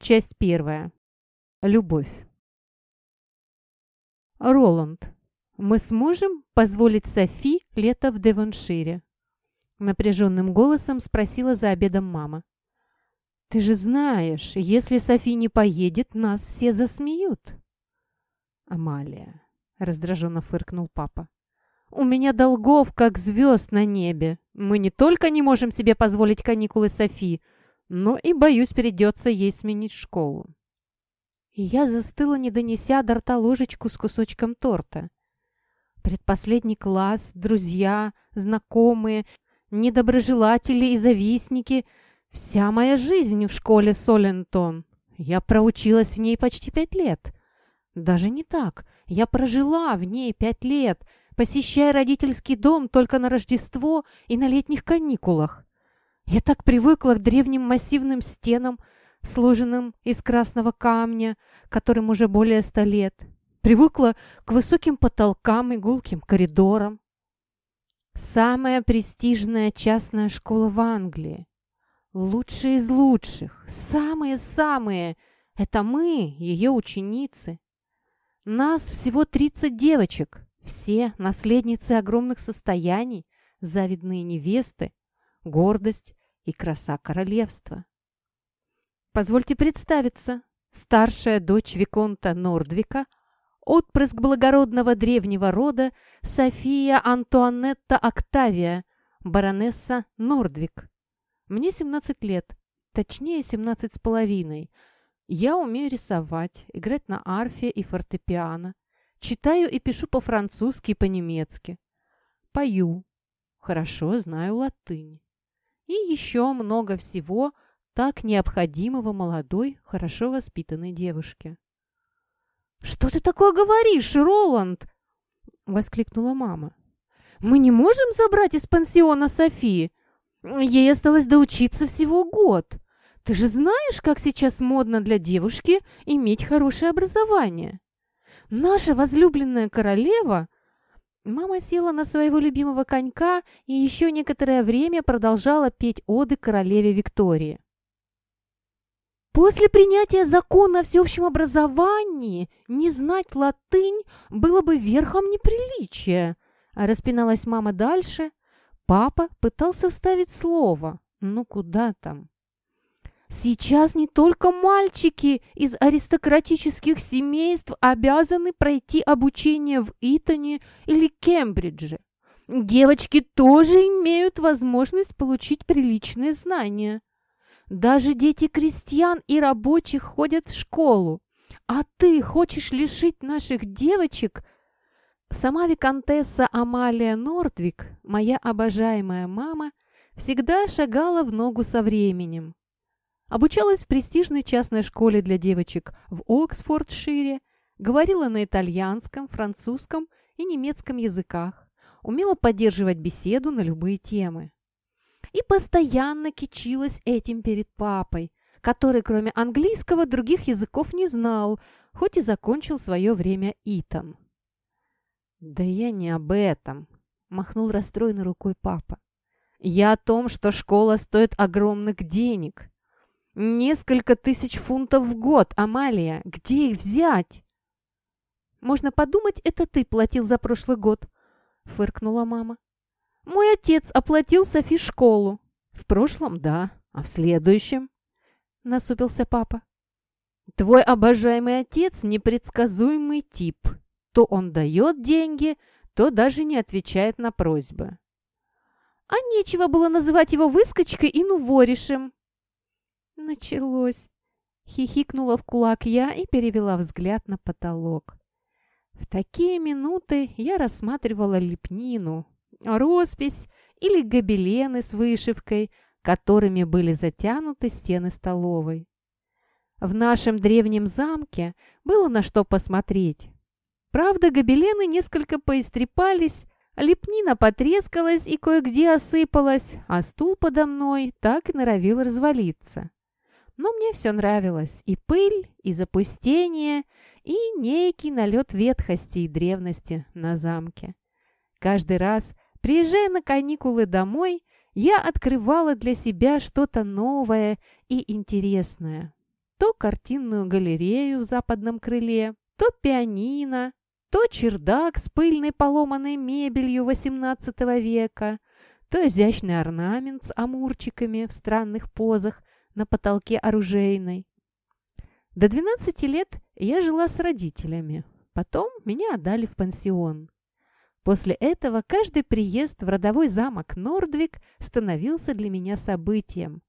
Часть первая. Любовь. Роланд, мы сможем позволить Софи лето в Девоншире? Напряженным голосом спросила за обедом мама. Ты же знаешь, если Софи не поедет, нас все засмеют. Амалия, раздраженно фыркнул папа. У меня долгов, как звезд на небе. Мы не только не можем себе позволить каникулы Софи, но и, боюсь, придется ей сменить школу. Я застыла, не донеся до рта ложечку с кусочком торта. Предпоследний класс, друзья, знакомые, недоброжелатели и завистники — вся моя жизнь в школе Солентон. Я проучилась в ней почти пять лет. Даже не так. Я прожила в ней пять лет — посещая родительский дом только на Рождество и на летних каникулах. Я так привыкла к древним массивным стенам, сложенным из красного камня, которым уже более ста лет. Привыкла к высоким потолкам и гулким коридорам. Самая престижная частная школа в Англии. Лучшие из лучших, самые-самые. Это мы, ее ученицы. Нас всего 30 девочек. Все наследницы огромных состояний, завидные невесты, гордость и краса королевства. Позвольте представиться, старшая дочь Виконта Нордвика, отпрыск благородного древнего рода София Антуанетта Октавия, баронесса Нордвик. Мне 17 лет, точнее 17 с половиной. Я умею рисовать, играть на арфе и фортепиано, Читаю и пишу по-французски и по-немецки. Пою. Хорошо знаю латынь. И еще много всего так необходимого молодой, хорошо воспитанной девушке. «Что ты такое говоришь, Роланд?» — воскликнула мама. «Мы не можем забрать из пансиона Софии. Ей осталось доучиться всего год. Ты же знаешь, как сейчас модно для девушки иметь хорошее образование». Наша возлюбленная королева...» Мама села на своего любимого конька и еще некоторое время продолжала петь оды королеве Виктории. После принятия закона о всеобщем образовании не знать латынь было бы верхом неприличия. А распиналась мама дальше. Папа пытался вставить слово. Ну куда там? Сейчас не только мальчики из аристократических семейств обязаны пройти обучение в Итоне или Кембридже. Девочки тоже имеют возможность получить приличные знания. Даже дети крестьян и рабочих ходят в школу. А ты хочешь лишить наших девочек? Сама виконтесса Амалия Нортвик, моя обожаемая мама, всегда шагала в ногу со временем. Обучалась в престижной частной школе для девочек в Оксфордшире, говорила на итальянском, французском и немецком языках, умела поддерживать беседу на любые темы. И постоянно кичилась этим перед папой, который кроме английского других языков не знал, хоть и закончил свое время Итан. «Да я не об этом», — махнул расстроенной рукой папа. «Я о том, что школа стоит огромных денег. «Несколько тысяч фунтов в год, Амалия! Где их взять?» «Можно подумать, это ты платил за прошлый год», — фыркнула мама. «Мой отец оплатил Софи школу». «В прошлом, да, а в следующем?» — насупился папа. «Твой обожаемый отец — непредсказуемый тип. То он дает деньги, то даже не отвечает на просьбы». «А нечего было называть его выскочкой и нуворишем», Началось. Хихикнула в кулак я и перевела взгляд на потолок. В такие минуты я рассматривала лепнину, роспись или гобелены с вышивкой, которыми были затянуты стены столовой. В нашем древнем замке было на что посмотреть. Правда, гобелены несколько поистрепались, лепнина потрескалась и кое-где осыпалась, а стул подо мной так и норовил развалиться. Но мне все нравилось. И пыль, и запустение, и некий налет ветхости и древности на замке. Каждый раз, приезжая на каникулы домой, я открывала для себя что-то новое и интересное. то картинную галерею в западном крыле, то пианино, то чердак с пыльной поломанной мебелью XVIII века, то изящный орнамент с амурчиками в странных позах на потолке оружейной. До 12 лет я жила с родителями, потом меня отдали в пансион. После этого каждый приезд в родовой замок Нордвик становился для меня событием.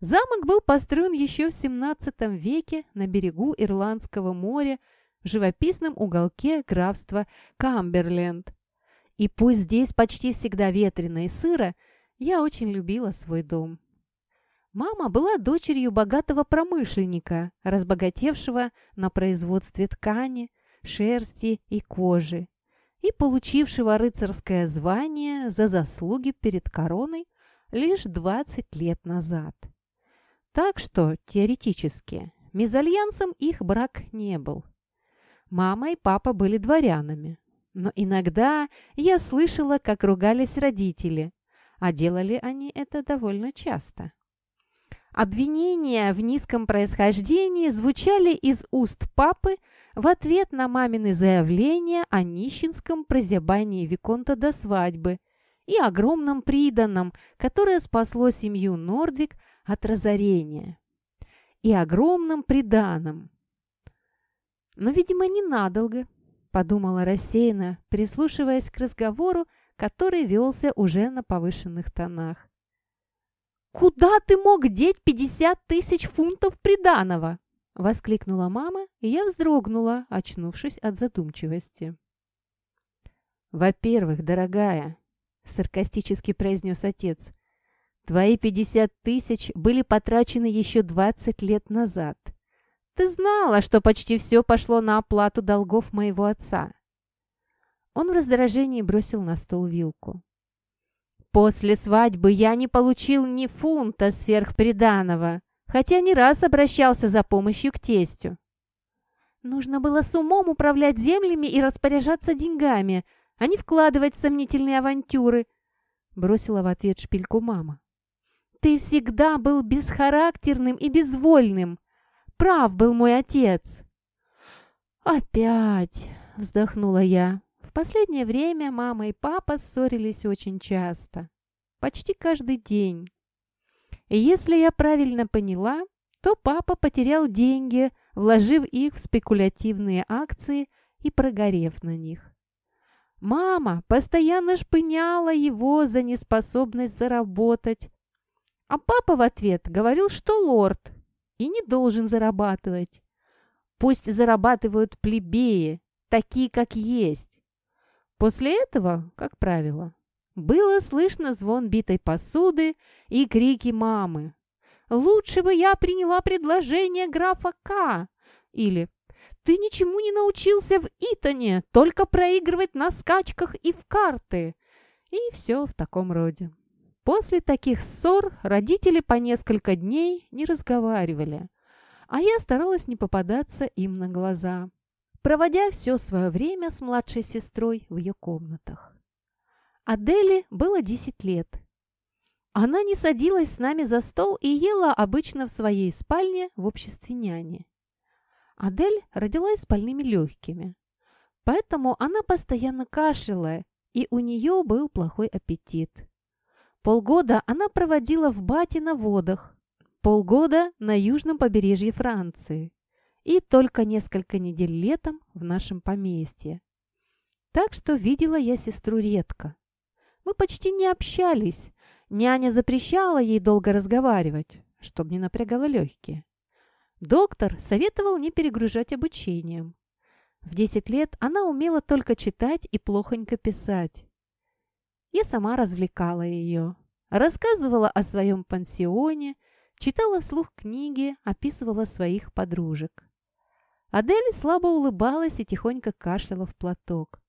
Замок был построен еще в XVII веке на берегу Ирландского моря в живописном уголке графства Камберленд. И пусть здесь почти всегда ветрено и сыро, я очень любила свой дом. Мама была дочерью богатого промышленника, разбогатевшего на производстве ткани, шерсти и кожи, и получившего рыцарское звание за заслуги перед короной лишь 20 лет назад. Так что, теоретически, мезальянсом их брак не был. Мама и папа были дворянами, но иногда я слышала, как ругались родители, а делали они это довольно часто. Обвинения в низком происхождении звучали из уст папы в ответ на мамины заявления о нищенском прозябании Виконта до свадьбы и огромном приданом, которое спасло семью Нордвик от разорения, и огромным приданом. Но, видимо, ненадолго, подумала рассеянно, прислушиваясь к разговору, который велся уже на повышенных тонах. «Куда ты мог деть 50 тысяч фунтов приданого?» — воскликнула мама, и я вздрогнула, очнувшись от задумчивости. «Во-первых, дорогая», — саркастически произнес отец, «твои 50 тысяч были потрачены еще 20 лет назад. Ты знала, что почти все пошло на оплату долгов моего отца. Он в раздражении бросил на стол вилку. После свадьбы я не получил ни фунта сверхприданого, хотя не раз обращался за помощью к тестю. Нужно было с умом управлять землями и распоряжаться деньгами, а не вкладывать в сомнительные авантюры, бросила в ответ шпильку мама. Ты всегда был бесхарактерным и безвольным. Прав был мой отец!» «Опять!» — вздохнула я. Последнее время мама и папа ссорились очень часто. Почти каждый день. И если я правильно поняла, то папа потерял деньги, вложив их в спекулятивные акции и прогорев на них. Мама постоянно шпыняла его за неспособность заработать, а папа в ответ говорил, что лорд, и не должен зарабатывать. Пусть зарабатывают плебеи, такие, как есть. После этого, как правило, было слышно звон битой посуды и крики мамы. «Лучше бы я приняла предложение графа К!» Или «Ты ничему не научился в Итоне, только проигрывать на скачках и в карты!» И все в таком роде. После таких ссор родители по несколько дней не разговаривали, а я старалась не попадаться им на глаза, проводя все свое время с младшей сестрой в ее комнатах. Аделе было 10 лет. Она не садилась с нами за стол и ела обычно в своей спальне в обществе няни. Адель родилась с больными легкими, поэтому она постоянно кашляла, и у нее был плохой аппетит. Полгода она проводила в Бате на водах, полгода на южном побережье Франции и только несколько недель летом в нашем поместье. Так что видела я сестру редко. Мы почти не общались. Няня запрещала ей долго разговаривать, чтобы не напрягало легкие. Доктор советовал не перегружать обучением. В 10 лет она умела только читать и плохонько писать. Я сама развлекала ее. Рассказывала о своем пансионе, читала вслух книги, описывала своих подружек. Адель слабо улыбалась и тихонько кашляла в платок.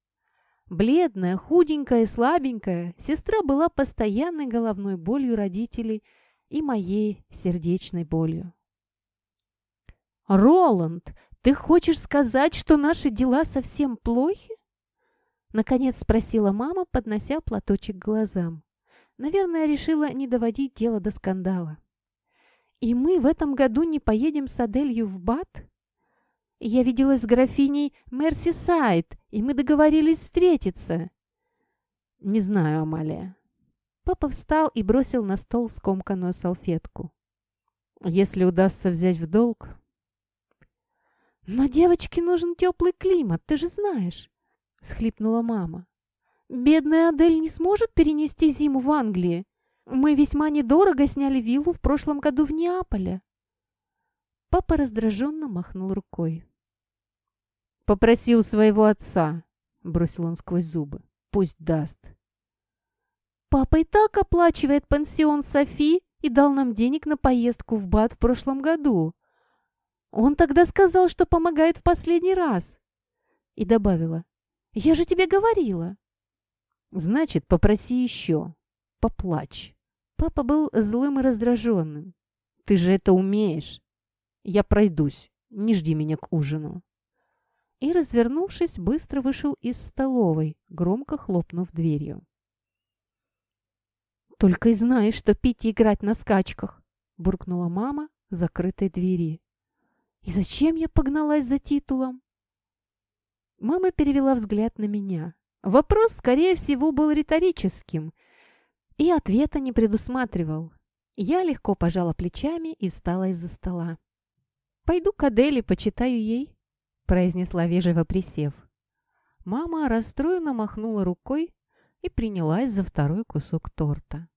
Бледная, худенькая и слабенькая, сестра была постоянной головной болью родителей и моей сердечной болью. «Роланд, ты хочешь сказать, что наши дела совсем плохи?» Наконец спросила мама, поднося платочек к глазам. Наверное, решила не доводить дело до скандала. И мы в этом году не поедем с Аделью в Бат? Я виделась с графиней Мерсисайд, и мы договорились встретиться. Не знаю, Амалия. Папа встал и бросил на стол скомканную салфетку. Если удастся взять в долг... «Но девочке нужен теплый климат, ты же знаешь», — схлипнула мама. «Бедная Адель не сможет перенести зиму в Англии. Мы весьма недорого сняли виллу в прошлом году в Неаполе». Папа раздраженно махнул рукой. «Попроси у своего отца», — бросил он сквозь зубы. «Пусть даст». «Папа и так оплачивает пансион Софи и дал нам денег на поездку в Бат в прошлом году. Он тогда сказал, что помогает в последний раз». И добавила, «Я же тебе говорила». «Значит, попроси еще. Поплачь». Папа был злым и раздраженным. «Ты же это умеешь. Я пройдусь. Не жди меня к ужину». И, развернувшись, быстро вышел из столовой, громко хлопнув дверью. «Только и знаешь, что пить и играть на скачках!» — буркнула мама в закрытой двери. «И зачем я погналась за титулом?» Мама перевела взгляд на меня. Вопрос, скорее всего, был риторическим и ответа не предусматривал. Я легко пожала плечами и встала из-за стола. «Пойду к Аделе, почитаю ей», — произнесла вежливо присев. Мама расстроенно махнула рукой и принялась за второй кусок торта.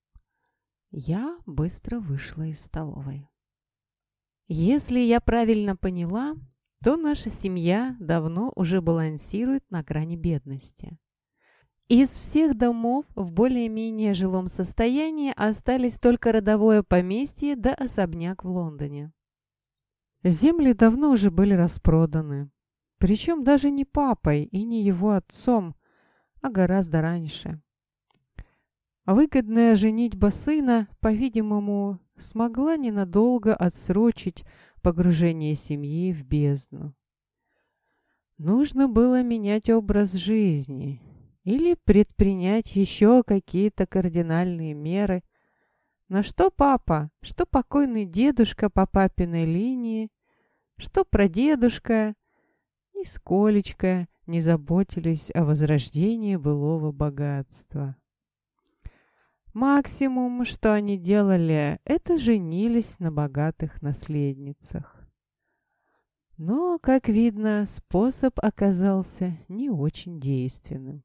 Я быстро вышла из столовой. Если я правильно поняла, то наша семья давно уже балансирует на грани бедности. Из всех домов в более-менее жилом состоянии остались только родовое поместье да особняк в Лондоне. Земли давно уже были распроданы, причем даже не папой и не его отцом, а гораздо раньше. Выгодная женитьба сына, по-видимому, смогла ненадолго отсрочить погружение семьи в бездну. Нужно было менять образ жизни или предпринять еще какие-то кардинальные меры, на что папа, что покойный дедушка по папиной линии, что прадедушка, нисколечко не заботились о возрождении былого богатства. Максимум, что они делали, это женились на богатых наследницах. Но, как видно, способ оказался не очень действенным.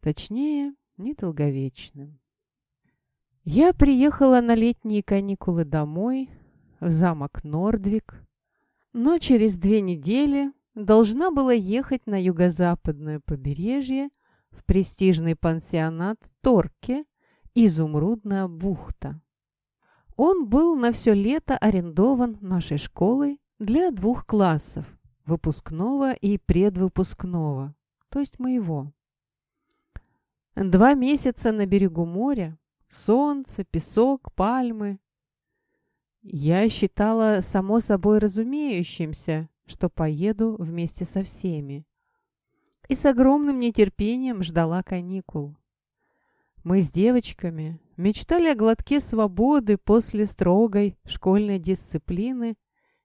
Точнее, недолговечным. Я приехала на летние каникулы домой, в замок Нордвик, но через две недели должна была ехать на юго-западное побережье в престижный пансионат Торке «Изумрудная бухта». Он был на все лето арендован нашей школой для двух классов – выпускного и предвыпускного, то есть моего. Два месяца на берегу моря, солнце, песок, пальмы. Я считала само собой разумеющимся, что поеду вместе со всеми. И с огромным нетерпением ждала каникул. Мы с девочками мечтали о глотке свободы после строгой школьной дисциплины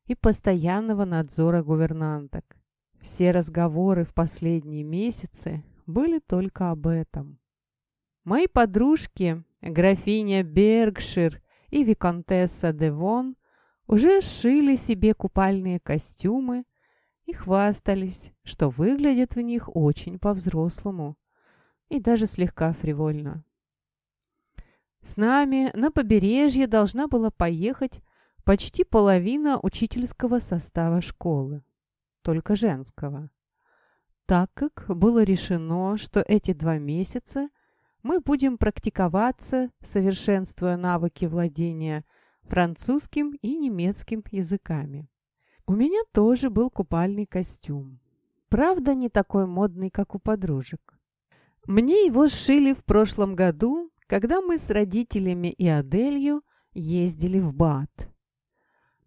и постоянного надзора гувернанток. Все разговоры в последние месяцы были только об этом. Мои подружки, графиня Бергшир и виконтесса Девон, уже сшили себе купальные костюмы и хвастались, что выглядят в них очень по-взрослому и даже слегка фривольно. С нами на побережье должна была поехать почти половина учительского состава школы, только женского, так как было решено, что эти два месяца мы будем практиковаться, совершенствуя навыки владения французским и немецким языками. У меня тоже был купальный костюм. Правда, не такой модный, как у подружек. Мне его сшили в прошлом году, когда мы с родителями и Аделью ездили в Бат.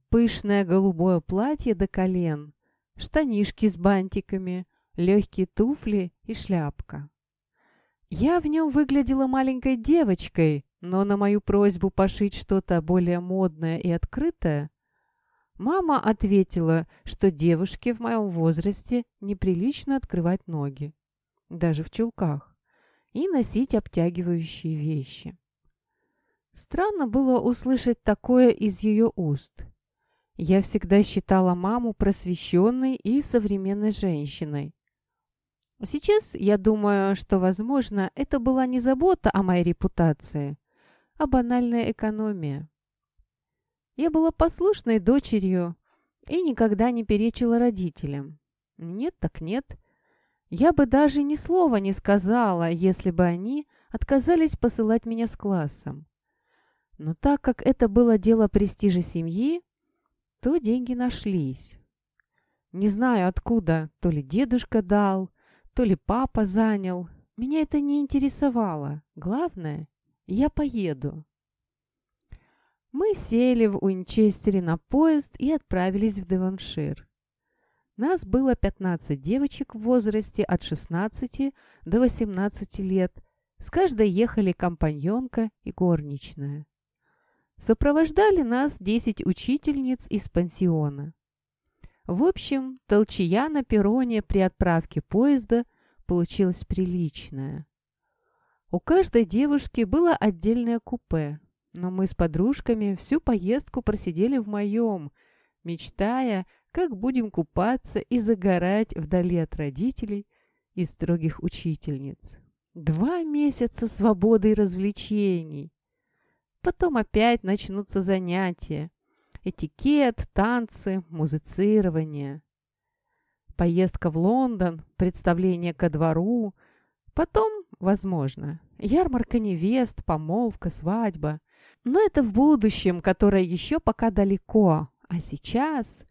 Пышное голубое платье до колен, штанишки с бантиками, легкие туфли и шляпка. Я в нем выглядела маленькой девочкой, но на мою просьбу пошить что-то более модное и открытое, мама ответила, что девушке в моем возрасте неприлично открывать ноги, даже в чулках, и носить обтягивающие вещи. Странно было услышать такое из ее уст. Я всегда считала маму просвещенной и современной женщиной. Сейчас я думаю, что, возможно, это была не забота о моей репутации, а банальная экономия. Я была послушной дочерью и никогда не перечила родителям. Нет так нет. Я бы даже ни слова не сказала, если бы они отказались посылать меня с классом. Но так как это было дело престижа семьи, то деньги нашлись. Не знаю откуда, то ли дедушка дал, то ли папа занял. Меня это не интересовало. Главное, я поеду. Мы сели в Уинчестере на поезд и отправились в Девоншир. Нас было 15 девочек в возрасте от 16 до 18 лет. С каждой ехали компаньонка и горничная. Сопровождали нас десять учительниц из пансиона. В общем, толчья на перроне при отправке поезда получилась приличная. У каждой девушки было отдельное купе, но мы с подружками всю поездку просидели в моем, мечтая, как будем купаться и загорать вдали от родителей и строгих учительниц. Два месяца свободы и развлечений. Потом опять начнутся занятия. Этикет, танцы, музицирование. Поездка в Лондон, представление ко двору. Потом, возможно, ярмарка невест, помолвка, свадьба. Но это в будущем, которое еще пока далеко. А сейчас...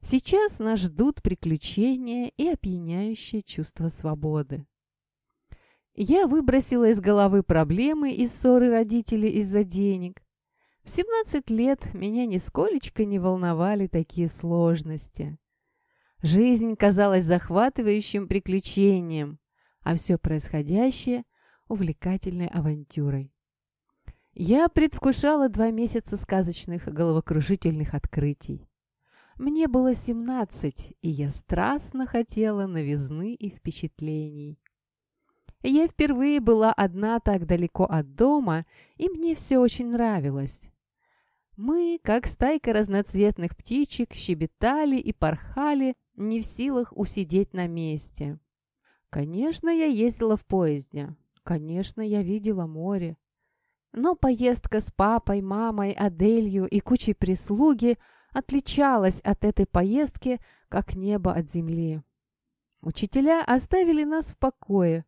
Сейчас нас ждут приключения и опьяняющее чувство свободы. Я выбросила из головы проблемы и ссоры родителей из-за денег. В 17 лет меня нисколечко не волновали такие сложности. Жизнь казалась захватывающим приключением, а все происходящее – увлекательной авантюрой. Я предвкушала два месяца сказочных головокружительных открытий. Мне было 17, и я страстно хотела новизны и впечатлений. Я впервые была одна так далеко от дома, и мне все очень нравилось. Мы, как стайка разноцветных птичек, щебетали и порхали, не в силах усидеть на месте. Конечно, я ездила в поезде. Конечно, я видела море. Но поездка с папой, мамой, Аделью и кучей прислуги отличалась от этой поездки, как небо от земли. Учителя оставили нас в покое,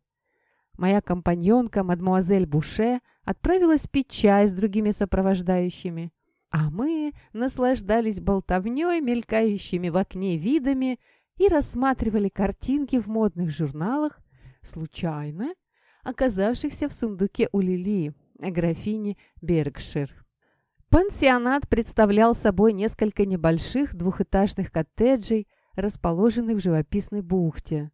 Моя компаньонка, мадмуазель Буше, отправилась пить чай с другими сопровождающими, а мы наслаждались болтовней, мелькающими в окне видами и рассматривали картинки в модных журналах, случайно оказавшихся в сундуке у Лили, графини Бергшир. Пансионат представлял собой несколько небольших двухэтажных коттеджей, расположенных в живописной бухте.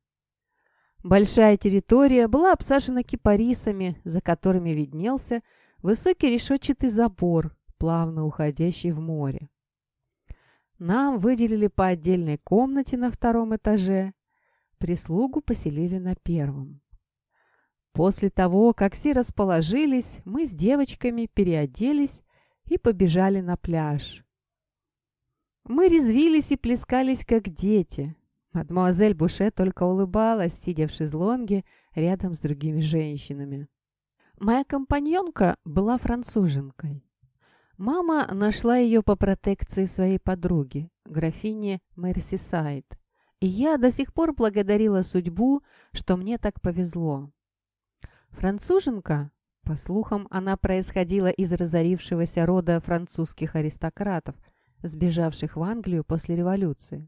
Большая территория была обсажена кипарисами, за которыми виднелся высокий решетчатый забор, плавно уходящий в море. Нам выделили по отдельной комнате на втором этаже, прислугу поселили на первом. После того, как все расположились, мы с девочками переоделись и побежали на пляж. Мы резвились и плескались, как дети, Мадемуазель Буше только улыбалась, сидя в шезлонге рядом с другими женщинами. Моя компаньонка была француженкой. Мама нашла ее по протекции своей подруги, графини Мерсисайд, и я до сих пор благодарила судьбу, что мне так повезло. Француженка, по слухам, она происходила из разорившегося рода французских аристократов, сбежавших в Англию после революции.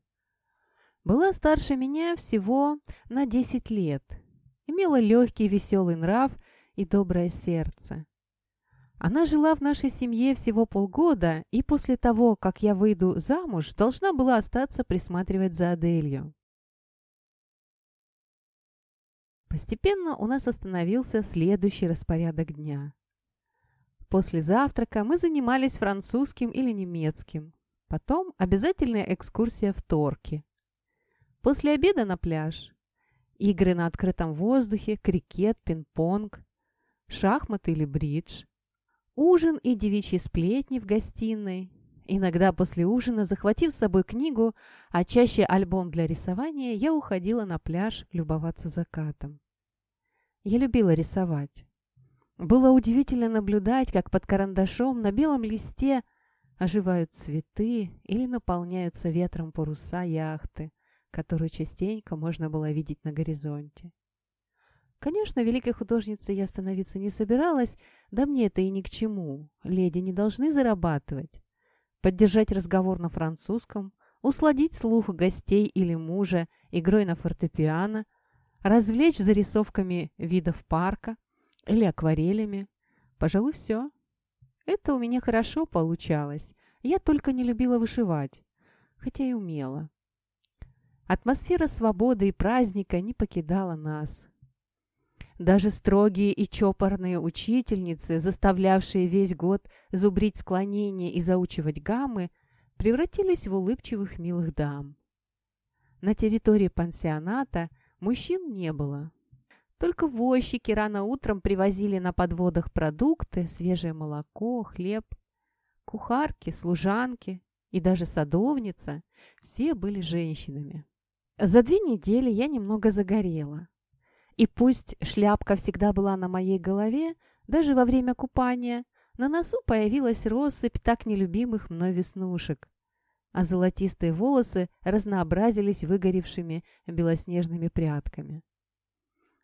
Была старше меня всего на 10 лет, имела легкий веселый нрав и доброе сердце. Она жила в нашей семье всего полгода, и после того, как я выйду замуж, должна была остаться присматривать за Аделью. Постепенно у нас остановился следующий распорядок дня. После завтрака мы занимались французским или немецким. Потом обязательная экскурсия в Торки. После обеда на пляж. Игры на открытом воздухе, крикет, пинг-понг, шахматы или бридж. Ужин и девичьи сплетни в гостиной. Иногда после ужина, захватив с собой книгу, а чаще альбом для рисования, я уходила на пляж любоваться закатом. Я любила рисовать. Было удивительно наблюдать, как под карандашом на белом листе оживают цветы или наполняются ветром паруса яхты, которую частенько можно было видеть на горизонте. Конечно, великой художницей я становиться не собиралась, да мне это и ни к чему. Леди не должны зарабатывать. Поддержать разговор на французском, усладить слух гостей или мужа игрой на фортепиано, развлечь зарисовками видов парка или акварелями. Пожалуй, все. Это у меня хорошо получалось. Я только не любила вышивать, хотя и умела. Атмосфера свободы и праздника не покидала нас. Даже строгие и чопорные учительницы, заставлявшие весь год зубрить склонения и заучивать гаммы, превратились в улыбчивых милых дам. На территории пансионата мужчин не было. Только возчики рано утром привозили на подводах продукты, свежее молоко, хлеб. Кухарки, служанки и даже садовница – все были женщинами. За две недели я немного загорела. И пусть шляпка всегда была на моей голове, даже во время купания, на носу появилась россыпь так нелюбимых мной веснушек, а золотистые волосы разнообразились выгоревшими белоснежными прядками.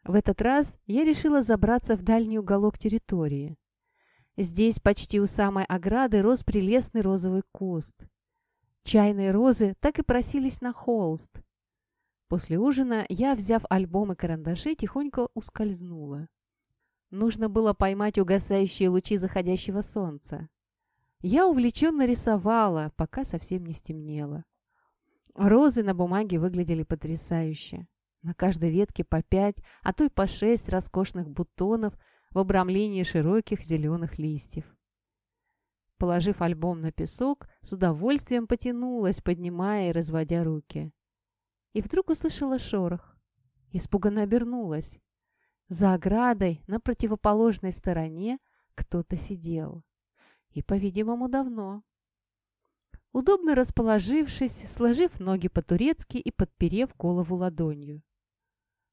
В этот раз я решила забраться в дальний уголок территории. Здесь почти у самой ограды рос прелестный розовый куст. Чайные розы так и просились на холст. После ужина я, взяв альбом и карандаши, тихонько ускользнула. Нужно было поймать угасающие лучи заходящего солнца. Я увлеченно рисовала, пока совсем не стемнело. Розы на бумаге выглядели потрясающе. На каждой ветке по пять, а то и по шесть роскошных бутонов в обрамлении широких зеленых листьев. Положив альбом на песок, с удовольствием потянулась, поднимая и разводя руки. И вдруг услышала шорох. Испуганно обернулась. За оградой на противоположной стороне кто-то сидел. И, по-видимому, давно. Удобно расположившись, сложив ноги по-турецки и подперев голову ладонью.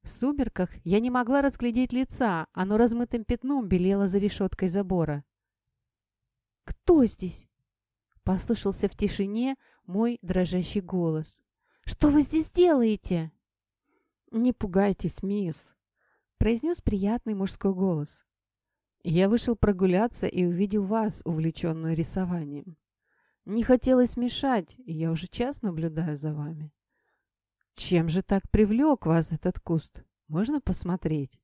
В сумерках я не могла разглядеть лица, оно размытым пятном белело за решеткой забора. «Кто здесь?» — послышался в тишине мой дрожащий голос. «Что вы здесь делаете?» «Не пугайтесь, мисс», — произнес приятный мужской голос. «Я вышел прогуляться и увидел вас, увлеченную рисованием. Не хотелось мешать, и я уже час наблюдаю за вами». Чем же так привлек вас этот куст? Можно посмотреть?»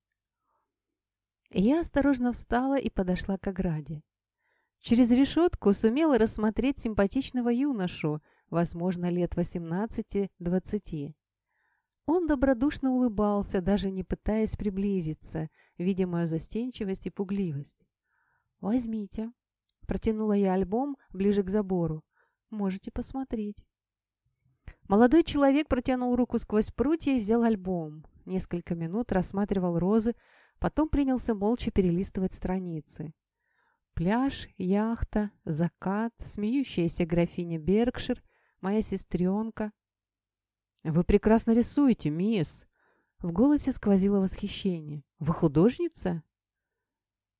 Я осторожно встала и подошла к ограде. Через решетку сумела рассмотреть симпатичного юношу, возможно, лет 18-20. Он добродушно улыбался, даже не пытаясь приблизиться, видя мою застенчивость и пугливость. «Возьмите», — протянула я альбом ближе к забору. «Можете посмотреть». Молодой человек протянул руку сквозь прутья и взял альбом. Несколько минут рассматривал розы, потом принялся молча перелистывать страницы. Пляж, яхта, закат, смеющаяся графиня Беркшир, моя сестренка. «Вы прекрасно рисуете, мисс!» В голосе сквозило восхищение. «Вы художница?»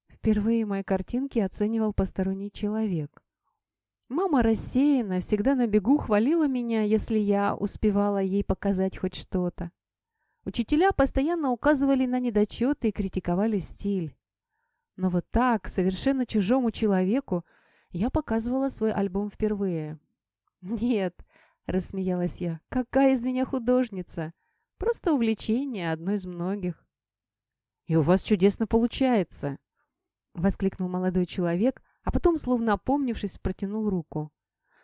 Впервые мои картинки оценивал посторонний человек. Мама рассеянно, всегда на бегу хвалила меня, если я успевала ей показать хоть что-то. Учителя постоянно указывали на недочеты и критиковали стиль. Но вот так, совершенно чужому человеку, я показывала свой альбом впервые. «Нет», — рассмеялась я, — «какая из меня художница? Просто увлечение, одно из многих». «И у вас чудесно получается», — воскликнул молодой человек, а потом, словно опомнившись, протянул руку.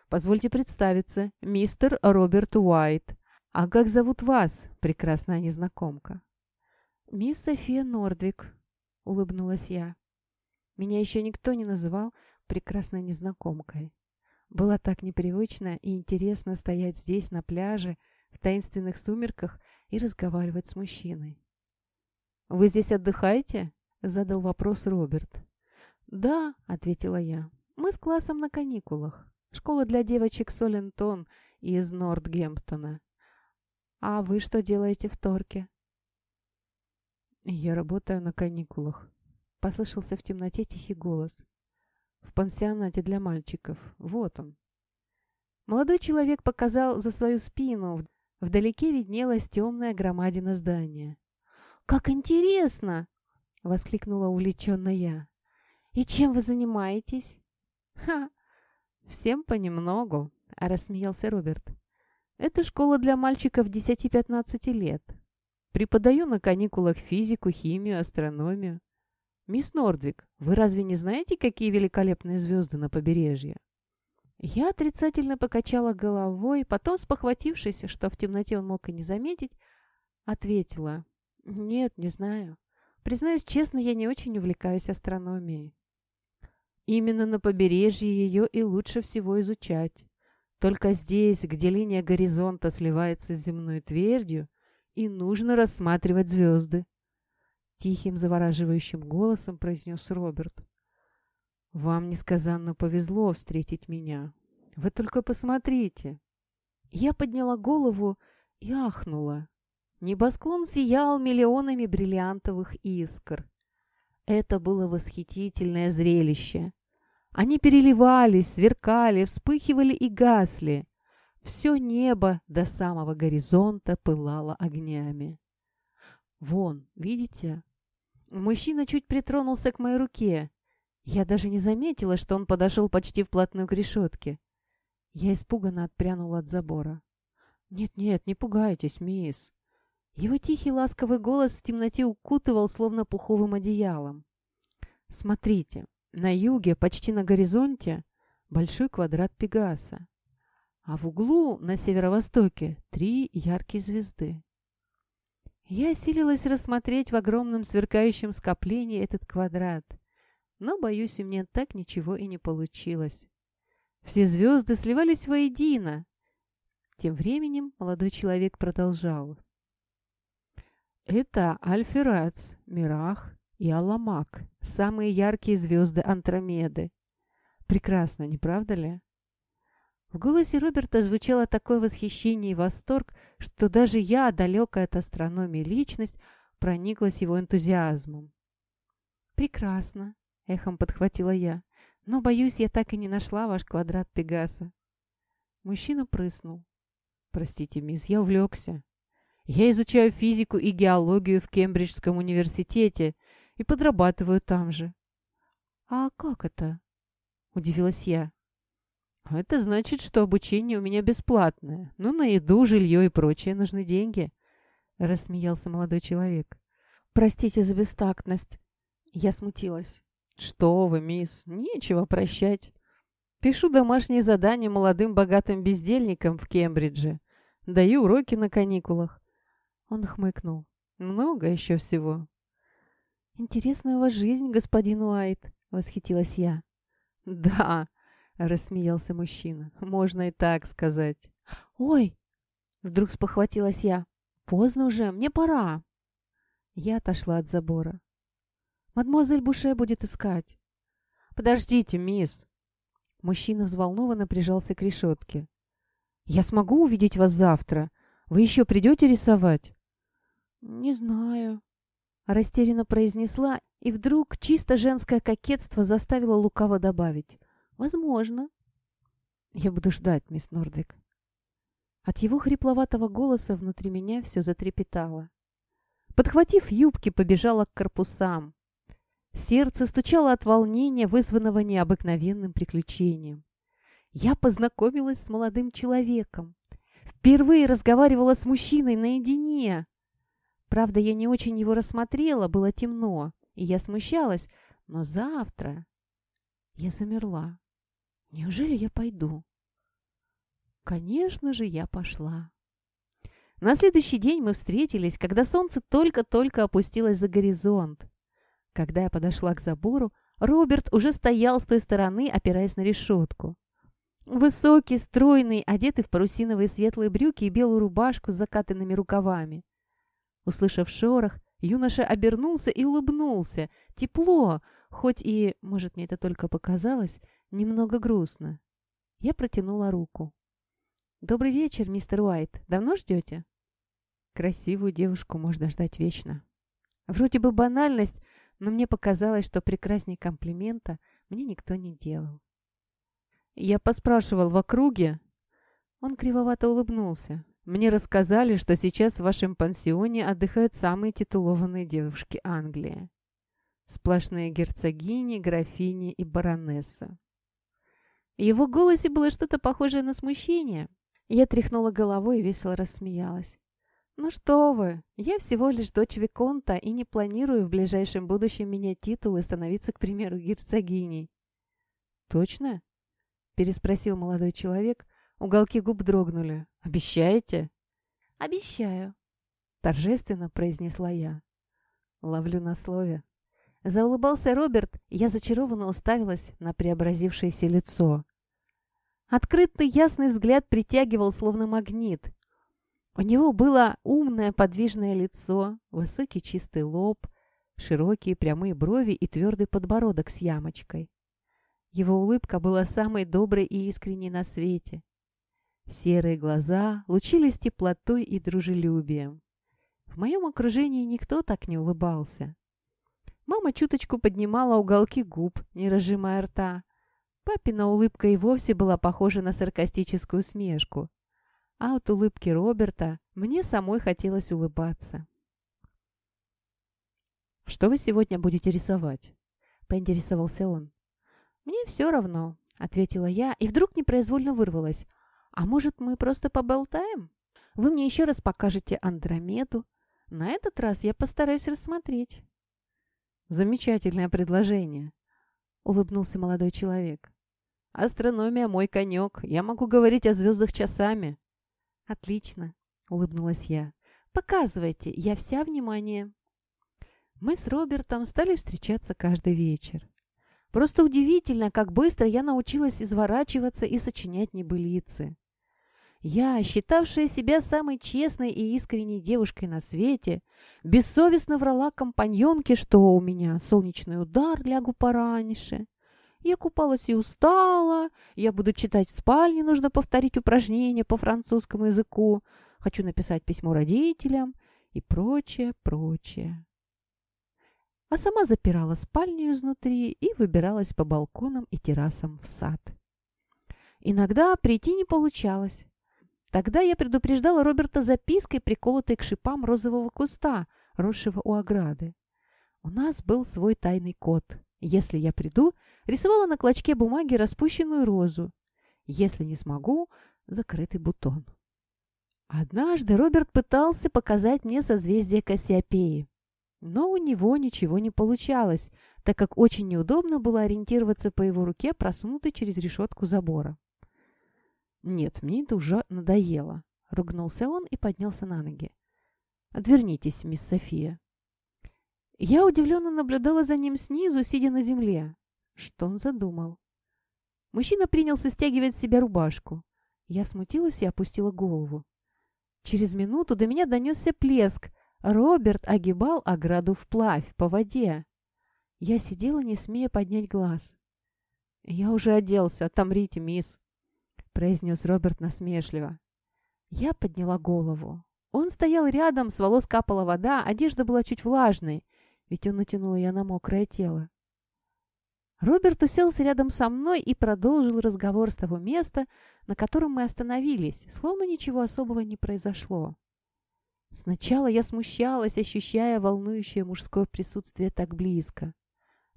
«Позвольте представиться, мистер Роберт Уайт. А как зовут вас, прекрасная незнакомка?» «Мисс София Нордвик», — улыбнулась я. Меня еще никто не называл прекрасной незнакомкой. Было так непривычно и интересно стоять здесь, на пляже, в таинственных сумерках и разговаривать с мужчиной. «Вы здесь отдыхаете?» — задал вопрос Роберт. «Да», — ответила я. «Мы с классом на каникулах. Школа для девочек Солентон из Нортгемптона. А вы что делаете в Торке?» «Я работаю на каникулах», — послышался в темноте тихий голос. «В пансионате для мальчиков. Вот он». Молодой человек показал за свою спину. Вдалеке виднелась темная громадина здания. «Как интересно!» — воскликнула увлеченно я. «И чем вы занимаетесь?» «Ха! Всем понемногу», — рассмеялся Роберт. «Это школа для мальчиков 10-15 лет. Преподаю на каникулах физику, химию, астрономию. Мисс Нордвик, вы разве не знаете, какие великолепные звезды на побережье?» Я отрицательно покачала головой, потом, спохватившись, что в темноте он мог и не заметить, ответила. «Нет, не знаю. Признаюсь честно, я не очень увлекаюсь астрономией. Именно на побережье ее и лучше всего изучать. Только здесь, где линия горизонта сливается с земной твердью, и нужно рассматривать звезды. Тихим, завораживающим голосом произнес Роберт. «Вам несказанно повезло встретить меня. Вы только посмотрите!» Я подняла голову и ахнула. Небосклон сиял миллионами бриллиантовых искр. Это было восхитительное зрелище. Они переливались, сверкали, вспыхивали и гасли. Все небо до самого горизонта пылало огнями. «Вон, видите?» Мужчина чуть притронулся к моей руке. Я даже не заметила, что он подошел почти вплотную к решетке. Я испуганно отпрянула от забора. «Нет-нет, не пугайтесь, мисс. Его тихий ласковый голос в темноте укутывал, словно пуховым одеялом. «Смотрите, на юге, почти на горизонте, большой квадрат Пегаса, а в углу, на северо-востоке, три яркие звезды. Я осилилась рассмотреть в огромном сверкающем скоплении этот квадрат, но, боюсь, у меня так ничего и не получилось. Все звезды сливались воедино. Тем временем молодой человек продолжал. Это Альферац, Мирах и Аламак, самые яркие звезды Антромеды. Прекрасно, не правда ли? В голосе Роберта звучало такое восхищение и восторг, что даже я, далекая от астрономии личность, прониклась его энтузиазмом. «Прекрасно», — эхом подхватила я, — «но, боюсь, я так и не нашла ваш квадрат Пегаса». Мужчина прыснул. «Простите, мисс, я увлекся. Я изучаю физику и геологию в Кембриджском университете и подрабатываю там же». «А как это?» – удивилась я. «Это значит, что обучение у меня бесплатное. Ну, на еду, жилье и прочее нужны деньги», – рассмеялся молодой человек. «Простите за бестактность». Я смутилась. «Что вы, мисс, нечего прощать. Пишу домашние задания молодым богатым бездельникам в Кембридже. Даю уроки на каникулах. Он хмыкнул. «Много еще всего». «Интересная у вас жизнь, господин Уайт», — восхитилась я. «Да», — рассмеялся мужчина, — «можно и так сказать». «Ой!» — вдруг спохватилась я. «Поздно уже, мне пора». Я отошла от забора. «Мадемуазель Буше будет искать». «Подождите, мисс!» Мужчина взволнованно прижался к решетке. «Я смогу увидеть вас завтра? Вы еще придете рисовать?» «Не знаю», — растерянно произнесла, и вдруг чисто женское кокетство заставило лукаво добавить. «Возможно». «Я буду ждать, мисс Нордвик». От его хрипловатого голоса внутри меня все затрепетало. Подхватив юбки, побежала к корпусам. Сердце стучало от волнения, вызванного необыкновенным приключением. Я познакомилась с молодым человеком. Впервые разговаривала с мужчиной наедине. Правда, я не очень его рассмотрела, было темно, и я смущалась, но завтра... Я замерла. Неужели я пойду? Конечно же, я пошла. На следующий день мы встретились, когда солнце только-только опустилось за горизонт. Когда я подошла к забору, Роберт уже стоял с той стороны, опираясь на решетку. Высокий, стройный, одетый в парусиновые светлые брюки и белую рубашку с закатанными рукавами. Услышав шорох, юноша обернулся и улыбнулся. Тепло, хоть и, может, мне это только показалось, немного грустно. Я протянула руку. «Добрый вечер, мистер Уайт. Давно ждете?» Красивую девушку можно ждать вечно. Вроде бы банальность, но мне показалось, что прекрасней комплимента мне никто не делал. Я поспрашивал в округе. Он кривовато улыбнулся. Мне рассказали, что сейчас в вашем пансионе отдыхают самые титулованные девушки Англии. Сплошные герцогини, графини и баронесса. В его голосе было что-то похожее на смущение. Я тряхнула головой и весело рассмеялась. «Ну что вы, я всего лишь дочь Виконта и не планирую в ближайшем будущем менять титул и становиться, к примеру, герцогиней». «Точно?» — переспросил молодой человек. Уголки губ дрогнули. «Обещаете?» «Обещаю», — торжественно произнесла я. Ловлю на слове. Заулыбался Роберт, я зачарованно уставилась на преобразившееся лицо. Открытый ясный взгляд притягивал, словно магнит. У него было умное подвижное лицо, высокий чистый лоб, широкие прямые брови и твердый подбородок с ямочкой. Его улыбка была самой доброй и искренней на свете. Серые глаза лучились теплотой и дружелюбием. В моем окружении никто так не улыбался. Мама чуточку поднимала уголки губ, не разжимая рта. Папина улыбка и вовсе была похожа на саркастическую смешку а от улыбки Роберта мне самой хотелось улыбаться. «Что вы сегодня будете рисовать?» — поинтересовался он. «Мне все равно», — ответила я, и вдруг непроизвольно вырвалась. «А может, мы просто поболтаем? Вы мне еще раз покажете Андромеду. На этот раз я постараюсь рассмотреть». «Замечательное предложение», — улыбнулся молодой человек. «Астрономия мой конек. Я могу говорить о звездах часами. «Отлично», — улыбнулась я. «Показывайте, я вся внимание». Мы с Робертом стали встречаться каждый вечер. Просто удивительно, как быстро я научилась изворачиваться и сочинять небылицы. Я, считавшая себя самой честной и искренней девушкой на свете, бессовестно врала компаньонке, что у меня солнечный удар, лягу пораньше. Я купалась и устала. Я буду читать в спальне, нужно повторить упражнения по французскому языку. Хочу написать письмо родителям и прочее, прочее. А сама запирала спальню изнутри и выбиралась по балконам и террасам в сад. Иногда прийти не получалось. Тогда я предупреждала Роберта запиской, приколотой к шипам розового куста, росшего у ограды. У нас был свой тайный код. Если я приду, рисовала на клочке бумаги распущенную розу. Если не смогу, закрытый бутон. Однажды Роберт пытался показать мне созвездие Кассиопеи. Но у него ничего не получалось, так как очень неудобно было ориентироваться по его руке, просунутой через решетку забора. «Нет, мне это уже надоело», — ругнулся он и поднялся на ноги. «Отвернитесь, мисс София». Я удивленно наблюдала за ним снизу, сидя на земле. Что он задумал? Мужчина принялся стягивать с себя рубашку. Я смутилась и опустила голову. Через минуту до меня донесся плеск. Роберт огибал ограду вплавь, по воде. Я сидела, не смея поднять глаз. «Я уже оделся, отомрите, мисс», — произнес Роберт насмешливо. Я подняла голову. Он стоял рядом, с волос капала вода, одежда была чуть влажной ведь он натянул ее на мокрое тело. Роберт уселся рядом со мной и продолжил разговор с того места, на котором мы остановились, словно ничего особого не произошло. Сначала я смущалась, ощущая волнующее мужское присутствие так близко.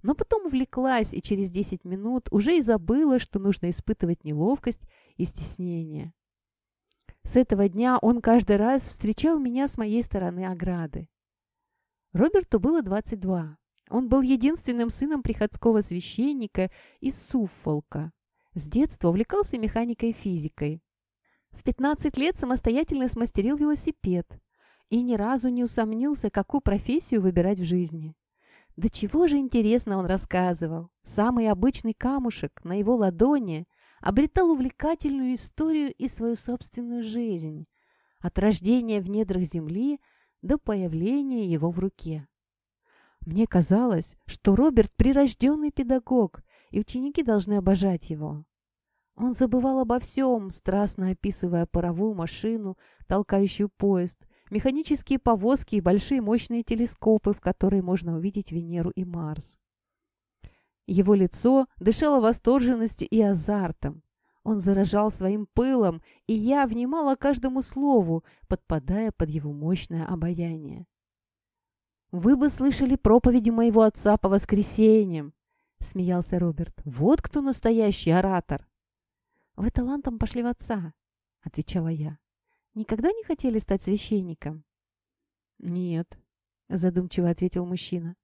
Но потом увлеклась и через десять минут уже и забыла, что нужно испытывать неловкость и стеснение. С этого дня он каждый раз встречал меня с моей стороны ограды. Роберту было 22. Он был единственным сыном приходского священника из Суффолка. С детства увлекался механикой и физикой. В 15 лет самостоятельно смастерил велосипед и ни разу не усомнился, какую профессию выбирать в жизни. Да чего же интересно он рассказывал. Самый обычный камушек на его ладони обретал увлекательную историю и свою собственную жизнь, от рождения в недрах земли до появления его в руке. Мне казалось, что Роберт прирожденный педагог, и ученики должны обожать его. Он забывал обо всем, страстно описывая паровую машину, толкающую поезд, механические повозки и большие мощные телескопы, в которые можно увидеть Венеру и Марс. Его лицо дышало восторженностью и азартом. Он заражал своим пылом, и я внимала каждому слову, подпадая под его мощное обаяние. «Вы бы слышали проповеди моего отца по воскресеньям!» — смеялся Роберт. «Вот кто настоящий оратор!» «Вы талантом пошли в отца!» — отвечала я. Никогда не хотели стать священником?» «Нет», — задумчиво ответил мужчина.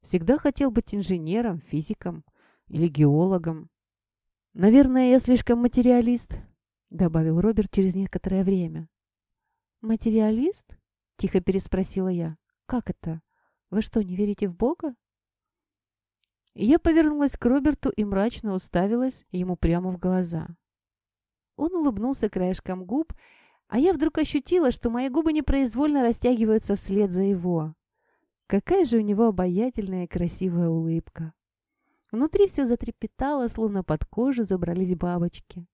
«Всегда хотел быть инженером, физиком или геологом». «Наверное, я слишком материалист», — добавил Роберт через некоторое время. «Материалист?» — тихо переспросила я. «Как это? Вы что, не верите в Бога?» Я повернулась к Роберту и мрачно уставилась ему прямо в глаза. Он улыбнулся краешком губ а я вдруг ощутила, что мои губы непроизвольно растягиваются вслед за его. Какая же у него обаятельная и красивая улыбка. Внутри все затрепетало, словно под кожу забрались бабочки.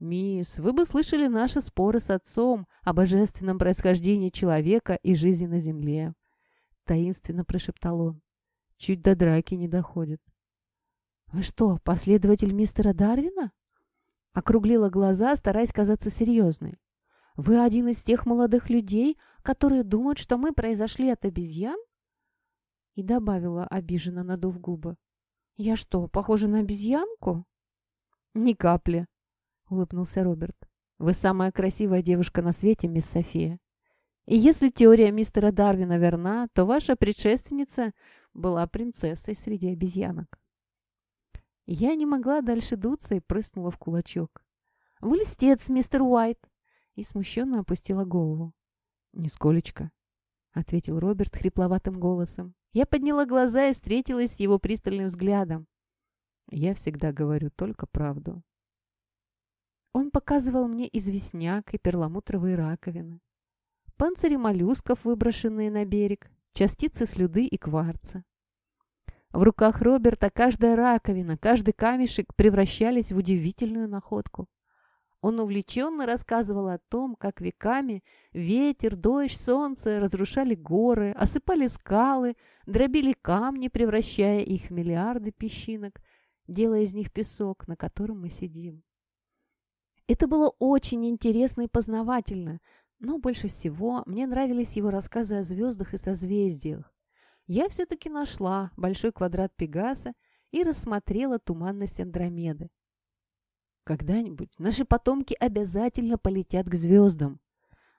«Мисс, вы бы слышали наши споры с отцом о божественном происхождении человека и жизни на земле», — таинственно прошептал он. «Чуть до драки не доходит». «Вы что, последователь мистера Дарвина?» Округлила глаза, стараясь казаться серьезной. Вы один из тех молодых людей, которые думают, что мы произошли от обезьян?» И добавила, обиженно надув губы. «Я что, похожа на обезьянку?» «Ни капли», — улыбнулся Роберт. «Вы самая красивая девушка на свете, мисс София. И если теория мистера Дарвина верна, то ваша предшественница была принцессой среди обезьянок». Я не могла дальше дуться и прыснула в кулачок. «Вы листец, мистер Уайт!» И смущенно опустила голову. «Нисколечко», — ответил Роберт хрипловатым голосом. Я подняла глаза и встретилась с его пристальным взглядом. «Я всегда говорю только правду». Он показывал мне известняк и перламутровые раковины, панцири моллюсков, выброшенные на берег, частицы слюды и кварца. В руках Роберта каждая раковина, каждый камешек превращались в удивительную находку. Он увлеченно рассказывал о том, как веками ветер, дождь, солнце разрушали горы, осыпали скалы, дробили камни, превращая их в миллиарды песчинок, делая из них песок, на котором мы сидим. Это было очень интересно и познавательно, но больше всего мне нравились его рассказы о звездах и созвездиях. Я все-таки нашла большой квадрат Пегаса и рассмотрела туманность Андромеды. Когда-нибудь наши потомки обязательно полетят к звездам.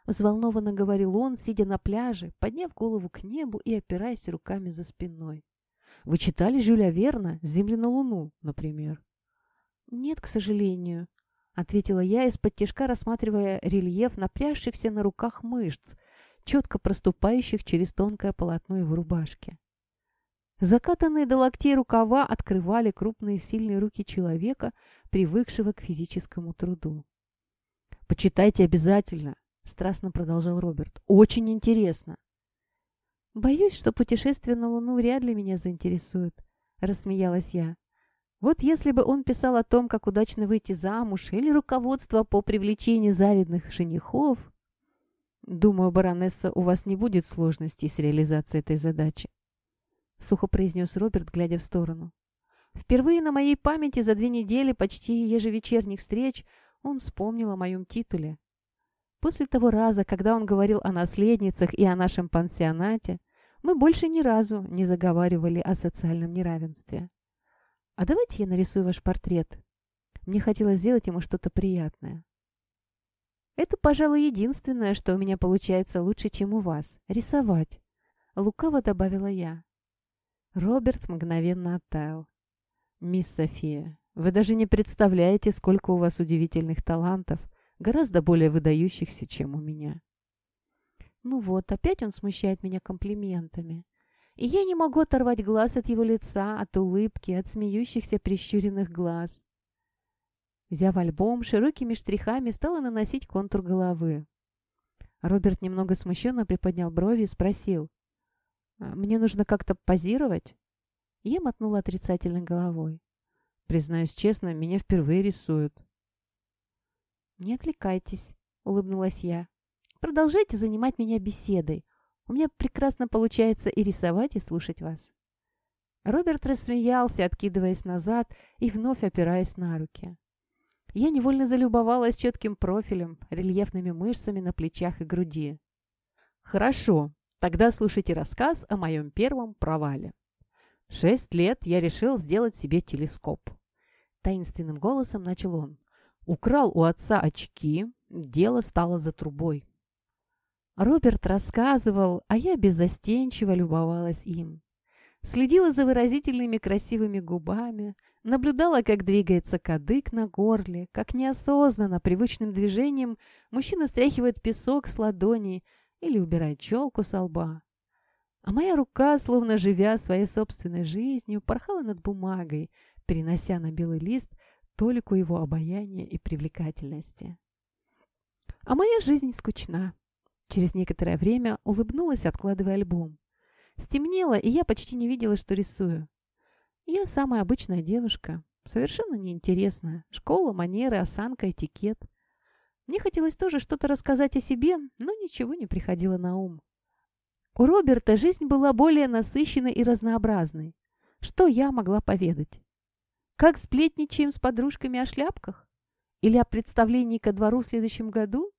Взволнованно говорил он, сидя на пляже, подняв голову к небу и опираясь руками за спиной. Вы читали Жюля Верна «С земли на Луну», например? Нет, к сожалению, ответила я, из-под тяжка рассматривая рельеф напрягшихся на руках мышц, четко проступающих через тонкое полотно его рубашки. Закатанные до локтей рукава открывали крупные сильные руки человека, привыкшего к физическому труду. «Почитайте обязательно», — страстно продолжал Роберт. «Очень интересно». «Боюсь, что путешествие на Луну вряд ли меня заинтересует», — рассмеялась я. «Вот если бы он писал о том, как удачно выйти замуж, или руководство по привлечению завидных женихов...» «Думаю, баронесса, у вас не будет сложностей с реализацией этой задачи», сухо произнес Роберт, глядя в сторону. Впервые на моей памяти за две недели почти ежевечерних встреч он вспомнил о моем титуле. После того раза, когда он говорил о наследницах и о нашем пансионате, мы больше ни разу не заговаривали о социальном неравенстве. «А давайте я нарисую ваш портрет». Мне хотелось сделать ему что-то приятное. «Это, пожалуй, единственное, что у меня получается лучше, чем у вас. Рисовать», — лукаво добавила я. Роберт мгновенно оттаял. «Мисс София, вы даже не представляете, сколько у вас удивительных талантов, гораздо более выдающихся, чем у меня». Ну вот, опять он смущает меня комплиментами. и я не могу оторвать глаз от его лица, от улыбки, от смеющихся прищуренных глаз. Взяв альбом, широкими штрихами стала наносить контур головы. Роберт немного смущенно приподнял брови и спросил. «А «Мне нужно как-то позировать?» Я мотнула отрицательной головой. «Признаюсь честно, меня впервые рисуют». «Не отвлекайтесь», — улыбнулась я. «Продолжайте занимать меня беседой. У меня прекрасно получается и рисовать, и слушать вас». Роберт рассмеялся, откидываясь назад и вновь опираясь на руки. Я невольно залюбовалась четким профилем, рельефными мышцами на плечах и груди. «Хорошо, тогда слушайте рассказ о моем первом провале. В шесть лет я решил сделать себе телескоп». Таинственным голосом начал он. Украл у отца очки, дело стало за трубой. Роберт рассказывал, а я беззастенчиво любовалась им. Следила за выразительными красивыми губами, Наблюдала, как двигается кадык на горле, как неосознанно, привычным движением мужчина стряхивает песок с ладони или убирает челку со лба. А моя рука, словно живя своей собственной жизнью, порхала над бумагой, перенося на белый лист толику его обаяния и привлекательности. А моя жизнь скучна. Через некоторое время улыбнулась, откладывая альбом. Стемнело, и я почти не видела, что рисую. Я самая обычная девушка, совершенно неинтересная. Школа, манеры, осанка, этикет. Мне хотелось тоже что-то рассказать о себе, но ничего не приходило на ум. У Роберта жизнь была более насыщенной и разнообразной. Что я могла поведать? Как сплетничаем с подружками о шляпках? Или о представлении ко двору в следующем году?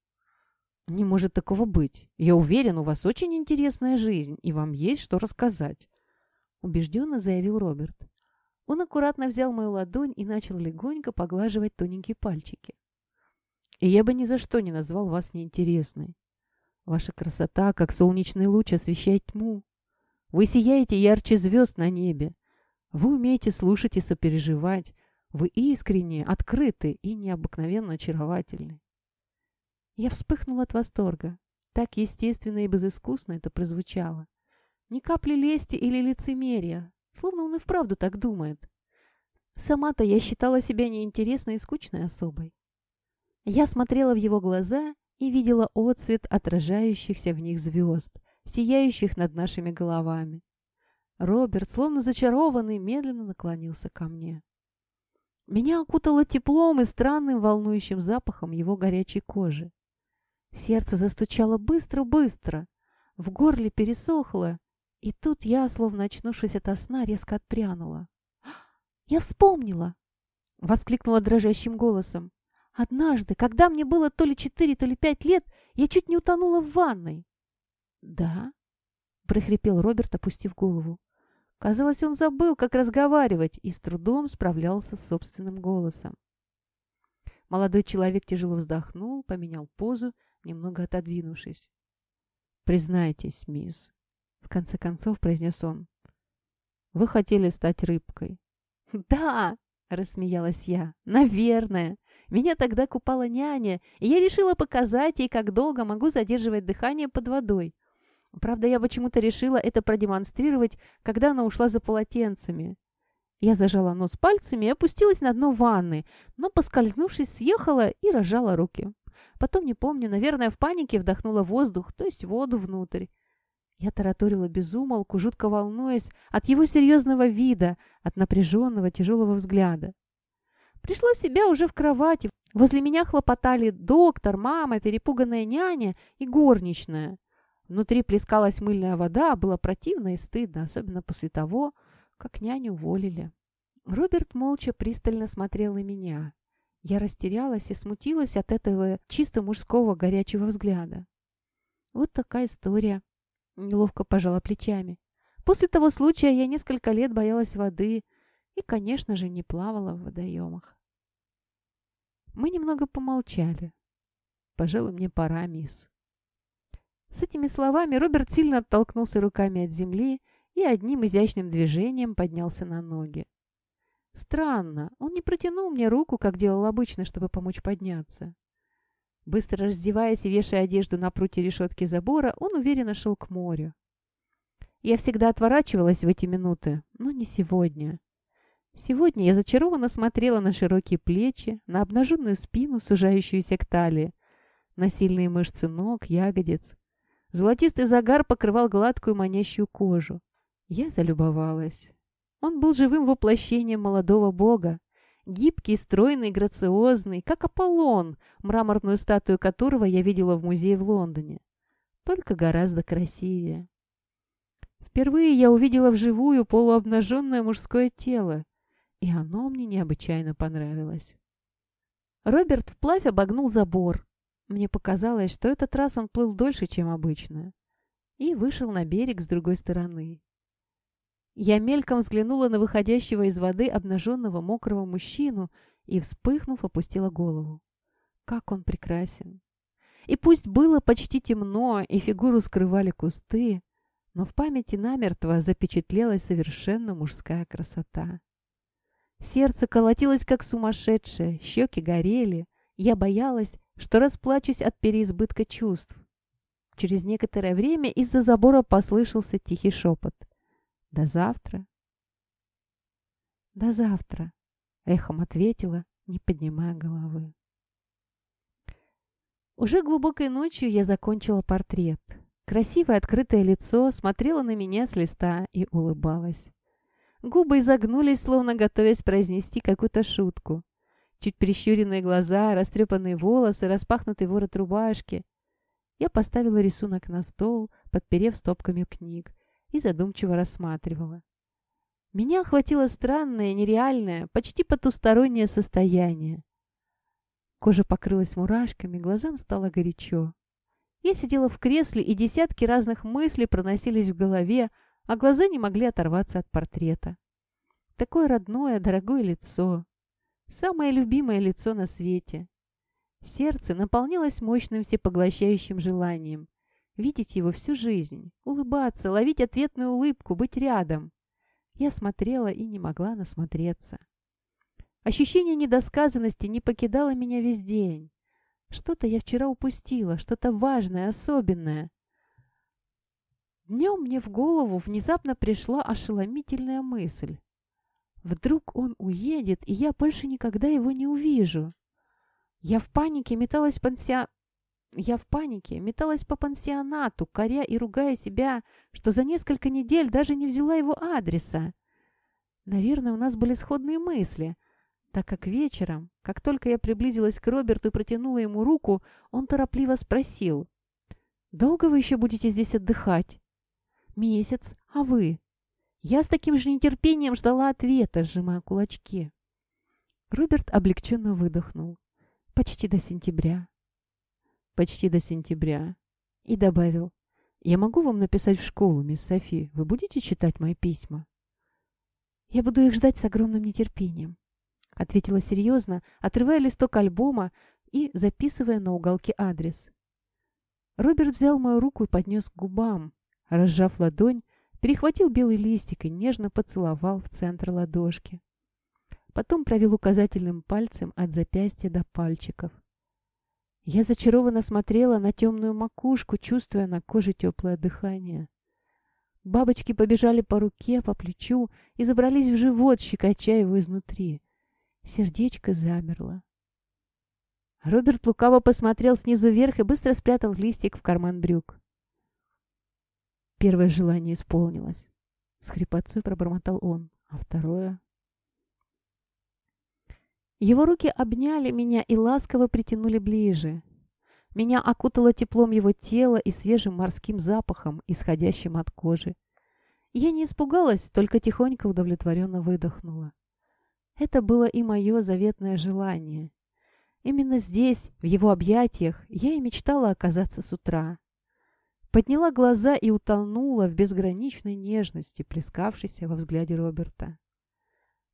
Не может такого быть. Я уверен, у вас очень интересная жизнь, и вам есть что рассказать. Убежденно заявил Роберт. Он аккуратно взял мою ладонь и начал легонько поглаживать тоненькие пальчики. «И я бы ни за что не назвал вас неинтересной. Ваша красота, как солнечный луч, освещает тьму. Вы сияете ярче звезд на небе. Вы умеете слушать и сопереживать. Вы искренне, открыты и необыкновенно очаровательны». Я вспыхнула от восторга. Так естественно и безыскусно это прозвучало. Ни капли лести или лицемерия, Словно он и вправду так думает. Сама-то я считала себя неинтересной и скучной особой. Я смотрела в его глаза и видела отцвет отражающихся в них звезд, сияющих над нашими головами. Роберт, словно зачарованный, медленно наклонился ко мне. Меня окутало теплом и странным волнующим запахом его горячей кожи. Сердце застучало быстро-быстро, в горле пересохло, и тут я, словно очнувшись от сна, резко отпрянула. «Я вспомнила!» — воскликнула дрожащим голосом. «Однажды, когда мне было то ли четыре, то ли пять лет, я чуть не утонула в ванной». «Да?» — прохрипел Роберт, опустив голову. Казалось, он забыл, как разговаривать, и с трудом справлялся с собственным голосом. Молодой человек тяжело вздохнул, поменял позу, немного отодвинувшись. «Признайтесь, мисс, в конце концов произнес он. «Вы хотели стать рыбкой». «Да!» — рассмеялась я. «Наверное. Меня тогда купала няня, и я решила показать ей, как долго могу задерживать дыхание под водой. Правда, я почему-то решила это продемонстрировать, когда она ушла за полотенцами. Я зажала нос пальцами и опустилась на дно ванны, но, поскользнувшись, съехала и разжала руки. Потом, не помню, наверное, в панике вдохнула воздух, то есть воду внутрь. Я тараторила безумолку, жутко волнуясь от его серьезного вида, от напряженного тяжелого взгляда. Пришла в себя уже в кровати. Возле меня хлопотали доктор, мама, перепуганная няня и горничная. Внутри плескалась мыльная вода, было противно и стыдно, особенно после того, как няню уволили. Роберт молча пристально смотрел на меня. Я растерялась и смутилась от этого чисто мужского горячего взгляда. Вот такая история. Неловко пожала плечами. После того случая я несколько лет боялась воды и, конечно же, не плавала в водоемах. Мы немного помолчали. «Пожалуй, мне пора, мисс». С этими словами Роберт сильно оттолкнулся руками от земли и одним изящным движением поднялся на ноги. Странно, он не протянул мне руку, как делал обычно, чтобы помочь подняться. Быстро раздеваясь и вешая одежду на прутье решетки забора, он уверенно шел к морю. Я всегда отворачивалась в эти минуты, но не сегодня. Сегодня я зачарованно смотрела на широкие плечи, на обнаженную спину, сужающуюся к талии, на сильные мышцы ног, ягодиц. Золотистый загар покрывал гладкую манящую кожу. Я залюбовалась. Он был живым воплощением молодого бога, гибкий, стройный, грациозный, как Аполлон, мраморную статую которого я видела в музее в Лондоне, только гораздо красивее. Впервые я увидела вживую полуобнаженное мужское тело, и оно мне необычайно понравилось. Роберт вплавь обогнул забор. Мне показалось, что этот раз он плыл дольше, чем обычно, и вышел на берег с другой стороны. Я мельком взглянула на выходящего из воды обнаженного мокрого мужчину и, вспыхнув, опустила голову. Как он прекрасен! И пусть было почти темно, и фигуру скрывали кусты, но в памяти намертво запечатлелась совершенно мужская красота. Сердце колотилось, как сумасшедшее, щеки горели. Я боялась, что расплачусь от переизбытка чувств. Через некоторое время из-за забора послышался тихий шепот. До завтра. До завтра, эхом ответила, не поднимая головы. Уже глубокой ночью я закончила портрет. Красивое открытое лицо смотрело на меня с листа и улыбалось. Губы изогнулись, словно готовясь произнести какую-то шутку. Чуть прищуренные глаза, растрепанные волосы, распахнутый ворот рубашки. Я поставила рисунок на стол, подперев стопками книг, и задумчиво рассматривала. Меня охватило странное, нереальное, почти потустороннее состояние. Кожа покрылась мурашками, глазам стало горячо. Я сидела в кресле, и десятки разных мыслей проносились в голове, а глаза не могли оторваться от портрета. Такое родное, дорогое лицо. Самое любимое лицо на свете. Сердце наполнилось мощным всепоглощающим желанием видеть его всю жизнь, улыбаться, ловить ответную улыбку, быть рядом. Я смотрела и не могла насмотреться. Ощущение недосказанности не покидало меня весь день. Что-то я вчера упустила, что-то важное, особенное. Днем мне в голову внезапно пришла ошеломительная мысль. Вдруг он уедет, и я больше никогда его не увижу. Я в панике металась пансион... Я в панике металась по пансионату, коря и ругая себя, что за несколько недель даже не взяла его адреса. Наверное, у нас были сходные мысли, так как вечером, как только я приблизилась к Роберту и протянула ему руку, он торопливо спросил. «Долго вы еще будете здесь отдыхать?» «Месяц. А вы?» Я с таким же нетерпением ждала ответа, сжимая кулачки. Роберт облегченно выдохнул. «Почти до сентября» почти до сентября, и добавил, «Я могу вам написать в школу, мисс Софи? Вы будете читать мои письма?» «Я буду их ждать с огромным нетерпением», — ответила серьезно, отрывая листок альбома и записывая на уголке адрес. Роберт взял мою руку и поднес к губам. Разжав ладонь, перехватил белый листик и нежно поцеловал в центр ладошки. Потом провел указательным пальцем от запястья до пальчиков. Я зачарованно смотрела на темную макушку, чувствуя на коже теплое дыхание. Бабочки побежали по руке, по плечу и забрались в живот, щекоча его изнутри. Сердечко замерло. Роберт лукаво посмотрел снизу вверх и быстро спрятал листик в карман брюк. Первое желание исполнилось. С хрипотцой пробормотал он, а второе... Его руки обняли меня и ласково притянули ближе. Меня окутало теплом его тела и свежим морским запахом, исходящим от кожи. Я не испугалась, только тихонько удовлетворенно выдохнула. Это было и мое заветное желание. Именно здесь, в его объятиях, я и мечтала оказаться с утра. Подняла глаза и утонула в безграничной нежности, плескавшейся во взгляде Роберта.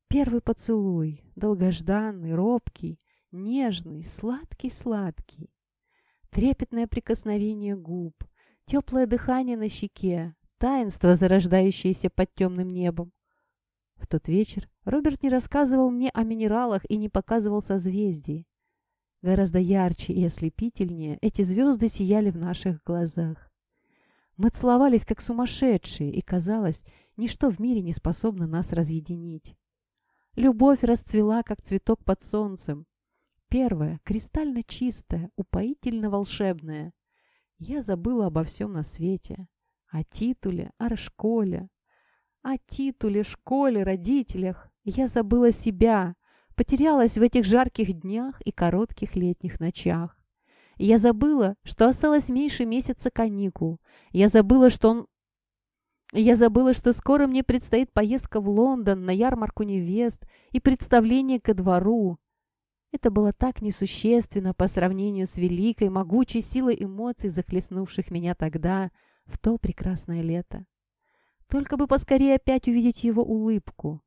Первый поцелуй, долгожданный, робкий, нежный, сладкий-сладкий. Трепетное прикосновение губ, теплое дыхание на щеке, таинство, зарождающееся под темным небом. В тот вечер Роберт не рассказывал мне о минералах и не показывал созвездий. Гораздо ярче и ослепительнее эти звезды сияли в наших глазах. Мы целовались как сумасшедшие, и, казалось, ничто в мире не способно нас разъединить. Любовь расцвела, как цветок под солнцем. Первая, кристально чистая, упоительно волшебная. Я забыла обо всем на свете. О титуле, о школе. О титуле, школе, родителях. Я забыла себя, потерялась в этих жарких днях и коротких летних ночах. Я забыла, что осталось меньше месяца каникул. Я забыла, что он... Я забыла, что скоро мне предстоит поездка в Лондон на ярмарку невест и представление ко двору. Это было так несущественно по сравнению с великой, могучей силой эмоций, захлестнувших меня тогда, в то прекрасное лето. Только бы поскорее опять увидеть его улыбку.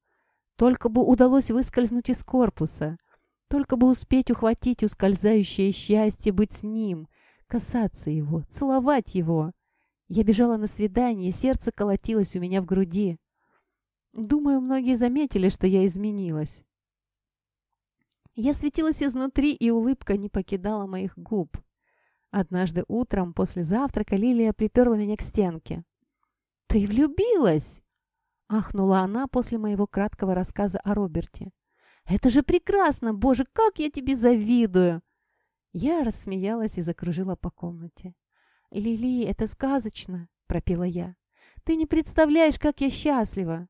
Только бы удалось выскользнуть из корпуса. Только бы успеть ухватить ускользающее счастье быть с ним, касаться его, целовать его. Я бежала на свидание, сердце колотилось у меня в груди. Думаю, многие заметили, что я изменилась. Я светилась изнутри, и улыбка не покидала моих губ. Однажды утром после завтрака Лилия приперла меня к стенке. «Ты влюбилась?» — ахнула она после моего краткого рассказа о Роберте. «Это же прекрасно! Боже, как я тебе завидую!» Я рассмеялась и закружила по комнате. «Лили, это сказочно!» — пропела я. «Ты не представляешь, как я счастлива!»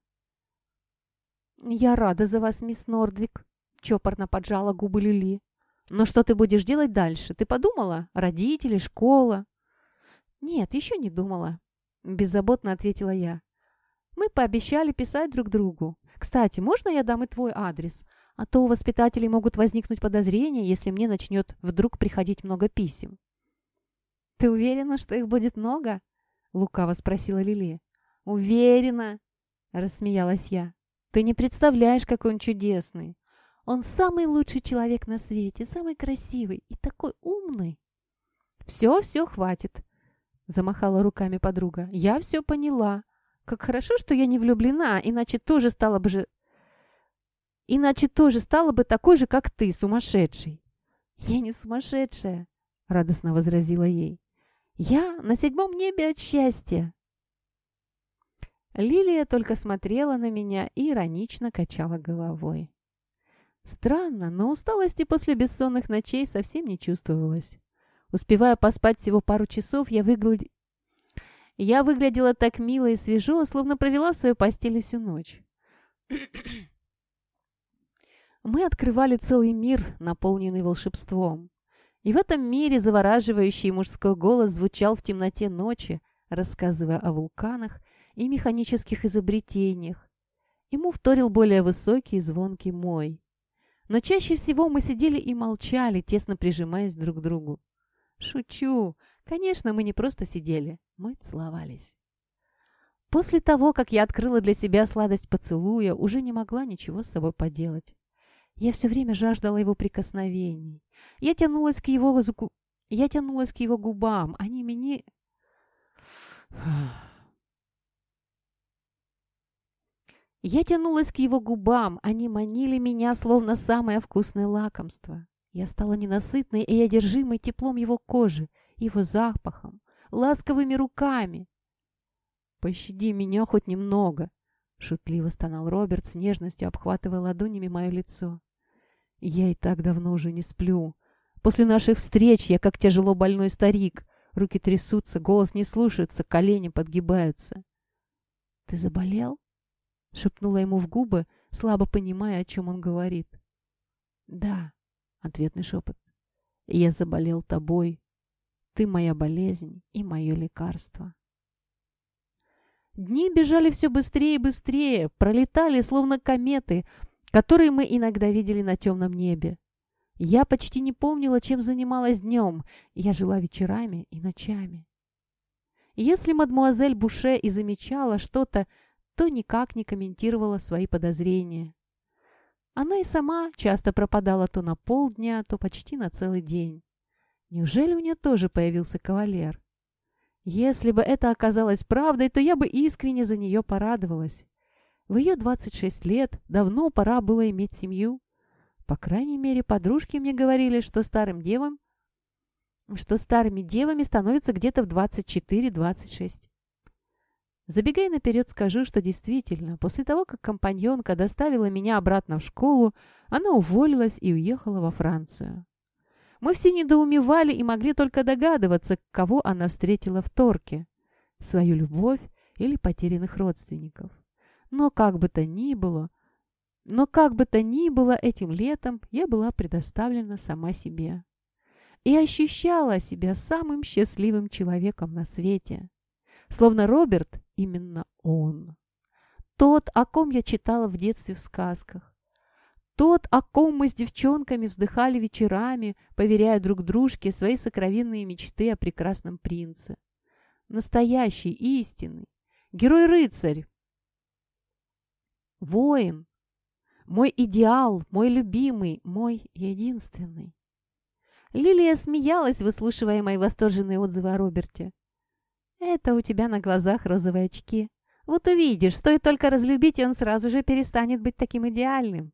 «Я рада за вас, мисс Нордвик!» — чопорно поджала губы Лили. «Но что ты будешь делать дальше? Ты подумала? Родители, школа?» «Нет, еще не думала», — беззаботно ответила я. «Мы пообещали писать друг другу. Кстати, можно я дам и твой адрес? А то у воспитателей могут возникнуть подозрения, если мне начнет вдруг приходить много писем». «Ты уверена, что их будет много?» — лукаво спросила Лили. «Уверена!» — рассмеялась я. «Ты не представляешь, какой он чудесный! Он самый лучший человек на свете, самый красивый и такой умный. «Все, все, хватит», — замахала руками подруга. «Я все поняла. Как хорошо, что я не влюблена, иначе тоже стала бы же... Иначе тоже стала бы такой же, как ты, сумасшедший». «Я не сумасшедшая», — радостно возразила ей. «Я на седьмом небе от счастья». Лилия только смотрела на меня и иронично качала головой. Странно, но усталости после бессонных ночей совсем не чувствовалось. Успевая поспать всего пару часов, я, выгла... я выглядела так мило и свежо, словно провела в своей постели всю ночь. Мы открывали целый мир, наполненный волшебством. И в этом мире завораживающий мужской голос звучал в темноте ночи, рассказывая о вулканах и механических изобретениях. Ему вторил более высокий и звонкий мой. Но чаще всего мы сидели и молчали, тесно прижимаясь друг к другу. Шучу. Конечно, мы не просто сидели, мы целовались. После того, как я открыла для себя сладость поцелуя, уже не могла ничего с собой поделать. Я все время жаждала его прикосновений. Я тянулась к его, я тянулась к его губам. Они меня... Я тянулась к его губам, они манили меня, словно самое вкусное лакомство. Я стала ненасытной и одержимой теплом его кожи, его запахом, ласковыми руками. «Пощади меня хоть немного», — шутливо стонал Роберт с нежностью, обхватывая ладонями мое лицо. «Я и так давно уже не сплю. После наших встреч я как тяжело больной старик. Руки трясутся, голос не слушается, колени подгибаются». «Ты заболел?» — шепнула ему в губы, слабо понимая, о чем он говорит. «Да», — ответный шепот, — «я заболел тобой. Ты моя болезнь и мое лекарство». Дни бежали все быстрее и быстрее, пролетали, словно кометы, которые мы иногда видели на темном небе. Я почти не помнила, чем занималась днем, я жила вечерами и ночами. Если мадмуазель Буше и замечала что-то, то никак не комментировала свои подозрения. Она и сама часто пропадала то на полдня, то почти на целый день. Неужели у нее тоже появился кавалер? Если бы это оказалось правдой, то я бы искренне за нее порадовалась. В ее 26 лет давно пора было иметь семью. По крайней мере, подружки мне говорили, что старым девам что старыми девами становятся где-то в 24-26. Забегая наперед, скажу, что действительно, после того, как компаньонка доставила меня обратно в школу, она уволилась и уехала во Францию. Мы все недоумевали и могли только догадываться, кого она встретила в Торке – свою любовь или потерянных родственников. Но как бы то ни было, но как бы то ни было, этим летом я была предоставлена сама себе. И ощущала себя самым счастливым человеком на свете. Словно Роберт именно он. Тот, о ком я читала в детстве в сказках. Тот, о ком мы с девчонками вздыхали вечерами, поверяя друг дружке свои сокровенные мечты о прекрасном принце. Настоящий, истинный, герой-рыцарь. Воин. Мой идеал, мой любимый, мой единственный. Лилия смеялась, выслушивая мои восторженные отзывы о Роберте. «Это у тебя на глазах розовые очки. Вот увидишь, стоит только разлюбить, и он сразу же перестанет быть таким идеальным».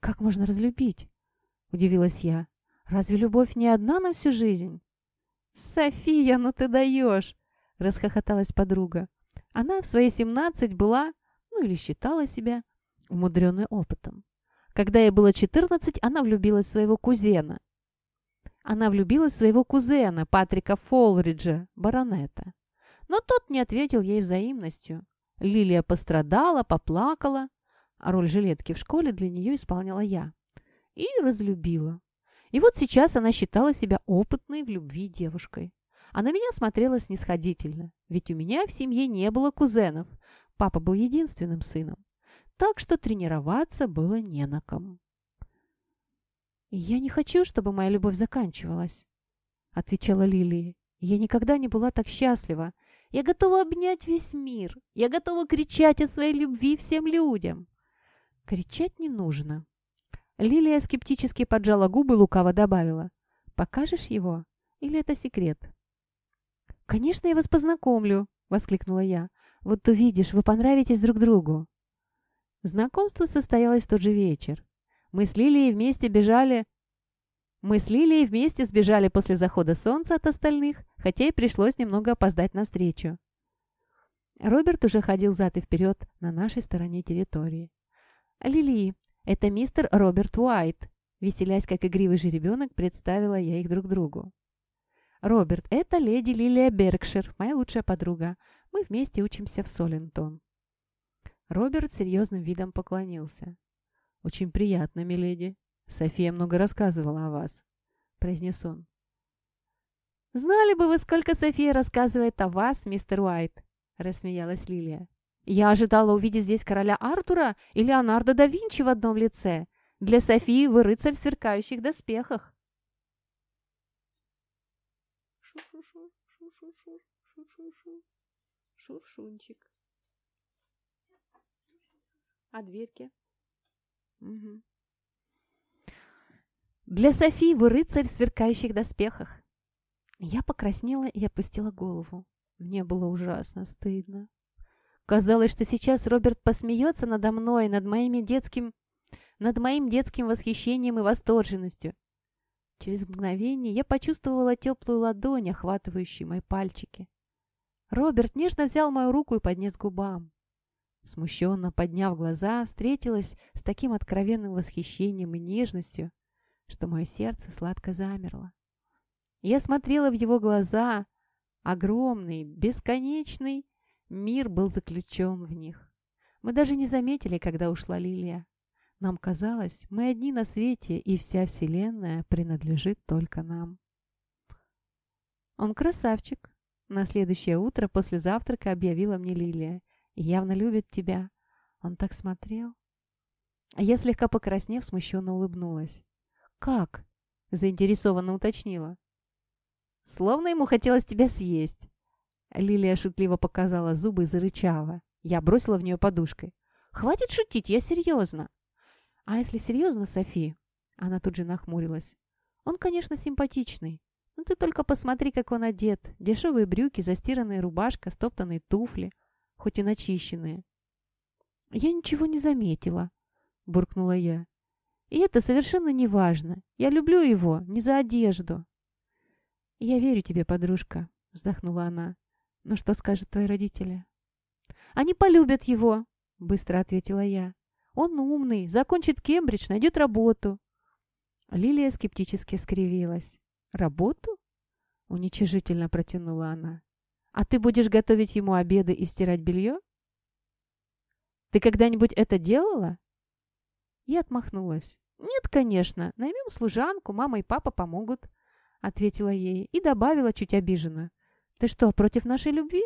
«Как можно разлюбить?» – удивилась я. «Разве любовь не одна на всю жизнь?» «София, ну ты даешь!» – расхохоталась подруга. Она в свои семнадцать была, ну или считала себя, умудренной опытом. Когда ей было четырнадцать, она влюбилась в своего кузена. Она влюбилась в своего кузена, Патрика Фолриджа, баронета. Но тот не ответил ей взаимностью. Лилия пострадала, поплакала, а роль жилетки в школе для нее исполняла я. И разлюбила. И вот сейчас она считала себя опытной в любви девушкой. А на меня смотрела снисходительно, ведь у меня в семье не было кузенов. Папа был единственным сыном. Так что тренироваться было не на ком. «Я не хочу, чтобы моя любовь заканчивалась», — отвечала Лилия. «Я никогда не была так счастлива. Я готова обнять весь мир. Я готова кричать о своей любви всем людям. Кричать не нужно. Лилия скептически поджала губы, лукаво добавила. «Покажешь его? Или это секрет?» «Конечно, я вас познакомлю!» — воскликнула я. «Вот увидишь, вы понравитесь друг другу!» Знакомство состоялось в тот же вечер. Мы с Лилией вместе бежали... Мы с Лилией вместе сбежали после захода солнца от остальных, хотя и пришлось немного опоздать навстречу. Роберт уже ходил зад и вперед на нашей стороне территории. «Лили, это мистер Роберт Уайт», веселясь, как игривый жеребенок, представила я их друг другу. «Роберт, это леди Лилия Беркшир, моя лучшая подруга. Мы вместе учимся в Солентон». Роберт серьезным видом поклонился. «Очень приятно, миледи. София много рассказывала о вас», — произнес он. «Знали бы вы, сколько София рассказывает о вас, мистер Уайт», — рассмеялась Лилия. Я ожидала увидеть здесь короля Артура и Леонардо да Винчи в одном лице. Для Софии вы рыцарь в сверкающих доспехах. Шур-шур-шур, шур-шур-шур, шур-шур-шур, шур-шунчик. А дверки? Угу. Для Софии вы рыцарь в сверкающих доспехах. Я покраснела и опустила голову. Мне было ужасно стыдно. Казалось, что сейчас Роберт посмеется надо мной, над моими детским... над моим детским восхищением и восторженностью. Через мгновение я почувствовала теплую ладонь, охватывающую мои пальчики. Роберт нежно взял мою руку и поднес к губам. Смущенно подняв глаза, встретилась с таким откровенным восхищением и нежностью, что мое сердце сладко замерло. Я смотрела в его глаза, огромный, бесконечный, Мир был заключен в них. Мы даже не заметили, когда ушла Лилия. Нам казалось, мы одни на свете, и вся Вселенная принадлежит только нам. Он красавчик. На следующее утро после завтрака объявила мне Лилия. Явно любит тебя. Он так смотрел. Я, слегка покраснев, смущенно улыбнулась. «Как?» – заинтересованно уточнила. «Словно ему хотелось тебя съесть». Лилия шутливо показала зубы и зарычала. Я бросила в нее подушкой. «Хватит шутить, я серьезно!» «А если серьезно, Софи?» Она тут же нахмурилась. «Он, конечно, симпатичный. Но ты только посмотри, как он одет. Дешевые брюки, застиранная рубашка, стоптанные туфли, хоть и начищенные». «Я ничего не заметила», — буркнула я. «И это совершенно не важно. Я люблю его, не за одежду». «Я верю тебе, подружка», — вздохнула она. «Ну что скажут твои родители?» Они полюбят его, быстро ответила я. Он умный, закончит Кембридж, найдет работу. Лилия скептически скривилась. «Работу?» — уничижительно протянула она. «А ты будешь готовить ему обеды и стирать белье?» «Ты когда-нибудь это делала?» Я отмахнулась. «Нет, конечно. Наймем служанку, мама и папа помогут», — ответила ей и добавила чуть обиженно. «Ты что, против нашей любви?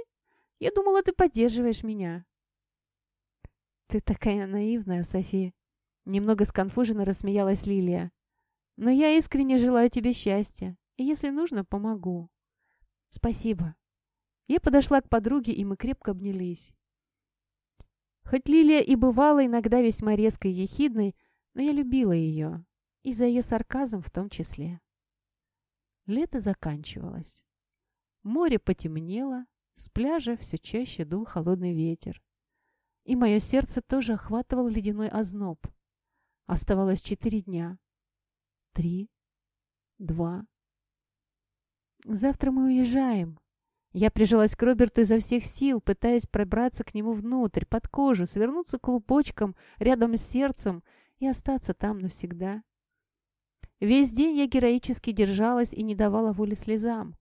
Я думала, ты поддерживаешь меня». «Ты такая наивная, Софи!» Немного сконфуженно рассмеялась Лилия. «Но я искренне желаю тебе счастья, и если нужно, помогу». «Спасибо». Я подошла к подруге, и мы крепко обнялись. Хоть Лилия и бывала иногда весьма резкой и ехидной, но я любила ее, и за ее сарказм в том числе. Лето заканчивалось. Море потемнело, с пляжа все чаще дул холодный ветер и мое сердце тоже охватывал ледяной озноб. Оставалось четыре дня. Три. Два. Завтра мы уезжаем. Я прижалась к Роберту изо всех сил, пытаясь пробраться к нему внутрь, под кожу, свернуться клубочком рядом с сердцем и остаться там навсегда. Весь день я героически держалась и не давала воли слезам.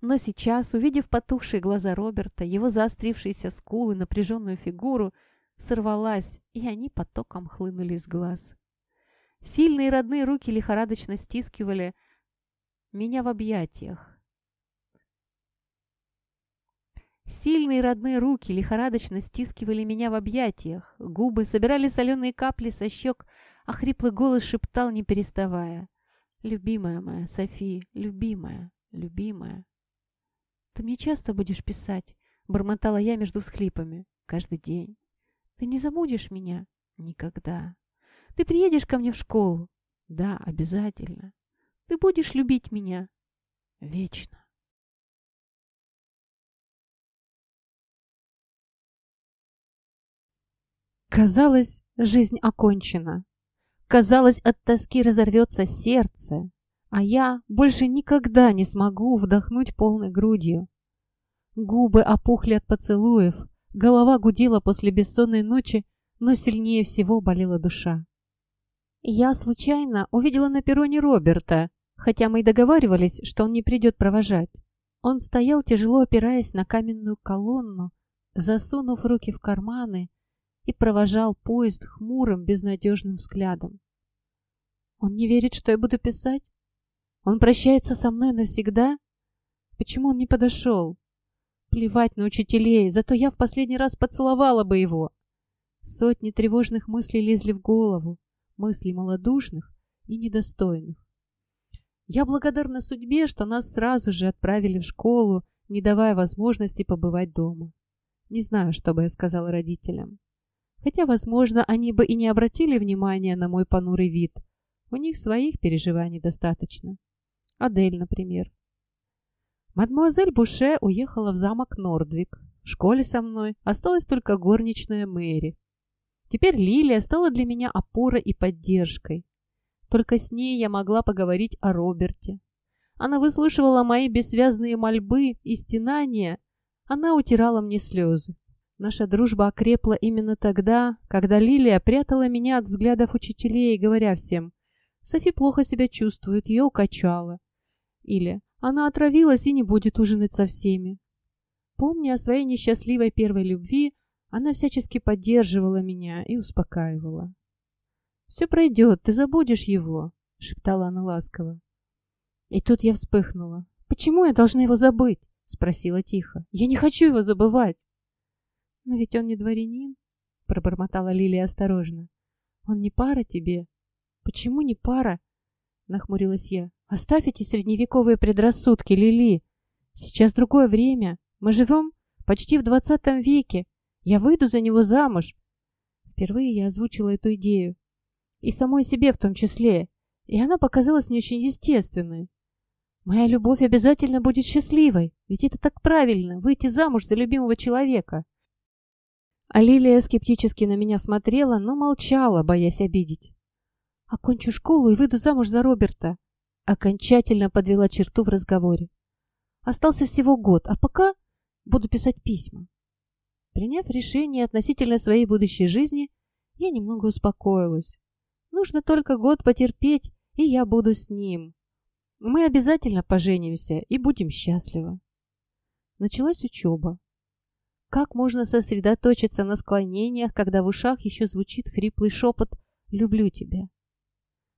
Но сейчас, увидев потухшие глаза Роберта, его заострившиеся скулы, напряженную фигуру, сорвалась, и они потоком хлынули из глаз. Сильные родные руки лихорадочно стискивали меня в объятиях. Сильные родные руки лихорадочно стискивали меня в объятиях, губы собирали соленые капли со щек, а хриплый голос шептал, не переставая. «Любимая моя, Софи, любимая, любимая». «Ты мне часто будешь писать?» — бормотала я между всхлипами. «Каждый день. Ты не забудешь меня?» «Никогда. Ты приедешь ко мне в школу?» «Да, обязательно. Ты будешь любить меня?» «Вечно». Казалось, жизнь окончена. Казалось, от тоски разорвется сердце а я больше никогда не смогу вдохнуть полной грудью. Губы опухли от поцелуев, голова гудела после бессонной ночи, но сильнее всего болела душа. Я случайно увидела на перроне Роберта, хотя мы и договаривались, что он не придет провожать. Он стоял, тяжело опираясь на каменную колонну, засунув руки в карманы, и провожал поезд хмурым, безнадежным взглядом. Он не верит, что я буду писать? Он прощается со мной навсегда? Почему он не подошел? Плевать на учителей, зато я в последний раз поцеловала бы его. Сотни тревожных мыслей лезли в голову, мыслей малодушных и недостойных. Я благодарна судьбе, что нас сразу же отправили в школу, не давая возможности побывать дома. Не знаю, что бы я сказала родителям. Хотя, возможно, они бы и не обратили внимания на мой понурый вид. У них своих переживаний достаточно. Адель, например. Мадмуазель Буше уехала в замок Нордвик. В школе со мной осталась только горничная Мэри. Теперь Лилия стала для меня опорой и поддержкой. Только с ней я могла поговорить о Роберте. Она выслушивала мои бессвязные мольбы и стенания. Она утирала мне слезы. Наша дружба окрепла именно тогда, когда Лилия прятала меня от взглядов учителей, говоря всем, «Софи плохо себя чувствует, ее укачало. Или «Она отравилась и не будет ужинать со всеми». Помня о своей несчастливой первой любви, она всячески поддерживала меня и успокаивала. «Все пройдет, ты забудешь его», — шептала она ласково. И тут я вспыхнула. «Почему я должна его забыть?» — спросила тихо. «Я не хочу его забывать». «Но ведь он не дворянин», — пробормотала Лилия осторожно. «Он не пара тебе». «Почему не пара?» — нахмурилась я. Оставь эти средневековые предрассудки, Лили. Сейчас другое время. Мы живем почти в двадцатом веке. Я выйду за него замуж. Впервые я озвучила эту идею. И самой себе в том числе. И она показалась мне очень естественной. Моя любовь обязательно будет счастливой, ведь это так правильно, выйти замуж за любимого человека. А Лилия скептически на меня смотрела, но молчала, боясь обидеть. Окончу школу и выйду замуж за Роберта окончательно подвела черту в разговоре. Остался всего год, а пока буду писать письма. Приняв решение относительно своей будущей жизни, я немного успокоилась. Нужно только год потерпеть, и я буду с ним. Мы обязательно поженимся и будем счастливы. Началась учеба. Как можно сосредоточиться на склонениях, когда в ушах еще звучит хриплый шепот «люблю тебя»?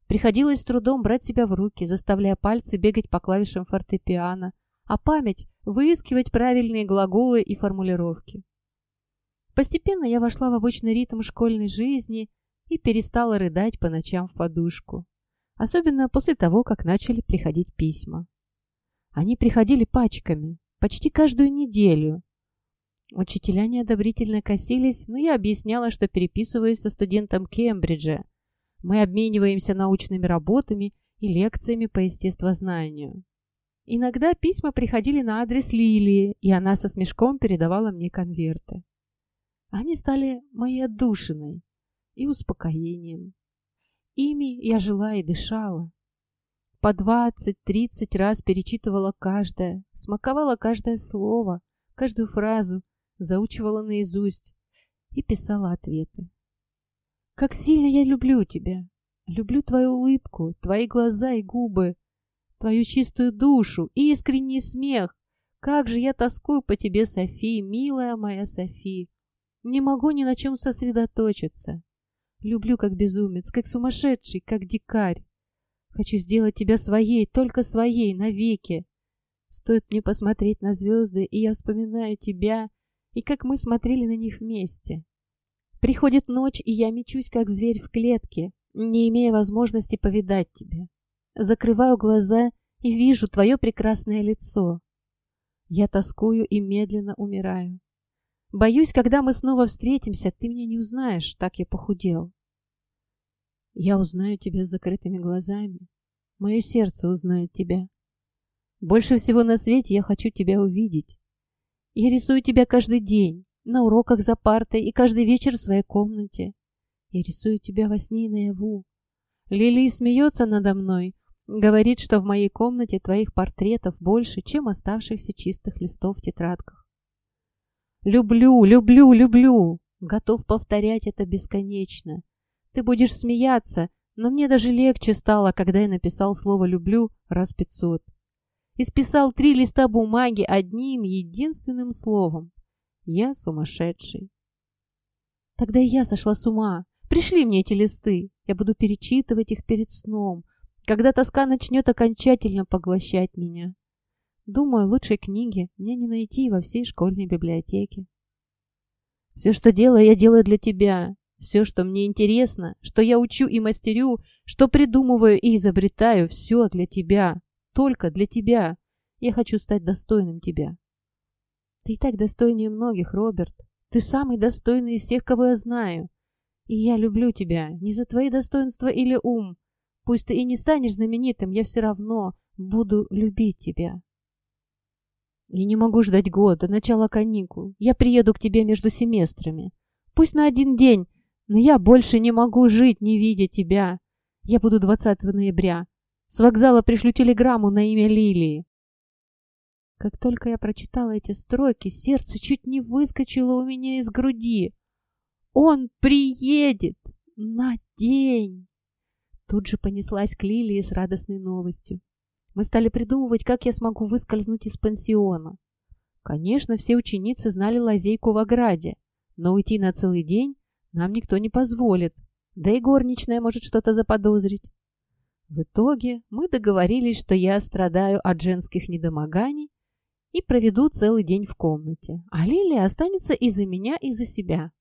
Приходилось с трудом брать себя в руки, заставляя пальцы бегать по клавишам фортепиано, а память выискивать правильные глаголы и формулировки. Постепенно я вошла в обычный ритм школьной жизни и перестала рыдать по ночам в подушку. Особенно после того, как начали приходить письма. Они приходили пачками, почти каждую неделю. Учителя неодобрительно косились, но я объясняла, что переписываюсь со студентом Кембриджа. Мы обмениваемся научными работами и лекциями по естествознанию. Иногда письма приходили на адрес Лилии, и она со смешком передавала мне конверты. Они стали моей отдушиной и успокоением. Ими я жила и дышала. По двадцать-тридцать раз перечитывала каждое, смаковала каждое слово, каждую фразу, заучивала наизусть и писала ответы. «Как сильно я люблю тебя! Люблю твою улыбку, твои глаза и губы, твою чистую душу и искренний смех! Как же я тоскую по тебе, Софи, милая моя Софи! Не могу ни на чем сосредоточиться. Люблю как безумец, как сумасшедший, как дикарь. Хочу сделать тебя своей, только своей, навеки. Стоит мне посмотреть на звезды, и я вспоминаю тебя, и как мы смотрели на них вместе. Приходит ночь, и я мечусь, как зверь в клетке, не имея возможности повидать тебя. Закрываю глаза и вижу твое прекрасное лицо. Я тоскую и медленно умираю. Боюсь, когда мы снова встретимся, ты меня не узнаешь, так я похудел. Я узнаю тебя с закрытыми глазами. Мое сердце узнает тебя. Больше всего на свете я хочу тебя увидеть. Я рисую тебя каждый день, на уроках за партой и каждый вечер в своей комнате. Я рисую тебя во сне и наяву. Лили смеется надо мной, говорит, что в моей комнате твоих портретов больше, чем оставшихся чистых листов в тетрадках. Люблю, люблю, люблю. Готов повторять это бесконечно. Ты будешь смеяться, но мне даже легче стало, когда я написал слово «люблю» раз пятьсот. Исписал три листа бумаги одним единственным словом. Я сумасшедший. Тогда и я сошла с ума. Пришли мне эти листы. Я буду перечитывать их перед сном, когда тоска начнет окончательно поглощать меня. Думаю, лучшей книги мне не найти во всей школьной библиотеке. Все, что делаю, я делаю для тебя. Все, что мне интересно, что я учу и мастерю, что придумываю и изобретаю, все для тебя. Только для тебя. Я хочу стать достойным тебя. Ты и так достойнее многих, Роберт. Ты самый достойный из всех, кого я знаю. И я люблю тебя не за твои достоинства или ум. Пусть ты и не станешь знаменитым, я все равно буду любить тебя. Я не могу ждать года, начала каникул. Я приеду к тебе между семестрами. Пусть на один день, но я больше не могу жить, не видя тебя. Я буду 20 ноября. С вокзала пришлю телеграмму на имя Лилии. Как только я прочитала эти строки, сердце чуть не выскочило у меня из груди. Он приедет на день. Тут же понеслась к Лилии с радостной новостью. Мы стали придумывать, как я смогу выскользнуть из пансиона. Конечно, все ученицы знали лазейку в ограде, но уйти на целый день нам никто не позволит, да и горничная может что-то заподозрить. В итоге мы договорились, что я страдаю от женских недомоганий и проведу целый день в комнате, а Лилия останется из-за меня и за себя.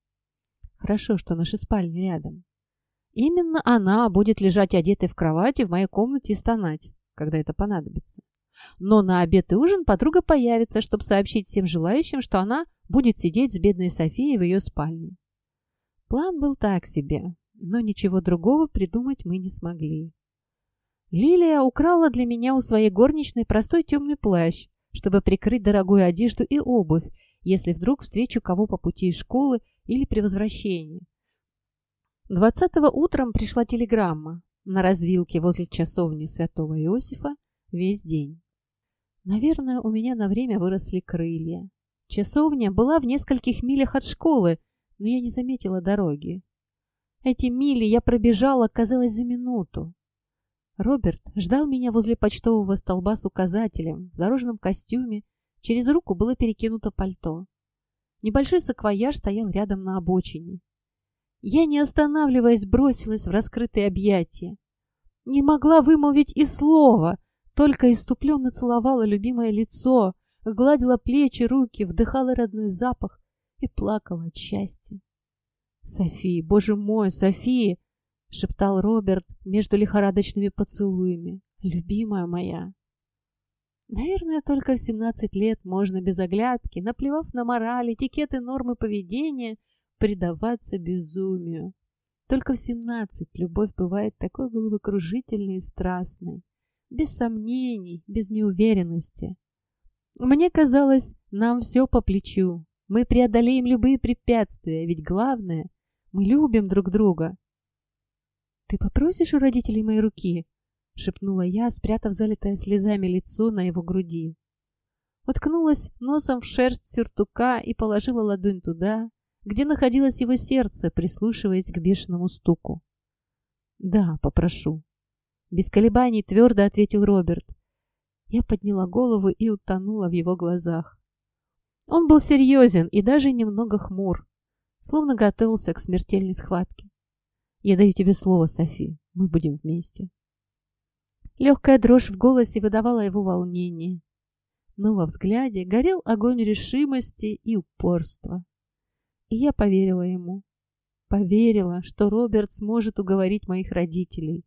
Хорошо, что наши спальни рядом. Именно она будет лежать одетой в кровати в моей комнате и стонать когда это понадобится. Но на обед и ужин подруга появится, чтобы сообщить всем желающим, что она будет сидеть с бедной Софией в ее спальне. План был так себе, но ничего другого придумать мы не смогли. Лилия украла для меня у своей горничной простой темный плащ, чтобы прикрыть дорогую одежду и обувь, если вдруг встречу кого по пути из школы или при возвращении. Двадцатого утром пришла телеграмма на развилке возле часовни святого Иосифа весь день. Наверное, у меня на время выросли крылья. Часовня была в нескольких милях от школы, но я не заметила дороги. Эти мили я пробежала, казалось, за минуту. Роберт ждал меня возле почтового столба с указателем в дорожном костюме. Через руку было перекинуто пальто. Небольшой саквояж стоял рядом на обочине. Я, не останавливаясь, бросилась в раскрытые объятия. Не могла вымолвить и слова, только иступленно целовала любимое лицо, гладила плечи, руки, вдыхала родной запах и плакала от счастья. «Софи, боже мой, Софи!» — шептал Роберт между лихорадочными поцелуями. «Любимая моя!» Наверное, только в 17 лет можно без оглядки, наплевав на мораль, этикеты, нормы поведения, предаваться безумию. Только в 17 любовь бывает такой головокружительной и страстной, без сомнений, без неуверенности. Мне казалось, нам все по плечу. Мы преодолеем любые препятствия, ведь главное, мы любим друг друга. «Ты попросишь у родителей моей руки?» — шепнула я, спрятав залитое слезами лицо на его груди. Уткнулась носом в шерсть сюртука и положила ладонь туда, где находилось его сердце, прислушиваясь к бешеному стуку. «Да, попрошу», — без колебаний твердо ответил Роберт. Я подняла голову и утонула в его глазах. Он был серьезен и даже немного хмур, словно готовился к смертельной схватке. «Я даю тебе слово, Софи, мы будем вместе». Легкая дрожь в голосе выдавала его волнение. Но во взгляде горел огонь решимости и упорства. И я поверила ему. Поверила, что Роберт сможет уговорить моих родителей.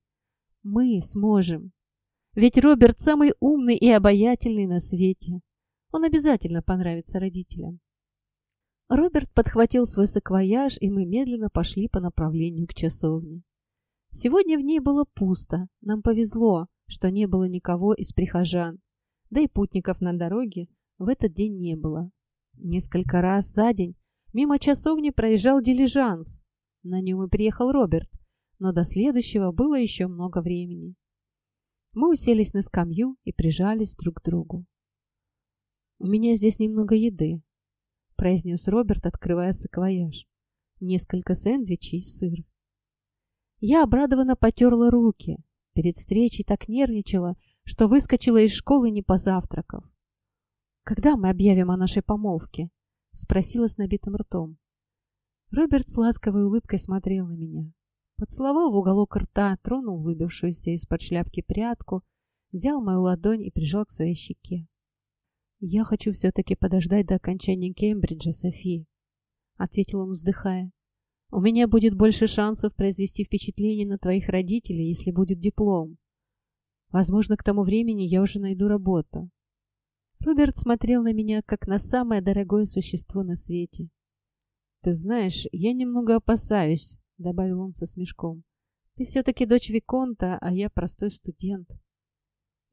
Мы сможем. Ведь Роберт самый умный и обаятельный на свете. Он обязательно понравится родителям. Роберт подхватил свой саквояж, и мы медленно пошли по направлению к часовне. Сегодня в ней было пусто. Нам повезло что не было никого из прихожан, да и путников на дороге в этот день не было. Несколько раз за день мимо часовни проезжал дилижанс. На нем и приехал Роберт, но до следующего было еще много времени. Мы уселись на скамью и прижались друг к другу. «У меня здесь немного еды», — произнес Роберт, открывая саквояж. «Несколько сэндвичей и сыр». Я обрадованно потерла руки. Перед встречей так нервничала, что выскочила из школы не позавтракав. «Когда мы объявим о нашей помолвке?» — спросила с набитым ртом. Роберт с ласковой улыбкой смотрел на меня. Поцеловал в уголок рта, тронул выбившуюся из-под шляпки прядку, взял мою ладонь и прижал к своей щеке. «Я хочу все-таки подождать до окончания Кембриджа, Софи», — ответил он, вздыхая. У меня будет больше шансов произвести впечатление на твоих родителей, если будет диплом. Возможно, к тому времени я уже найду работу. Роберт смотрел на меня, как на самое дорогое существо на свете. «Ты знаешь, я немного опасаюсь», — добавил он со смешком. «Ты все-таки дочь Виконта, а я простой студент».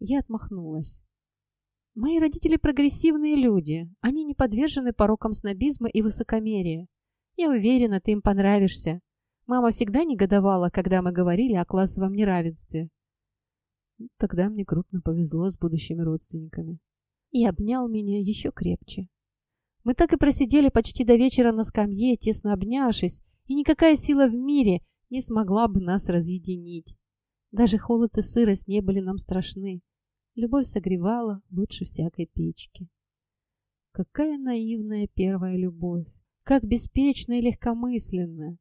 Я отмахнулась. «Мои родители прогрессивные люди. Они не подвержены порокам снобизма и высокомерия. Я уверена, ты им понравишься. Мама всегда негодовала, когда мы говорили о классовом неравенстве. Тогда мне крупно повезло с будущими родственниками. И обнял меня еще крепче. Мы так и просидели почти до вечера на скамье, тесно обнявшись, и никакая сила в мире не смогла бы нас разъединить. Даже холод и сырость не были нам страшны. Любовь согревала лучше всякой печки. Какая наивная первая любовь! Как беспечно и легкомысленно.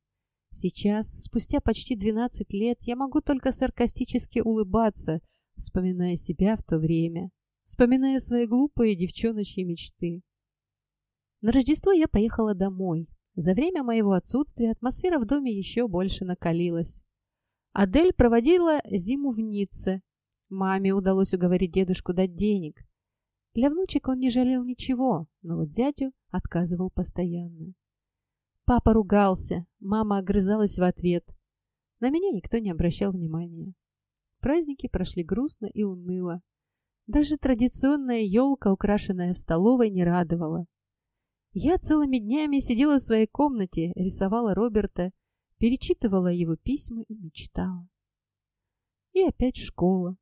Сейчас, спустя почти 12 лет, я могу только саркастически улыбаться, вспоминая себя в то время, вспоминая свои глупые девчоночьи мечты. На Рождество я поехала домой. За время моего отсутствия атмосфера в доме еще больше накалилась. Адель проводила зиму в Ницце. Маме удалось уговорить дедушку дать денег. Для внучек он не жалел ничего, но вот зятю отказывал постоянно. Папа ругался, мама огрызалась в ответ. На меня никто не обращал внимания. Праздники прошли грустно и уныло. Даже традиционная елка, украшенная в столовой, не радовала. Я целыми днями сидела в своей комнате, рисовала Роберта, перечитывала его письма и мечтала. И опять школа.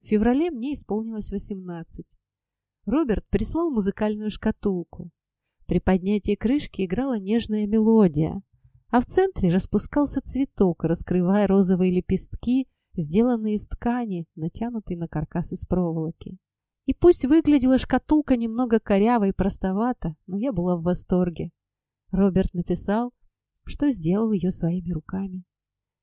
В феврале мне исполнилось 18. Роберт прислал музыкальную шкатулку. При поднятии крышки играла нежная мелодия, а в центре распускался цветок, раскрывая розовые лепестки, сделанные из ткани, натянутой на каркас из проволоки. И пусть выглядела шкатулка немного коряво и простовато, но я была в восторге. Роберт написал, что сделал ее своими руками.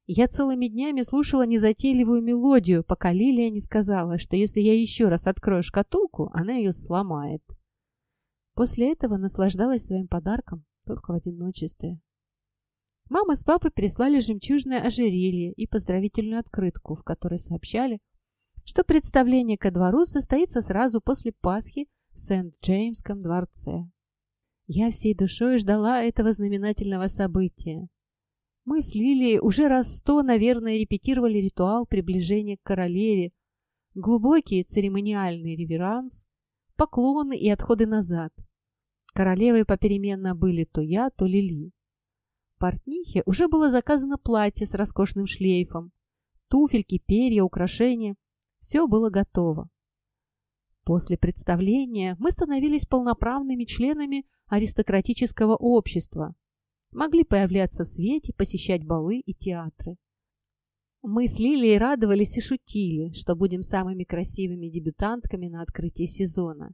Я целыми днями слушала незатейливую мелодию, пока Лилия не сказала, что если я еще раз открою шкатулку, она ее сломает. После этого наслаждалась своим подарком только в одиночестве. Мама с папой прислали жемчужное ожерелье и поздравительную открытку, в которой сообщали, что представление ко двору состоится сразу после Пасхи в Сент-Джеймском дворце. Я всей душой ждала этого знаменательного события. Мы с Лилией уже раз сто, наверное, репетировали ритуал приближения к королеве, глубокий церемониальный реверанс, поклоны и отходы назад. Королевой попеременно были то я, то Лили. Портнихе уже было заказано платье с роскошным шлейфом, туфельки, перья, украшения. Все было готово. После представления мы становились полноправными членами аристократического общества, могли появляться в свете, посещать балы и театры. Мы с Лилией радовались и шутили, что будем самыми красивыми дебютантками на открытии сезона.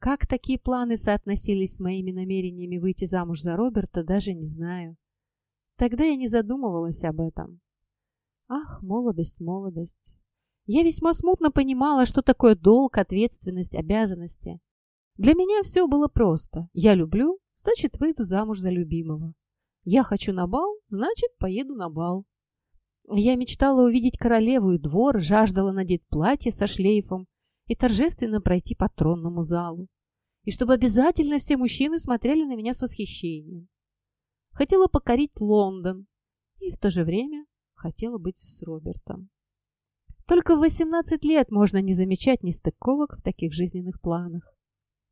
Как такие планы соотносились с моими намерениями выйти замуж за Роберта, даже не знаю. Тогда я не задумывалась об этом. Ах, молодость, молодость. Я весьма смутно понимала, что такое долг, ответственность, обязанности. Для меня все было просто. Я люблю, значит, выйду замуж за любимого. Я хочу на бал, значит, поеду на бал. Я мечтала увидеть королеву и двор, жаждала надеть платье со шлейфом и торжественно пройти по тронному залу. И чтобы обязательно все мужчины смотрели на меня с восхищением. Хотела покорить Лондон и в то же время хотела быть с Робертом. Только в 18 лет можно не замечать нестыковок в таких жизненных планах.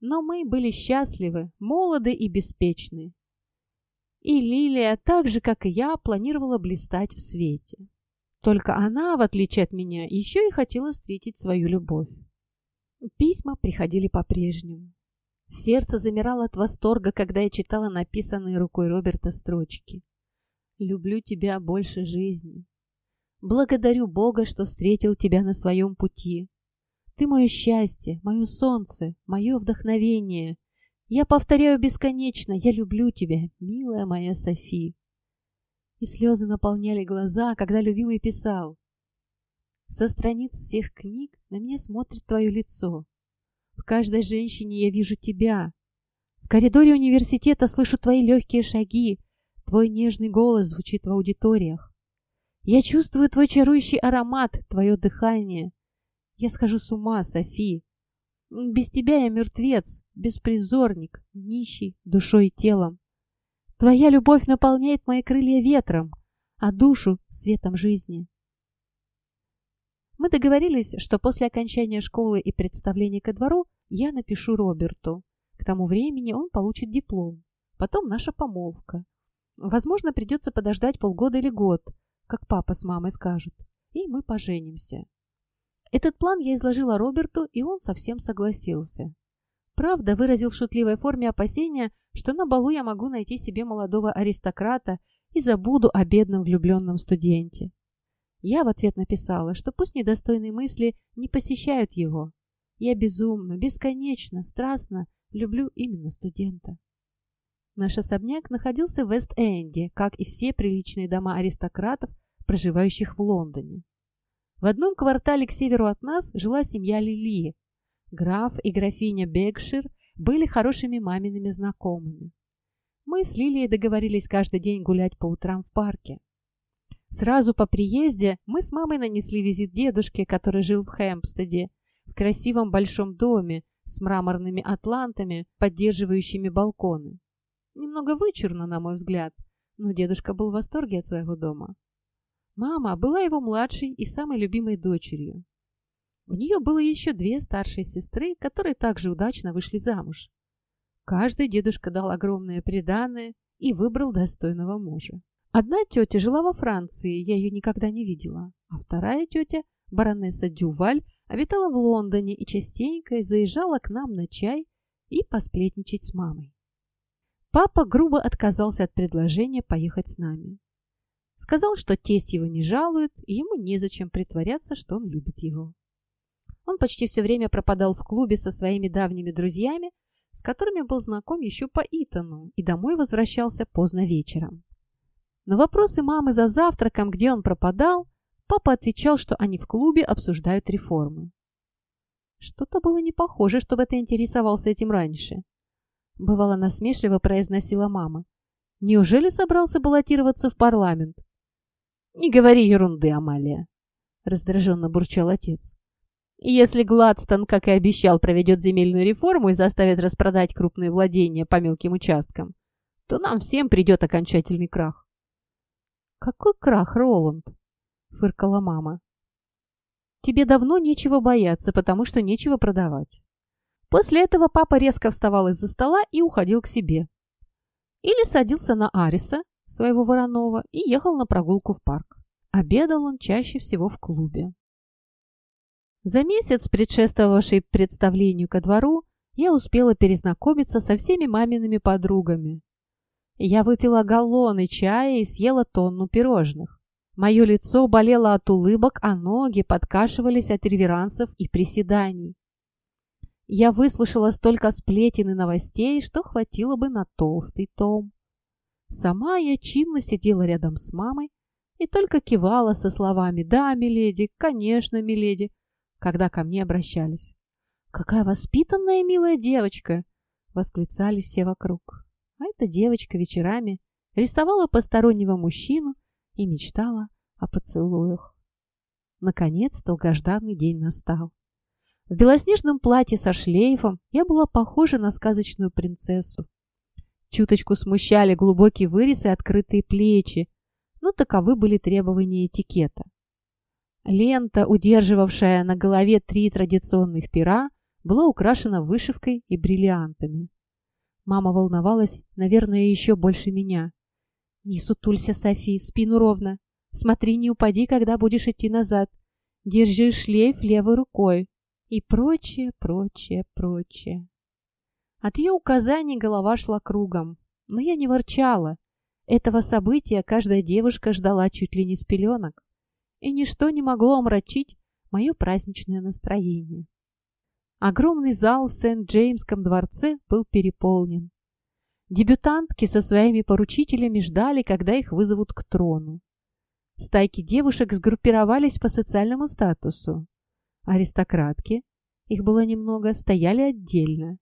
Но мы были счастливы, молоды и беспечны. И Лилия, так же, как и я, планировала блистать в свете. Только она, в отличие от меня, еще и хотела встретить свою любовь. Письма приходили по-прежнему. Сердце замирало от восторга, когда я читала написанные рукой Роберта строчки. «Люблю тебя больше жизни. Благодарю Бога, что встретил тебя на своем пути. Ты мое счастье, мое солнце, мое вдохновение. Я повторяю бесконечно, я люблю тебя, милая моя Софи. И слезы наполняли глаза, когда любимый писал. Со страниц всех книг на меня смотрит твое лицо. В каждой женщине я вижу тебя. В коридоре университета слышу твои легкие шаги, твой нежный голос звучит в аудиториях. Я чувствую твой чарующий аромат, твое дыхание. Я схожу с ума, Софи. Без тебя я мертвец, беспризорник, нищий душой и телом. Твоя любовь наполняет мои крылья ветром, а душу — светом жизни. Мы договорились, что после окончания школы и представления ко двору я напишу Роберту. К тому времени он получит диплом. Потом наша помолвка. Возможно, придется подождать полгода или год, как папа с мамой скажут, и мы поженимся. Этот план я изложила Роберту, и он совсем согласился. Правда, выразил в шутливой форме опасения, что на балу я могу найти себе молодого аристократа и забуду о бедном влюбленном студенте. Я в ответ написала, что пусть недостойные мысли не посещают его. Я безумно, бесконечно, страстно люблю именно студента. Наш особняк находился в Вест-Энде, как и все приличные дома аристократов, проживающих в Лондоне. В одном квартале к северу от нас жила семья Лили. Граф и графиня Бекшир были хорошими мамиными знакомыми. Мы с Лилией договорились каждый день гулять по утрам в парке. Сразу по приезде мы с мамой нанесли визит дедушке, который жил в Хэмпстеде, в красивом большом доме с мраморными атлантами, поддерживающими балконы. Немного вычурно, на мой взгляд, но дедушка был в восторге от своего дома. Мама была его младшей и самой любимой дочерью. У нее было еще две старшие сестры, которые также удачно вышли замуж. Каждый дедушка дал огромное преданное и выбрал достойного мужа. Одна тетя жила во Франции, я ее никогда не видела, а вторая тетя, баронесса Дюваль, обитала в Лондоне и частенько заезжала к нам на чай и посплетничать с мамой. Папа грубо отказался от предложения поехать с нами. Сказал, что тесть его не жалует, и ему незачем притворяться, что он любит его. Он почти все время пропадал в клубе со своими давними друзьями, с которыми был знаком еще по Итану, и домой возвращался поздно вечером. На вопросы мамы за завтраком, где он пропадал, папа отвечал, что они в клубе обсуждают реформы. Что-то было не похоже, чтобы ты интересовался этим раньше. Бывало насмешливо произносила мама. Неужели собрался баллотироваться в парламент? «Не говори ерунды, Амалия», — раздраженно бурчал отец. «Если Гладстон, как и обещал, проведет земельную реформу и заставит распродать крупные владения по мелким участкам, то нам всем придет окончательный крах». «Какой крах, Роланд?» — фыркала мама. «Тебе давно нечего бояться, потому что нечего продавать». После этого папа резко вставал из-за стола и уходил к себе. Или садился на Ариса, своего Воронова и ехал на прогулку в парк. Обедал он чаще всего в клубе. За месяц, предшествовавший представлению ко двору, я успела перезнакомиться со всеми мамиными подругами. Я выпила галлоны чая и съела тонну пирожных. Мое лицо болело от улыбок, а ноги подкашивались от реверансов и приседаний. Я выслушала столько сплетен и новостей, что хватило бы на толстый том. Сама я чинно сидела рядом с мамой и только кивала со словами «Да, миледи, конечно, миледи», когда ко мне обращались. «Какая воспитанная милая девочка!» — восклицали все вокруг. А эта девочка вечерами рисовала постороннего мужчину и мечтала о поцелуях. Наконец долгожданный день настал. В белоснежном платье со шлейфом я была похожа на сказочную принцессу. Чуточку смущали глубокий вырез и открытые плечи, но таковы были требования этикета. Лента, удерживавшая на голове три традиционных пера, была украшена вышивкой и бриллиантами. Мама волновалась, наверное, еще больше меня. «Не сутулься, Софи, спину ровно. Смотри, не упади, когда будешь идти назад. Держи шлейф левой рукой». И прочее, прочее, прочее. От ее указаний голова шла кругом, но я не ворчала. Этого события каждая девушка ждала чуть ли не с пеленок, и ничто не могло омрачить мое праздничное настроение. Огромный зал в Сент-Джеймском дворце был переполнен. Дебютантки со своими поручителями ждали, когда их вызовут к трону. Стайки девушек сгруппировались по социальному статусу. Аристократки, их было немного, стояли отдельно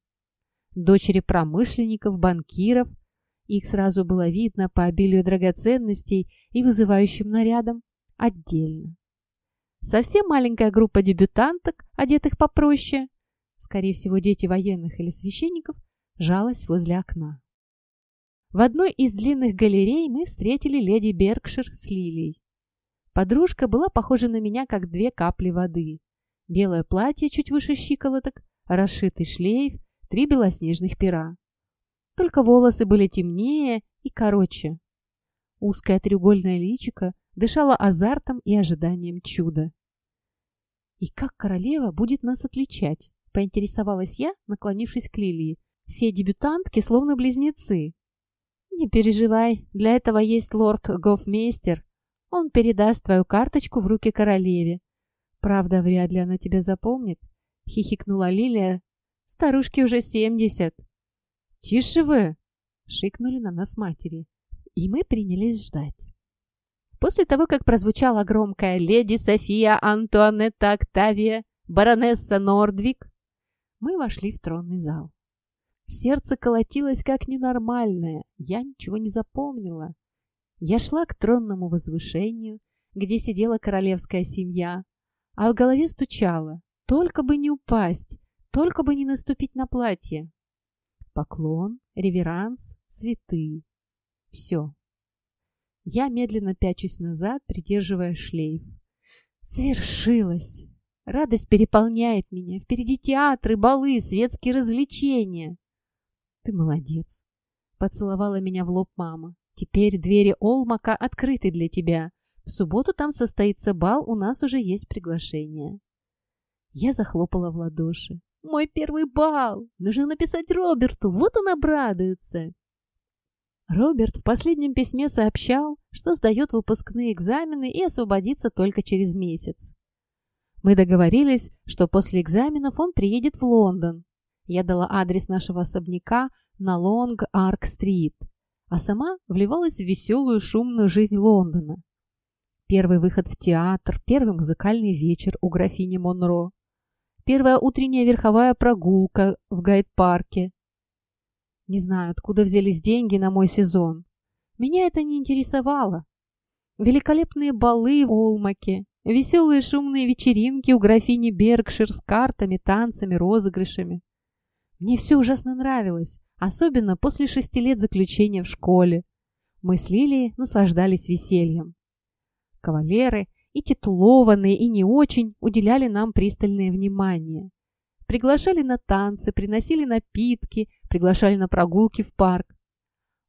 дочери промышленников, банкиров. Их сразу было видно по обилию драгоценностей и вызывающим нарядам отдельно. Совсем маленькая группа дебютанток, одетых попроще, скорее всего, дети военных или священников, жалась возле окна. В одной из длинных галерей мы встретили леди Беркшир с Лилией. Подружка была похожа на меня, как две капли воды. Белое платье чуть выше щиколоток, расшитый шлейф, три белоснежных пера. Только волосы были темнее и короче. Узкое треугольное личико дышало азартом и ожиданием чуда. «И как королева будет нас отличать?» — поинтересовалась я, наклонившись к Лилии. «Все дебютантки словно близнецы». «Не переживай, для этого есть лорд Гофмейстер. Он передаст твою карточку в руки королеве. Правда, вряд ли она тебя запомнит», — хихикнула Лилия, Старушке уже семьдесят. «Тише вы!» — шикнули на нас матери. И мы принялись ждать. После того, как прозвучала громкая «Леди София Антуанетта Октавия, баронесса Нордвик», мы вошли в тронный зал. Сердце колотилось как ненормальное, я ничего не запомнила. Я шла к тронному возвышению, где сидела королевская семья, а в голове стучало, только бы не упасть, только бы не наступить на платье. Поклон, реверанс, цветы. Все. Я медленно пячусь назад, придерживая шлейф. Свершилось! Радость переполняет меня. Впереди театры, балы, светские развлечения. Ты молодец. Поцеловала меня в лоб мама. Теперь двери Олмака открыты для тебя. В субботу там состоится бал, у нас уже есть приглашение. Я захлопала в ладоши. Мой первый бал! Нужно написать Роберту, вот он обрадуется!» Роберт в последнем письме сообщал, что сдает выпускные экзамены и освободится только через месяц. Мы договорились, что после экзаменов он приедет в Лондон. Я дала адрес нашего особняка на Лонг-Арк-стрит, а сама вливалась в веселую шумную жизнь Лондона. Первый выход в театр, первый музыкальный вечер у графини Монро, первая утренняя верховая прогулка в Гайд-парке, не знаю, откуда взялись деньги на мой сезон. Меня это не интересовало. Великолепные балы в Олмаке, веселые шумные вечеринки у графини Бергшир с картами, танцами, розыгрышами. Мне все ужасно нравилось, особенно после шести лет заключения в школе. Мы с Лилией наслаждались весельем. Кавалеры и титулованные, и не очень уделяли нам пристальное внимание. Приглашали на танцы, приносили напитки, приглашали на прогулки в парк.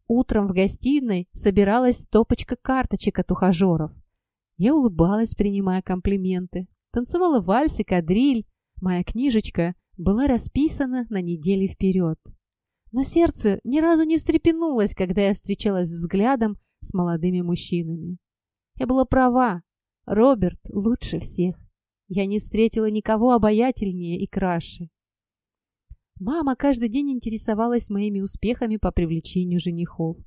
Утром в гостиной собиралась стопочка карточек от ухажеров. Я улыбалась, принимая комплименты. Танцевала вальс и кадриль. Моя книжечка была расписана на недели вперед. Но сердце ни разу не встрепенулось, когда я встречалась взглядом с молодыми мужчинами. Я была права. Роберт лучше всех. Я не встретила никого обаятельнее и краше. Мама каждый день интересовалась моими успехами по привлечению женихов.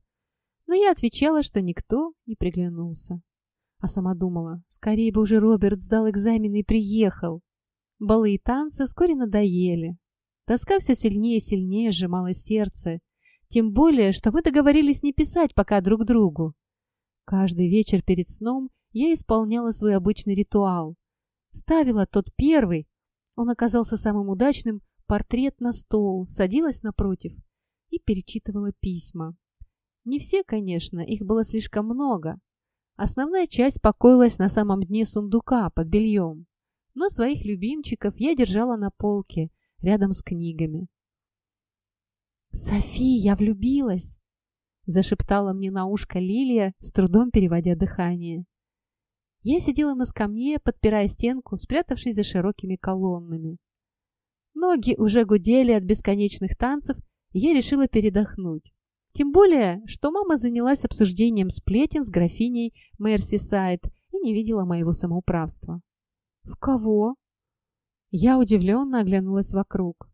Но я отвечала, что никто не приглянулся. А сама думала, скорее бы уже Роберт сдал экзамены и приехал. Балы и танцы вскоре надоели. Тоска все сильнее и сильнее сжимала сердце. Тем более, что мы договорились не писать пока друг другу. Каждый вечер перед сном я исполняла свой обычный ритуал. Ставила тот первый, он оказался самым удачным, портрет на стол, садилась напротив и перечитывала письма. Не все, конечно, их было слишком много. Основная часть покоилась на самом дне сундука под бельем, но своих любимчиков я держала на полке, рядом с книгами. «Софи, я влюбилась!» — зашептала мне на ушко Лилия, с трудом переводя дыхание. Я сидела на скамье, подпирая стенку, спрятавшись за широкими колоннами. Ноги уже гудели от бесконечных танцев, и я решила передохнуть. Тем более, что мама занялась обсуждением сплетен с графиней Мерси Сайд и не видела моего самоуправства. «В кого?» Я удивленно оглянулась вокруг.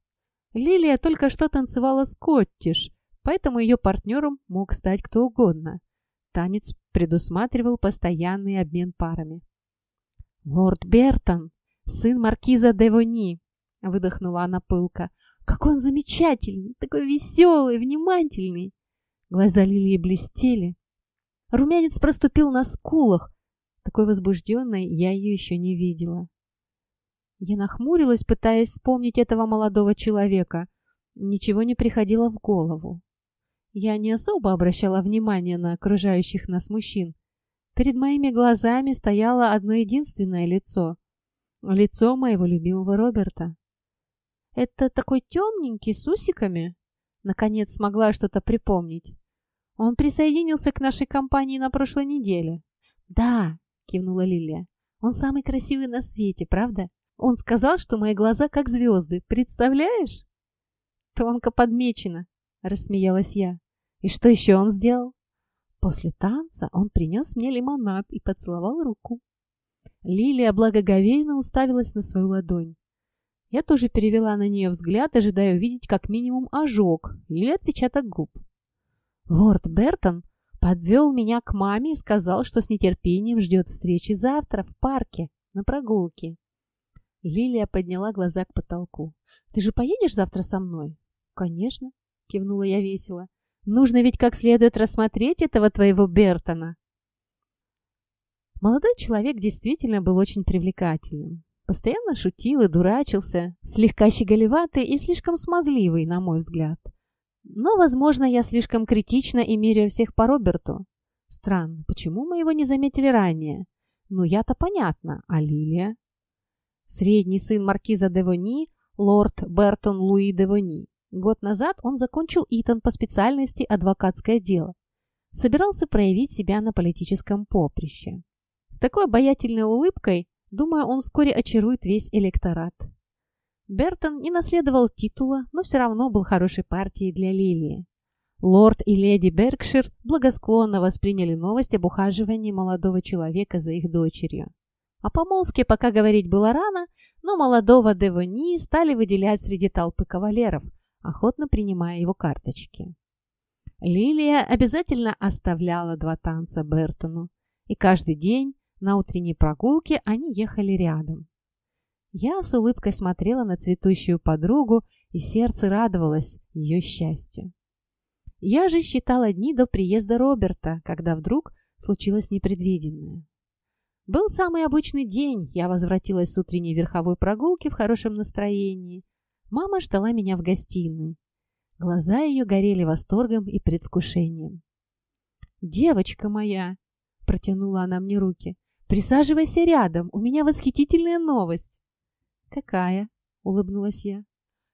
Лилия только что танцевала скоттиш, поэтому ее партнером мог стать кто угодно. Танец предусматривал постоянный обмен парами. «Лорд Бертон, сын маркиза Девони», Выдохнула она пылко. «Какой он замечательный! Такой веселый, внимательный!» Глаза Лилии блестели. Румянец проступил на скулах. Такой возбужденной я ее еще не видела. Я нахмурилась, пытаясь вспомнить этого молодого человека. Ничего не приходило в голову. Я не особо обращала внимание на окружающих нас мужчин. Перед моими глазами стояло одно единственное лицо. Лицо моего любимого Роберта. Это такой темненький, с усиками?» Наконец смогла что-то припомнить. «Он присоединился к нашей компании на прошлой неделе». «Да», — кивнула Лилия. «Он самый красивый на свете, правда? Он сказал, что мои глаза как звезды. Представляешь?» «Тонко подмечено», — рассмеялась я. «И что еще он сделал?» После танца он принес мне лимонад и поцеловал руку. Лилия благоговейно уставилась на свою ладонь. Я тоже перевела на нее взгляд, ожидая увидеть как минимум ожог или отпечаток губ. Лорд Бертон подвел меня к маме и сказал, что с нетерпением ждет встречи завтра в парке на прогулке. Лилия подняла глаза к потолку. «Ты же поедешь завтра со мной?» «Конечно», — кивнула я весело. «Нужно ведь как следует рассмотреть этого твоего Бертона». Молодой человек действительно был очень привлекательным. Постоянно шутил и дурачился, слегка щеголеватый и слишком смазливый, на мой взгляд. Но, возможно, я слишком критично и меряю всех по Роберту. Странно, почему мы его не заметили ранее? Ну, я-то понятно, а Лилия? Средний сын маркиза Девони, лорд Бертон Луи Девони. Год назад он закончил Итон по специальности адвокатское дело. Собирался проявить себя на политическом поприще. С такой обаятельной улыбкой Думаю, он вскоре очарует весь электорат. Бертон не наследовал титула, но все равно был хорошей партией для Лилии. Лорд и леди Беркшир благосклонно восприняли новость об ухаживании молодого человека за их дочерью. О помолвке пока говорить было рано, но молодого Девони стали выделять среди толпы кавалеров, охотно принимая его карточки. Лилия обязательно оставляла два танца Бертону, и каждый день на утренней прогулке они ехали рядом. Я с улыбкой смотрела на цветущую подругу, и сердце радовалось ее счастью. Я же считала дни до приезда Роберта, когда вдруг случилось непредвиденное. Был самый обычный день, я возвратилась с утренней верховой прогулки в хорошем настроении. Мама ждала меня в гостиной. Глаза ее горели восторгом и предвкушением. «Девочка моя!» – протянула она мне руки. «Присаживайся рядом, у меня восхитительная новость!» «Какая?» – улыбнулась я.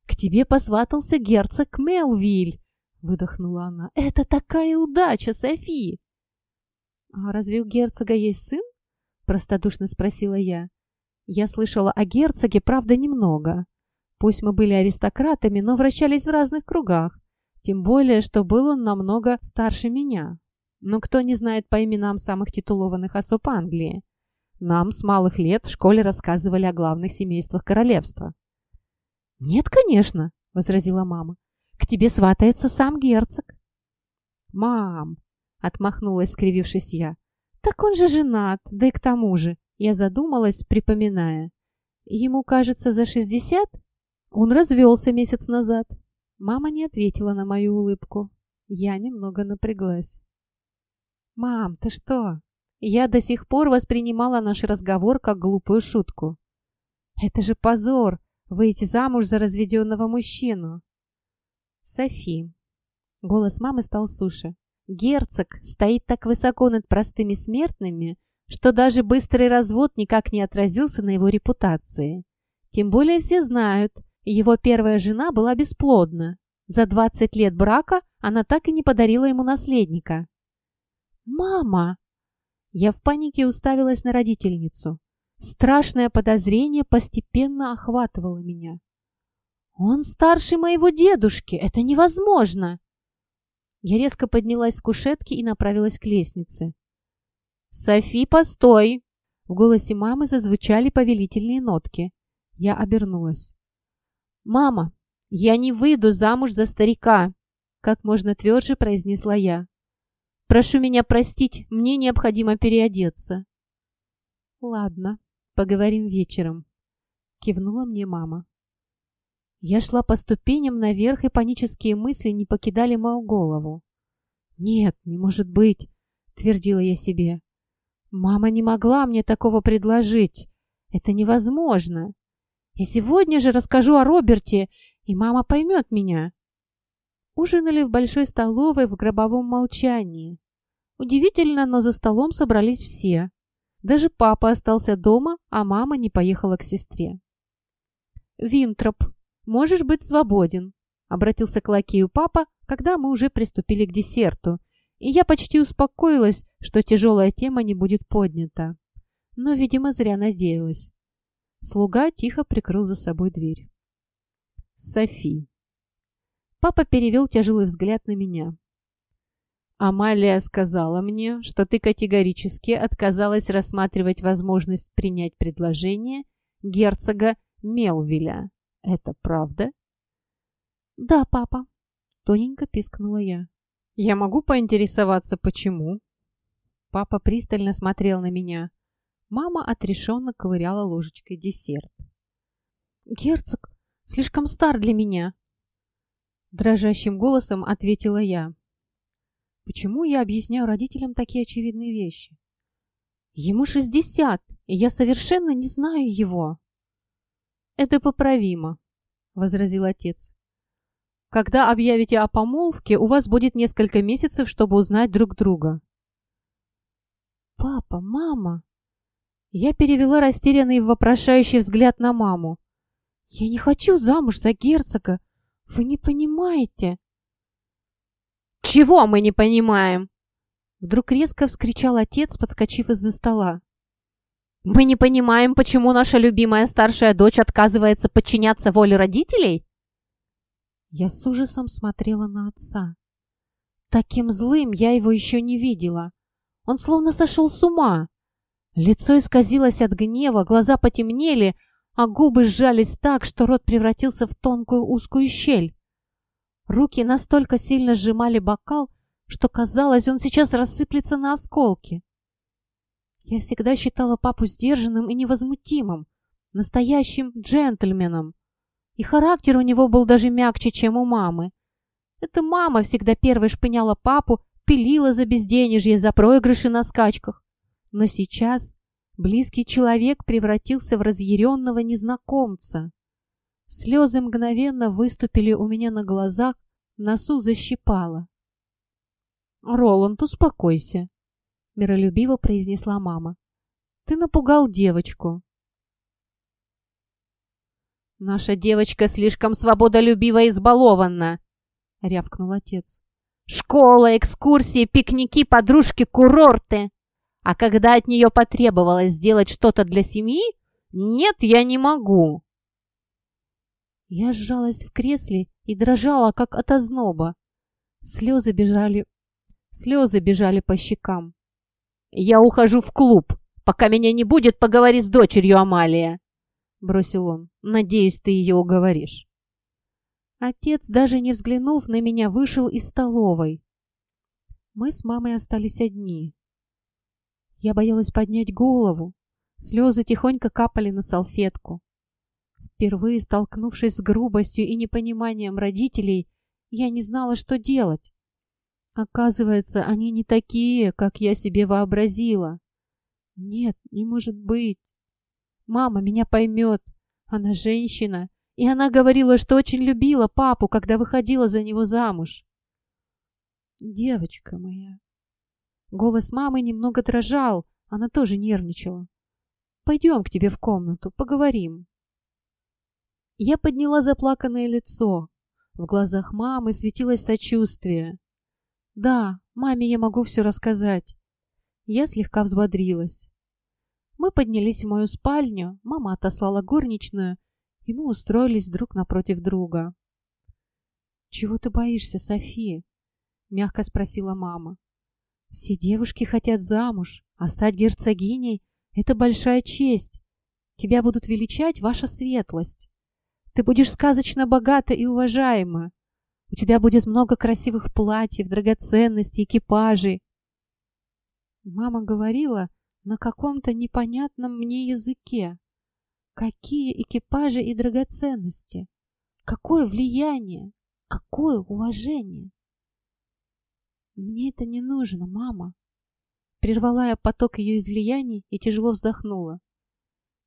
«К тебе посватался герцог Мелвиль!» – выдохнула она. «Это такая удача, Софи!» «А разве у герцога есть сын?» – простодушно спросила я. Я слышала о герцоге, правда, немного. Пусть мы были аристократами, но вращались в разных кругах. Тем более, что был он намного старше меня. Но кто не знает по именам самых титулованных особ Англии? Нам с малых лет в школе рассказывали о главных семействах королевства. «Нет, конечно», — возразила мама. «К тебе сватается сам герцог». «Мам!» — отмахнулась, скривившись я. «Так он же женат, да и к тому же». Я задумалась, припоминая. «Ему, кажется, за шестьдесят?» Он развелся месяц назад. Мама не ответила на мою улыбку. Я немного напряглась. «Мам, ты что?» Я до сих пор воспринимала наш разговор как глупую шутку. «Это же позор! Выйти замуж за разведенного мужчину!» «Софи!» Голос мамы стал суше. «Герцог стоит так высоко над простыми смертными, что даже быстрый развод никак не отразился на его репутации. Тем более все знают, его первая жена была бесплодна. За 20 лет брака она так и не подарила ему наследника. «Мама!» Я в панике уставилась на родительницу. Страшное подозрение постепенно охватывало меня. «Он старше моего дедушки! Это невозможно!» Я резко поднялась с кушетки и направилась к лестнице. «Софи, постой!» В голосе мамы зазвучали повелительные нотки. Я обернулась. «Мама, я не выйду замуж за старика!» Как можно тверже произнесла я. «Прошу меня простить, мне необходимо переодеться». «Ладно, поговорим вечером», — кивнула мне мама. Я шла по ступеням наверх, и панические мысли не покидали мою голову. «Нет, не может быть», — твердила я себе. «Мама не могла мне такого предложить. Это невозможно. Я сегодня же расскажу о Роберте, и мама поймет меня. Ужинали в большой столовой в гробовом молчании. Удивительно, но за столом собрались все. Даже папа остался дома, а мама не поехала к сестре. «Винтроп, можешь быть свободен», — обратился к лакею папа, когда мы уже приступили к десерту, и я почти успокоилась, что тяжелая тема не будет поднята. Но, видимо, зря надеялась. Слуга тихо прикрыл за собой дверь. Софи. Папа перевел тяжелый взгляд на меня. Амалия сказала мне, что ты категорически отказалась рассматривать возможность принять предложение герцога Мелвиля. Это правда? Да, папа. Тоненько пискнула я. Я могу поинтересоваться, почему? Папа пристально смотрел на меня. Мама отрешенно ковыряла ложечкой десерт. «Герцог слишком стар для меня!» Дрожащим голосом ответила я. «Почему я объясняю родителям такие очевидные вещи? Ему шестьдесят, и я совершенно не знаю его!» «Это поправимо», — возразил отец. «Когда объявите о помолвке, у вас будет несколько месяцев, чтобы узнать друг друга». «Папа, мама!» Я перевела растерянный вопрошающий взгляд на маму. «Я не хочу замуж за герцога! Вы не понимаете!» «Чего мы не понимаем?» Вдруг резко вскричал отец, подскочив из-за стола. «Мы не понимаем, почему наша любимая старшая дочь отказывается подчиняться воле родителей?» Я с ужасом смотрела на отца. Таким злым я его еще не видела. Он словно сошел с ума. Лицо исказилось от гнева, глаза потемнели, а губы сжались так, что рот превратился в тонкую узкую щель. Руки настолько сильно сжимали бокал, что казалось, он сейчас рассыплется на осколки. Я всегда считала папу сдержанным и невозмутимым, настоящим джентльменом. И характер у него был даже мягче, чем у мамы. Эта мама всегда первой шпыняла папу, пилила за безденежье, за проигрыши на скачках. Но сейчас близкий человек превратился в разъяренного незнакомца. Слезы мгновенно выступили у меня на глазах, носу защипало. «Роланд, успокойся», — миролюбиво произнесла мама. «Ты напугал девочку». «Наша девочка слишком свободолюбива и избалована», — рявкнул отец. «Школа, экскурсии, пикники, подружки, курорты. А когда от нее потребовалось сделать что-то для семьи, нет, я не могу». Я сжалась в кресле и дрожала, как от озноба. Слезы бежали, слезы бежали по щекам. «Я ухожу в клуб. Пока меня не будет, поговори с дочерью Амалия», — бросил он. «Надеюсь, ты ее уговоришь». Отец, даже не взглянув на меня, вышел из столовой. Мы с мамой остались одни. Я боялась поднять голову. Слезы тихонько капали на салфетку. Впервые столкнувшись с грубостью и непониманием родителей, я не знала, что делать. Оказывается, они не такие, как я себе вообразила. Нет, не может быть. Мама меня поймет. Она женщина, и она говорила, что очень любила папу, когда выходила за него замуж. Девочка моя. Голос мамы немного дрожал, она тоже нервничала. Пойдем к тебе в комнату, поговорим. Я подняла заплаканное лицо. В глазах мамы светилось сочувствие. «Да, маме я могу все рассказать». Я слегка взбодрилась. Мы поднялись в мою спальню, мама отослала горничную, и мы устроились друг напротив друга. «Чего ты боишься, София?» — мягко спросила мама. «Все девушки хотят замуж, а стать герцогиней — это большая честь. Тебя будут величать ваша светлость». Ты будешь сказочно богата и уважаема. У тебя будет много красивых платьев, драгоценностей, экипажей. Мама говорила на каком-то непонятном мне языке. Какие экипажи и драгоценности? Какое влияние? Какое уважение? Мне это не нужно, мама. Прервала я поток ее излияний и тяжело вздохнула.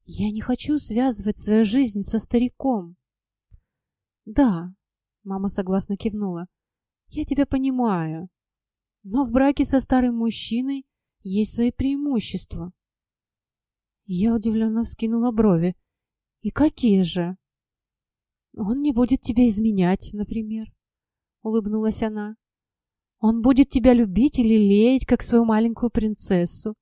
Я не хочу связывать свою жизнь со стариком. Да, мама согласно кивнула. Я тебя понимаю. Но в браке со старым мужчиной есть свои преимущества. Я удивленно вскинула брови. И какие же? Он не будет тебя изменять, например, улыбнулась она. Он будет тебя любить и лелеять, как свою маленькую принцессу.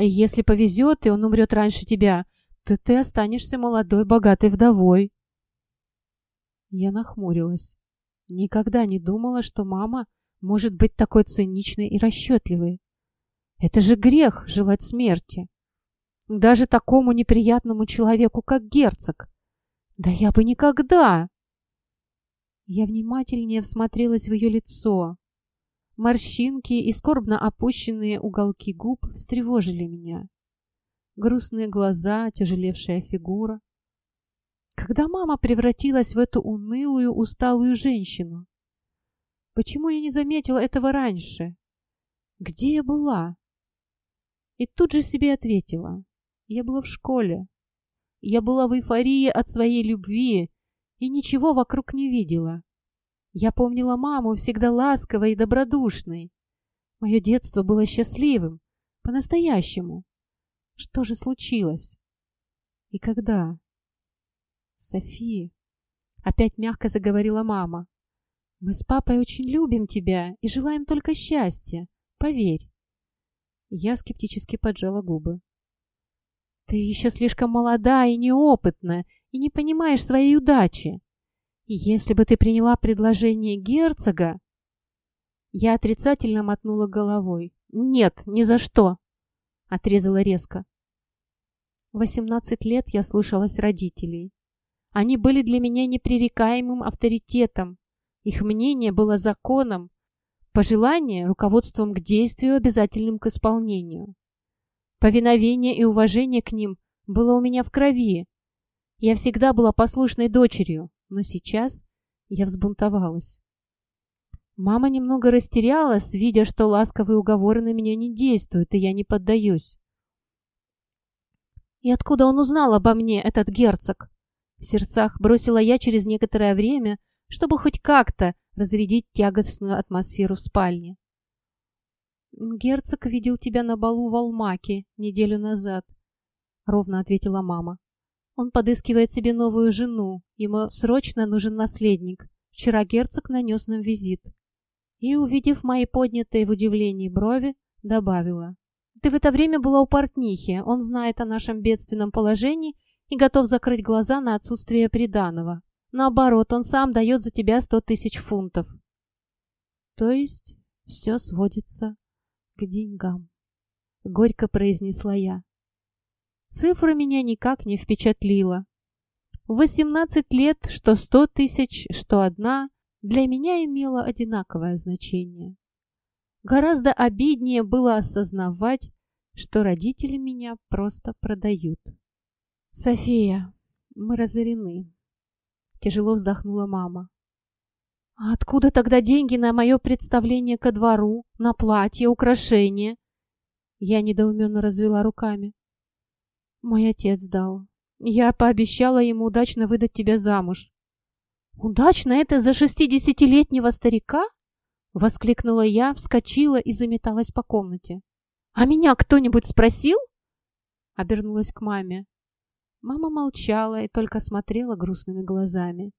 И если повезет, и он умрет раньше тебя, то ты останешься молодой, богатой вдовой. Я нахмурилась. Никогда не думала, что мама может быть такой циничной и расчетливой. Это же грех желать смерти. Даже такому неприятному человеку, как герцог. Да я бы никогда! Я внимательнее всмотрелась в ее лицо. Морщинки и скорбно опущенные уголки губ встревожили меня. Грустные глаза, тяжелевшая фигура. Когда мама превратилась в эту унылую, усталую женщину? Почему я не заметила этого раньше? Где я была? И тут же себе ответила. Я была в школе. Я была в эйфории от своей любви и ничего вокруг не видела. Я помнила маму всегда ласковой и добродушной. Мое детство было счастливым, по-настоящему. Что же случилось? И когда? София, опять мягко заговорила мама. Мы с папой очень любим тебя и желаем только счастья, поверь. Я скептически поджала губы. Ты еще слишком молода и неопытна, и не понимаешь своей удачи. Если бы ты приняла предложение герцога... Я отрицательно мотнула головой. «Нет, ни за что!» Отрезала резко. Восемнадцать лет я слушалась родителей. Они были для меня непререкаемым авторитетом. Их мнение было законом, пожелание – руководством к действию, обязательным к исполнению. Повиновение и уважение к ним было у меня в крови. Я всегда была послушной дочерью, но сейчас я взбунтовалась. Мама немного растерялась, видя, что ласковые уговоры на меня не действуют, и я не поддаюсь. «И откуда он узнал обо мне, этот герцог?» В сердцах бросила я через некоторое время, чтобы хоть как-то разрядить тягостную атмосферу в спальне. «Герцог видел тебя на балу в Алмаке неделю назад», — ровно ответила мама. «Он подыскивает себе новую жену. Ему срочно нужен наследник. Вчера герцог нанес нам визит». И, увидев мои поднятые в удивлении брови, добавила. «Ты в это время была у портнихи. Он знает о нашем бедственном положении и готов закрыть глаза на отсутствие приданого. Наоборот, он сам дает за тебя сто тысяч фунтов». «То есть все сводится к деньгам», — горько произнесла я. Цифра меня никак не впечатлила. В 18 лет что сто тысяч, что одна для меня имела одинаковое значение. Гораздо обиднее было осознавать, что родители меня просто продают. «София, мы разорены», — тяжело вздохнула мама. «А откуда тогда деньги на мое представление ко двору, на платье, украшения?» Я недоуменно развела руками. Мой отец дал. Я пообещала ему удачно выдать тебя замуж. Удачно это за шестидесятилетнего старика? Воскликнула я, вскочила и заметалась по комнате. А меня кто-нибудь спросил? Обернулась к маме. Мама молчала и только смотрела грустными глазами.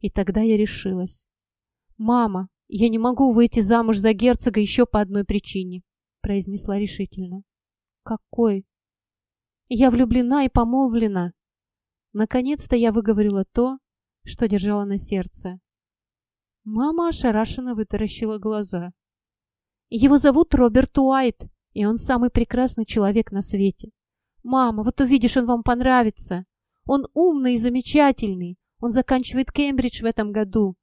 И тогда я решилась. «Мама, я не могу выйти замуж за герцога еще по одной причине», произнесла решительно. «Какой?» Я влюблена и помолвлена. Наконец-то я выговорила то, что держала на сердце. Мама ошарашенно вытаращила глаза. Его зовут Роберт Уайт, и он самый прекрасный человек на свете. Мама, вот увидишь, он вам понравится. Он умный и замечательный. Он заканчивает Кембридж в этом году.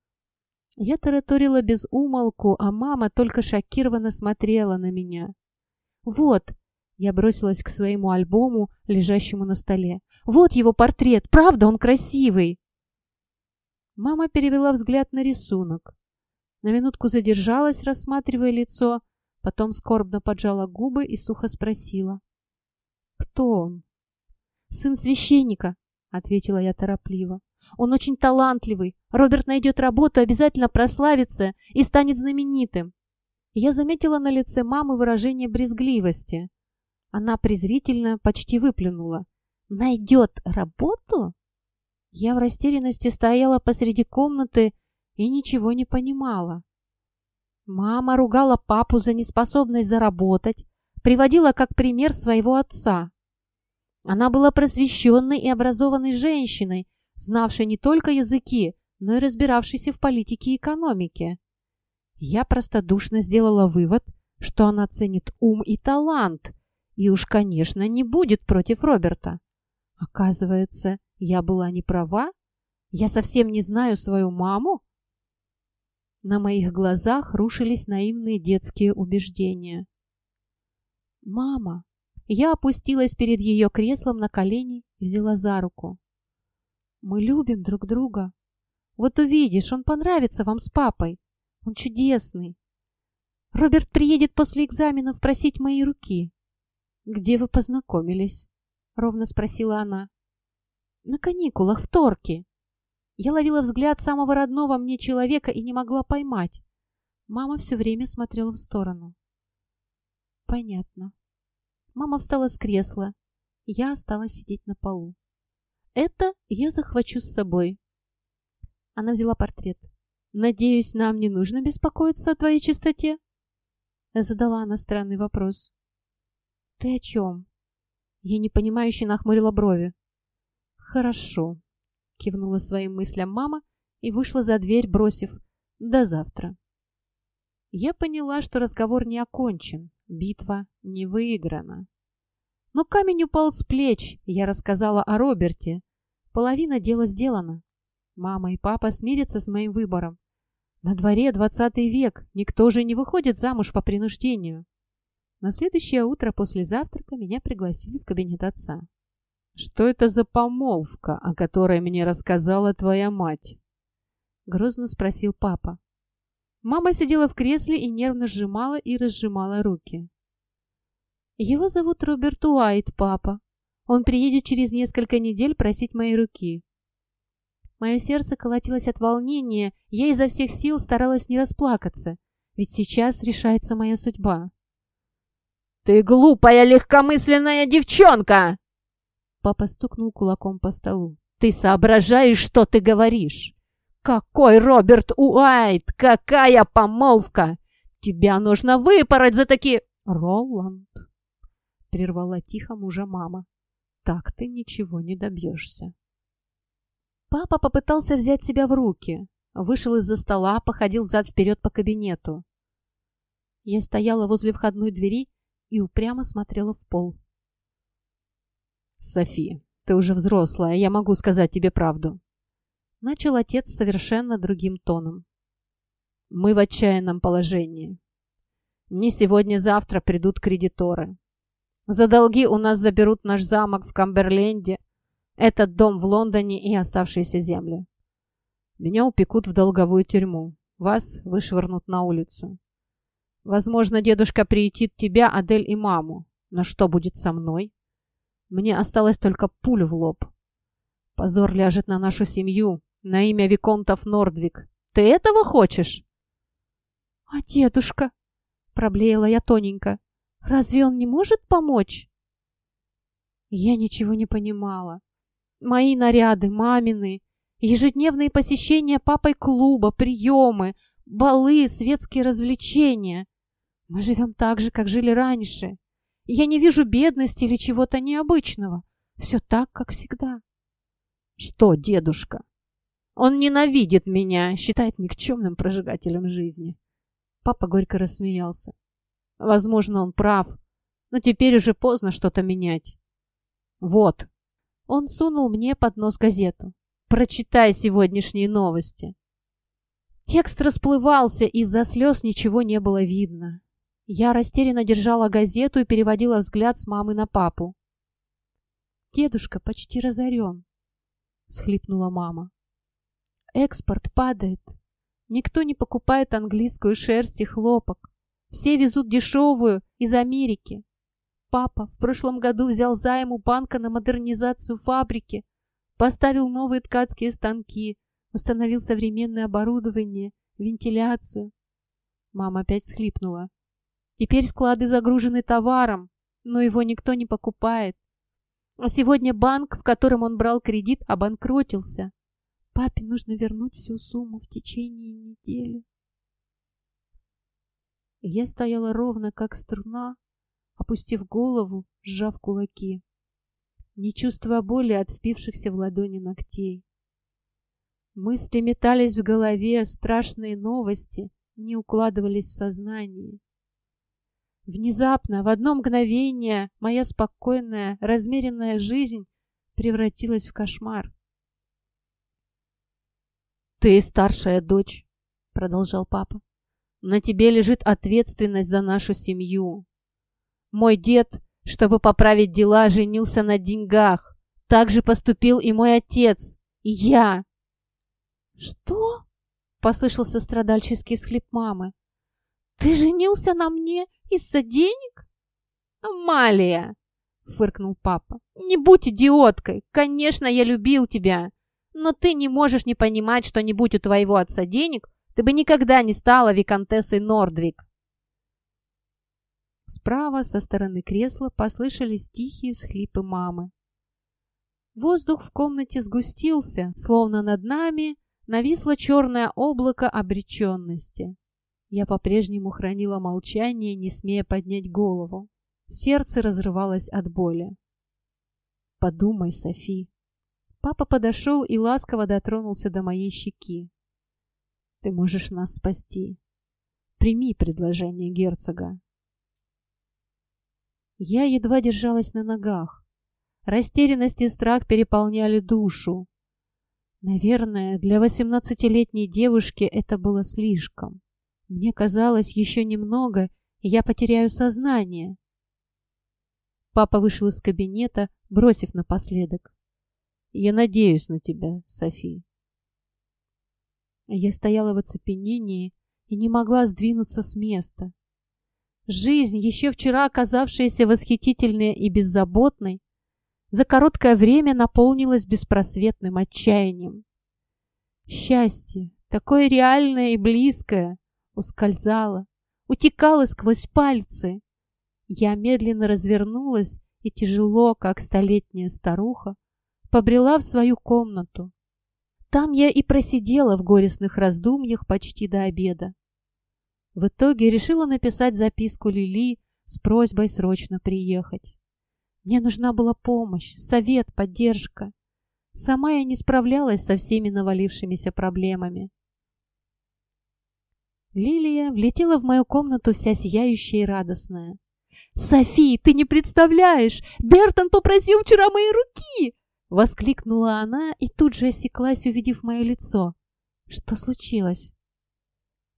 Я тараторила без умолку, а мама только шокированно смотрела на меня. Вот, я бросилась к своему альбому, лежащему на столе. «Вот его портрет! Правда, он красивый!» Мама перевела взгляд на рисунок. На минутку задержалась, рассматривая лицо, потом скорбно поджала губы и сухо спросила. «Кто он?» «Сын священника», — ответила я торопливо. «Он очень талантливый. Роберт найдет работу, обязательно прославится и станет знаменитым». Я заметила на лице мамы выражение брезгливости. Она презрительно почти выплюнула. «Найдет работу?» Я в растерянности стояла посреди комнаты и ничего не понимала. Мама ругала папу за неспособность заработать, приводила как пример своего отца. Она была просвещенной и образованной женщиной, знавшей не только языки, но и разбиравшейся в политике и экономике. Я простодушно сделала вывод, что она ценит ум и талант, и уж, конечно, не будет против Роберта. Оказывается, я была не права? Я совсем не знаю свою маму? На моих глазах рушились наивные детские убеждения. «Мама!» Я опустилась перед ее креслом на колени и взяла за руку. «Мы любим друг друга. Вот увидишь, он понравится вам с папой. Он чудесный. Роберт приедет после экзаменов просить моей руки. «Где вы познакомились?» — ровно спросила она. «На каникулах в Торке». Я ловила взгляд самого родного мне человека и не могла поймать. Мама все время смотрела в сторону. «Понятно». Мама встала с кресла. Я осталась сидеть на полу. «Это я захвачу с собой». Она взяла портрет. «Надеюсь, нам не нужно беспокоиться о твоей чистоте?» Задала она странный вопрос. «Ты о чем?» Я непонимающе нахмурила брови. «Хорошо», — кивнула своим мыслям мама и вышла за дверь, бросив «до завтра». Я поняла, что разговор не окончен, битва не выиграна. Но камень упал с плеч, я рассказала о Роберте. Половина дела сделана. Мама и папа смирятся с моим выбором. На дворе двадцатый век, никто же не выходит замуж по принуждению. На следующее утро после завтрака меня пригласили в кабинет отца. «Что это за помолвка, о которой мне рассказала твоя мать?» Грозно спросил папа. Мама сидела в кресле и нервно сжимала и разжимала руки. «Его зовут Роберт Уайт, папа. Он приедет через несколько недель просить моей руки». Мое сердце колотилось от волнения, я изо всех сил старалась не расплакаться, ведь сейчас решается моя судьба. «Ты глупая, легкомысленная девчонка!» Папа стукнул кулаком по столу. «Ты соображаешь, что ты говоришь? Какой Роберт Уайт? Какая помолвка? Тебя нужно выпороть за такие...» «Роланд!» Прервала тихо мужа мама. «Так ты ничего не добьешься». Папа попытался взять себя в руки. Вышел из-за стола, походил взад-вперед по кабинету. Я стояла возле входной двери и упрямо смотрела в пол. «Софи, ты уже взрослая, я могу сказать тебе правду». Начал отец совершенно другим тоном. «Мы в отчаянном положении. Не сегодня-завтра придут кредиторы. За долги у нас заберут наш замок в Камберленде, этот дом в Лондоне и оставшиеся земли. Меня упекут в долговую тюрьму, вас вышвырнут на улицу. Возможно, дедушка приютит тебя, Адель и маму. Но что будет со мной? Мне осталось только пулю в лоб. Позор ляжет на нашу семью, на имя Виконтов Нордвик. Ты этого хочешь? — А дедушка? — проблеяла я тоненько. — Разве он не может помочь? Я ничего не понимала. Мои наряды, мамины, ежедневные посещения папой клуба, приемы, балы, светские развлечения. Мы живем так же, как жили раньше. Я не вижу бедности или чего-то необычного. Все так, как всегда. Что, дедушка? Он ненавидит меня, считает никчемным прожигателем жизни. Папа горько рассмеялся. Возможно, он прав, но теперь уже поздно что-то менять. Вот. Он сунул мне под нос газету. Прочитай сегодняшние новости. Текст расплывался, из-за слез ничего не было видно. Я растерянно держала газету и переводила взгляд с мамы на папу. «Дедушка почти разорен», — схлипнула мама. «Экспорт падает. Никто не покупает английскую шерсть и хлопок. Все везут дешевую из Америки. Папа в прошлом году взял займ у банка на модернизацию фабрики, поставил новые ткацкие станки, установил современное оборудование, вентиляцию. Мама опять схлипнула. Теперь склады загружены товаром, но его никто не покупает. А сегодня банк, в котором он брал кредит, обанкротился. Папе нужно вернуть всю сумму в течение недели. Я стояла ровно, как струна, опустив голову, сжав кулаки, не чувствуя боли от впившихся в ладони ногтей. Мысли метались в голове, страшные новости не укладывались в сознание. Внезапно, в одно мгновение, моя спокойная, размеренная жизнь превратилась в кошмар. «Ты старшая дочь», — продолжал папа. «На тебе лежит ответственность за нашу семью. Мой дед, чтобы поправить дела, женился на деньгах. Так же поступил и мой отец, и я». «Что?» — послышался страдальческий всхлип мамы. «Ты женился на мне из-за денег? Амалия, фыркнул папа. Не будь идиоткой. Конечно, я любил тебя. Но ты не можешь не понимать, что не будь у твоего отца денег, ты бы никогда не стала виконтессой Нордвик. Справа, со стороны кресла, послышались тихие всхлипы мамы. Воздух в комнате сгустился, словно над нами нависло черное облако обреченности. Я по-прежнему хранила молчание, не смея поднять голову. Сердце разрывалось от боли. «Подумай, Софи». Папа подошел и ласково дотронулся до моей щеки. «Ты можешь нас спасти. прими предложение герцога. Я едва держалась на ногах. Растерянность и страх переполняли душу. Наверное, для восемнадцатилетней девушки это было слишком. Мне казалось, еще немного, и я потеряю сознание. Папа вышел из кабинета, бросив напоследок. «Я надеюсь на тебя, Софи». Я стояла в оцепенении и не могла сдвинуться с места. Жизнь, еще вчера оказавшаяся восхитительной и беззаботной, за короткое время наполнилась беспросветным отчаянием. Счастье, такое реальное и близкое, ускользало, утекало сквозь пальцы. Я медленно развернулась и тяжело, как столетняя старуха, побрела в свою комнату. Там я и просидела в горестных раздумьях почти до обеда. В итоге решила написать записку Лили с просьбой срочно приехать. Мне нужна была помощь, совет, поддержка. Сама я не справлялась со всеми навалившимися проблемами. Лилия влетела в мою комнату вся сияющая и радостная. «Софи, ты не представляешь! Бертон попросил вчера моей руки!» Воскликнула она и тут же осеклась, увидев мое лицо. «Что случилось?»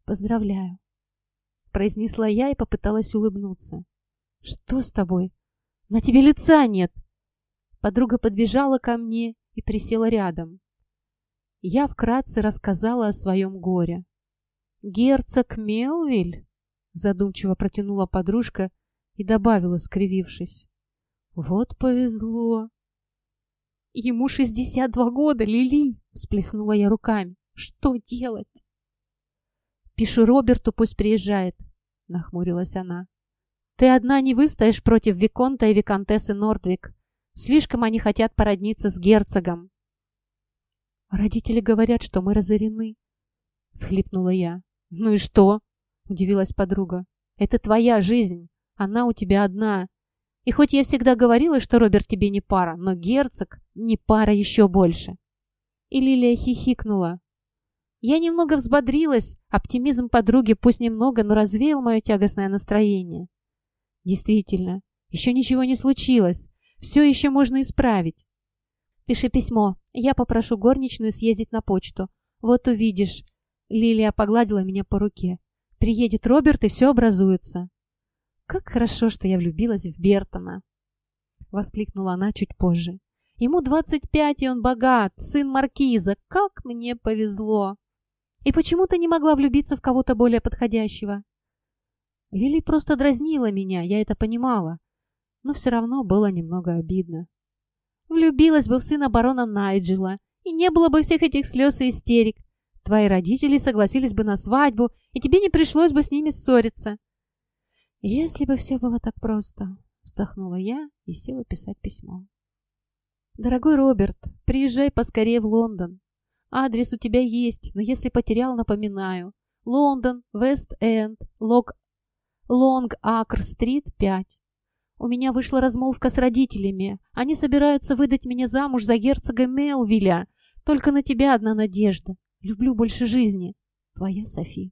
«Поздравляю», — произнесла я и попыталась улыбнуться. «Что с тобой?» На тебе лица нет!» Подруга подбежала ко мне и присела рядом. Я вкратце рассказала о своем горе. «Герцог Мелвиль?» Задумчиво протянула подружка и добавила, скривившись. «Вот повезло!» «Ему шестьдесят два года, Лили!» Всплеснула я руками. «Что делать?» «Пиши Роберту, пусть приезжает», — нахмурилась она. Ты одна не выстоишь против Виконта и Виконтессы Нордвик. Слишком они хотят породниться с герцогом. Родители говорят, что мы разорены. Схлипнула я. Ну и что? Удивилась подруга. Это твоя жизнь. Она у тебя одна. И хоть я всегда говорила, что Роберт тебе не пара, но герцог не пара еще больше. И Лилия хихикнула. Я немного взбодрилась. Оптимизм подруги пусть немного, но развеял мое тягостное настроение. Действительно, еще ничего не случилось. Все еще можно исправить. Пиши письмо. Я попрошу горничную съездить на почту. Вот увидишь. Лилия погладила меня по руке. Приедет Роберт, и все образуется. Как хорошо, что я влюбилась в Бертона. Воскликнула она чуть позже. Ему 25, и он богат, сын маркиза. Как мне повезло! И почему ты не могла влюбиться в кого-то более подходящего? Лили просто дразнила меня, я это понимала. Но все равно было немного обидно. Влюбилась бы в сына барона Найджела, и не было бы всех этих слез и истерик. Твои родители согласились бы на свадьбу, и тебе не пришлось бы с ними ссориться. Если бы все было так просто, вздохнула я и села писать письмо. Дорогой Роберт, приезжай поскорее в Лондон. Адрес у тебя есть, но если потерял, напоминаю. Лондон, Вест-Энд, Лонг-Акр-стрит, 5. У меня вышла размолвка с родителями. Они собираются выдать меня замуж за герцога Мелвиля. Только на тебя одна надежда. Люблю больше жизни. Твоя Софи.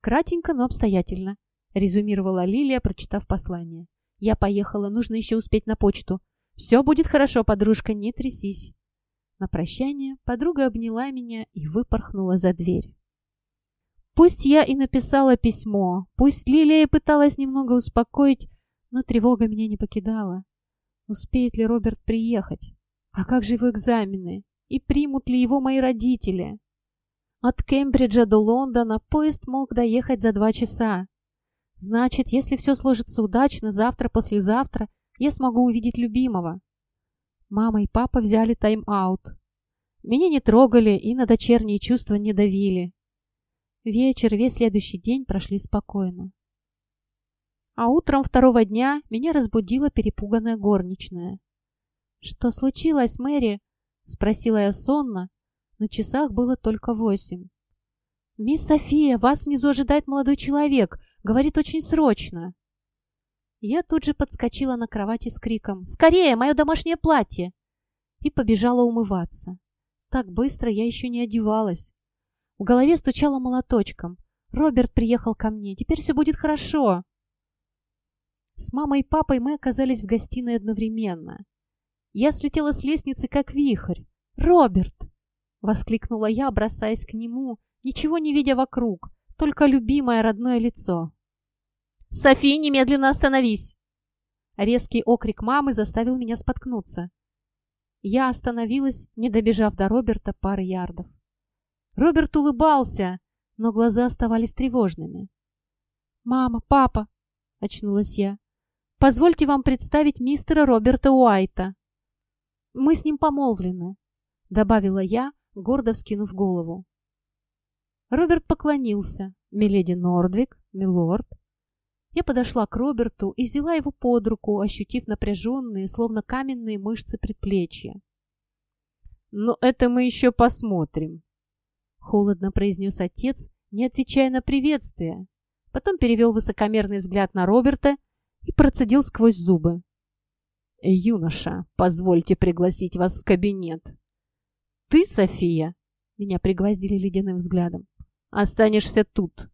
Кратенько, но обстоятельно, резюмировала Лилия, прочитав послание. Я поехала, нужно еще успеть на почту. Все будет хорошо, подружка, не трясись. На прощание подруга обняла меня и выпорхнула за дверь. Пусть я и написала письмо, пусть Лилия пыталась немного успокоить, но тревога меня не покидала. Успеет ли Роберт приехать? А как же его экзамены? И примут ли его мои родители? От Кембриджа до Лондона поезд мог доехать за два часа. Значит, если все сложится удачно, завтра-послезавтра я смогу увидеть любимого. Мама и папа взяли тайм-аут. Меня не трогали и на дочерние чувства не давили. Вечер, весь следующий день прошли спокойно. А утром второго дня меня разбудила перепуганная горничная. «Что случилось, Мэри?» — спросила я сонно. На часах было только восемь. «Мисс София, вас внизу ожидает молодой человек. Говорит очень срочно». Я тут же подскочила на кровати с криком «Скорее, мое домашнее платье!» и побежала умываться. Так быстро я еще не одевалась. В голове стучало молоточком. Роберт приехал ко мне. Теперь все будет хорошо. С мамой и папой мы оказались в гостиной одновременно. Я слетела с лестницы, как вихрь. «Роберт!» — воскликнула я, бросаясь к нему, ничего не видя вокруг, только любимое родное лицо. «Софи, немедленно остановись!» Резкий окрик мамы заставил меня споткнуться. Я остановилась, не добежав до Роберта пары ярдов. Роберт улыбался, но глаза оставались тревожными. «Мама, папа!» — очнулась я. «Позвольте вам представить мистера Роберта Уайта. Мы с ним помолвлены», — добавила я, гордо вскинув голову. Роберт поклонился. «Миледи Нордвик, милорд». Я подошла к Роберту и взяла его под руку, ощутив напряженные, словно каменные мышцы предплечья. «Но это мы еще посмотрим», — холодно произнес отец, не отвечая на приветствие. Потом перевел высокомерный взгляд на Роберта и процедил сквозь зубы. «Юноша, позвольте пригласить вас в кабинет». «Ты, София?» — меня пригвоздили ледяным взглядом. «Останешься тут».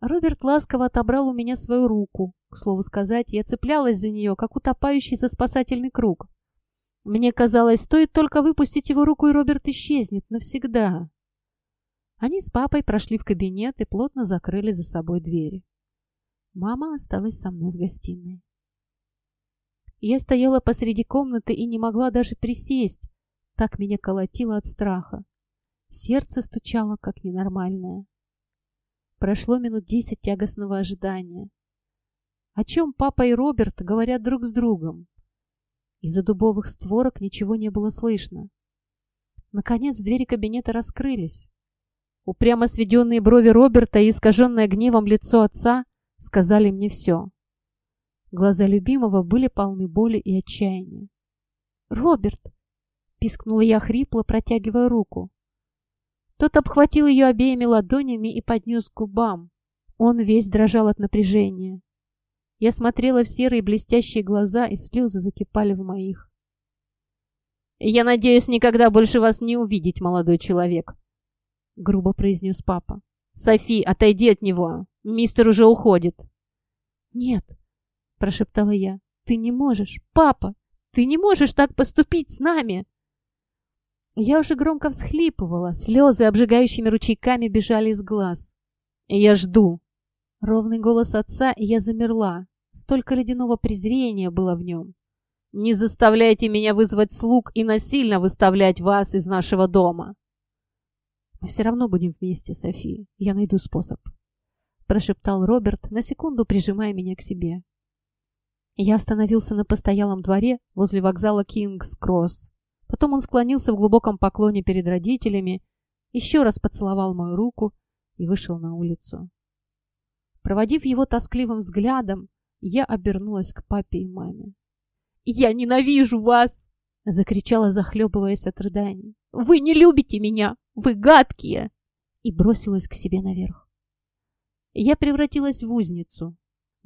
Роберт ласково отобрал у меня свою руку. К слову сказать, я цеплялась за нее, как утопающий за спасательный круг. Мне казалось, стоит только выпустить его руку, и Роберт исчезнет навсегда. Они с папой прошли в кабинет и плотно закрыли за собой двери. Мама осталась со мной в гостиной. Я стояла посреди комнаты и не могла даже присесть, так меня колотило от страха. Сердце стучало, как ненормальное. Прошло минут десять тягостного ожидания. О чем папа и Роберт говорят друг с другом? Из-за дубовых створок ничего не было слышно. Наконец двери кабинета раскрылись. Упрямо сведенные брови Роберта и искаженное гневом лицо отца сказали мне все. Глаза любимого были полны боли и отчаяния. «Роберт!» — пискнула я хрипло, протягивая руку. Тот обхватил ее обеими ладонями и поднес к губам. Он весь дрожал от напряжения. Я смотрела в серые блестящие глаза, и слезы закипали в моих. «Я надеюсь никогда больше вас не увидеть, молодой человек», — грубо произнес папа. «Софи, отойди от него. Мистер уже уходит». «Нет», — прошептала я, — «ты не можешь. Папа, ты не можешь так поступить с нами!» Я уже громко всхлипывала, слезы обжигающими ручейками бежали из глаз. «Я жду!» Ровный голос отца, и я замерла. Столько ледяного презрения было в нем. «Не заставляйте меня вызвать слуг и насильно выставлять вас из нашего дома!» «Мы все равно будем вместе, София. Я найду способ», — прошептал Роберт, на секунду прижимая меня к себе. Я остановился на постоялом дворе возле вокзала Кингс-Кросс. Потом он склонился в глубоком поклоне перед родителями, еще раз поцеловал мою руку и вышел на улицу. Проводив его тоскливым взглядом, я обернулась к папе и маме. «Я ненавижу вас!» — закричала, захлебываясь от рыданий. «Вы не любите меня! Вы гадкие!» И бросилась к себе наверх. Я превратилась в узницу.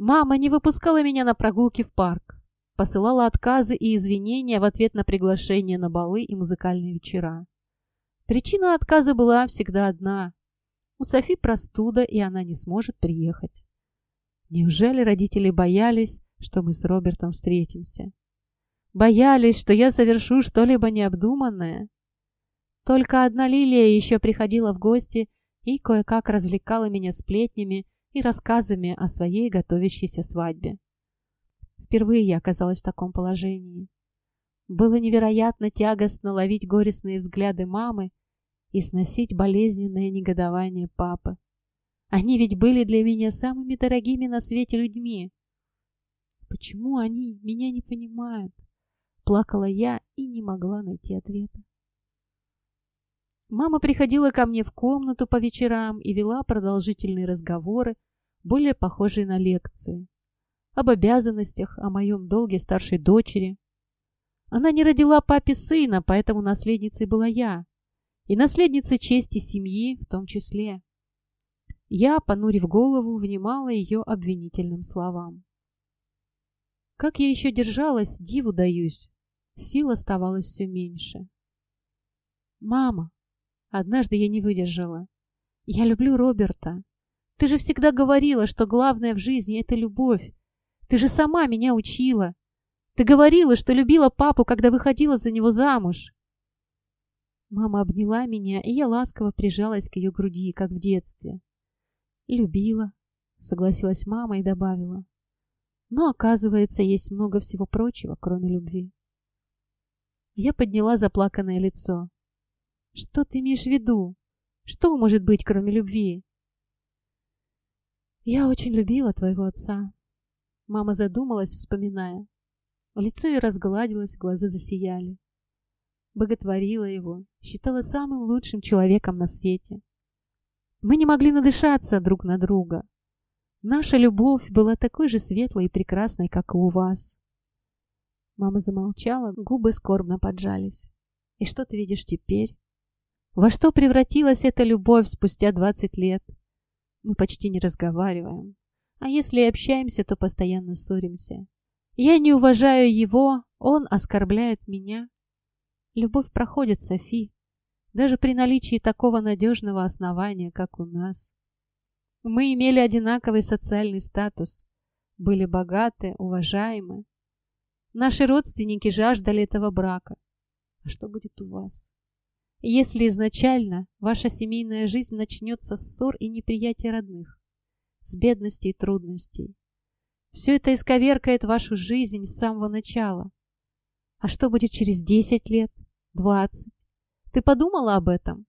Мама не выпускала меня на прогулки в парк посылала отказы и извинения в ответ на приглашение на балы и музыкальные вечера. Причина отказа была всегда одна. У Софи простуда, и она не сможет приехать. Неужели родители боялись, что мы с Робертом встретимся? Боялись, что я совершу что-либо необдуманное? Только одна Лилия еще приходила в гости и кое-как развлекала меня сплетнями и рассказами о своей готовящейся свадьбе. Впервые я оказалась в таком положении. Было невероятно тягостно ловить горестные взгляды мамы и сносить болезненное негодование папы. Они ведь были для меня самыми дорогими на свете людьми. Почему они меня не понимают? Плакала я и не могла найти ответа. Мама приходила ко мне в комнату по вечерам и вела продолжительные разговоры, более похожие на лекции об обязанностях, о моем долге старшей дочери. Она не родила папе сына, поэтому наследницей была я. И наследницей чести семьи в том числе. Я, понурив голову, внимала ее обвинительным словам. Как я еще держалась, диву даюсь. Сил оставалось все меньше. «Мама!» Однажды я не выдержала. Я люблю Роберта. Ты же всегда говорила, что главное в жизни — это любовь. Ты же сама меня учила. Ты говорила, что любила папу, когда выходила за него замуж. Мама обняла меня, и я ласково прижалась к ее груди, как в детстве. «Любила», — согласилась мама и добавила. «Но, оказывается, есть много всего прочего, кроме любви». Я подняла заплаканное лицо. «Что ты имеешь в виду? Что может быть, кроме любви?» «Я очень любила твоего отца». Мама задумалась, вспоминая. Лицо ее разгладилось, глаза засияли боготворила его, считала самым лучшим человеком на свете. Мы не могли надышаться друг на друга. Наша любовь была такой же светлой и прекрасной, как и у вас. Мама замолчала, губы скорбно поджались. И что ты видишь теперь? Во что превратилась эта любовь спустя двадцать лет? Мы почти не разговариваем. А если и общаемся, то постоянно ссоримся. Я не уважаю его, он оскорбляет меня. Любовь проходит, Софи, даже при наличии такого надежного основания, как у нас. Мы имели одинаковый социальный статус, были богаты, уважаемы. Наши родственники жаждали этого брака. А что будет у вас? Если изначально ваша семейная жизнь начнется с ссор и неприятия родных, с бедности и трудностей, все это исковеркает вашу жизнь с самого начала. А что будет через 10 лет, 20? Ты подумала об этом?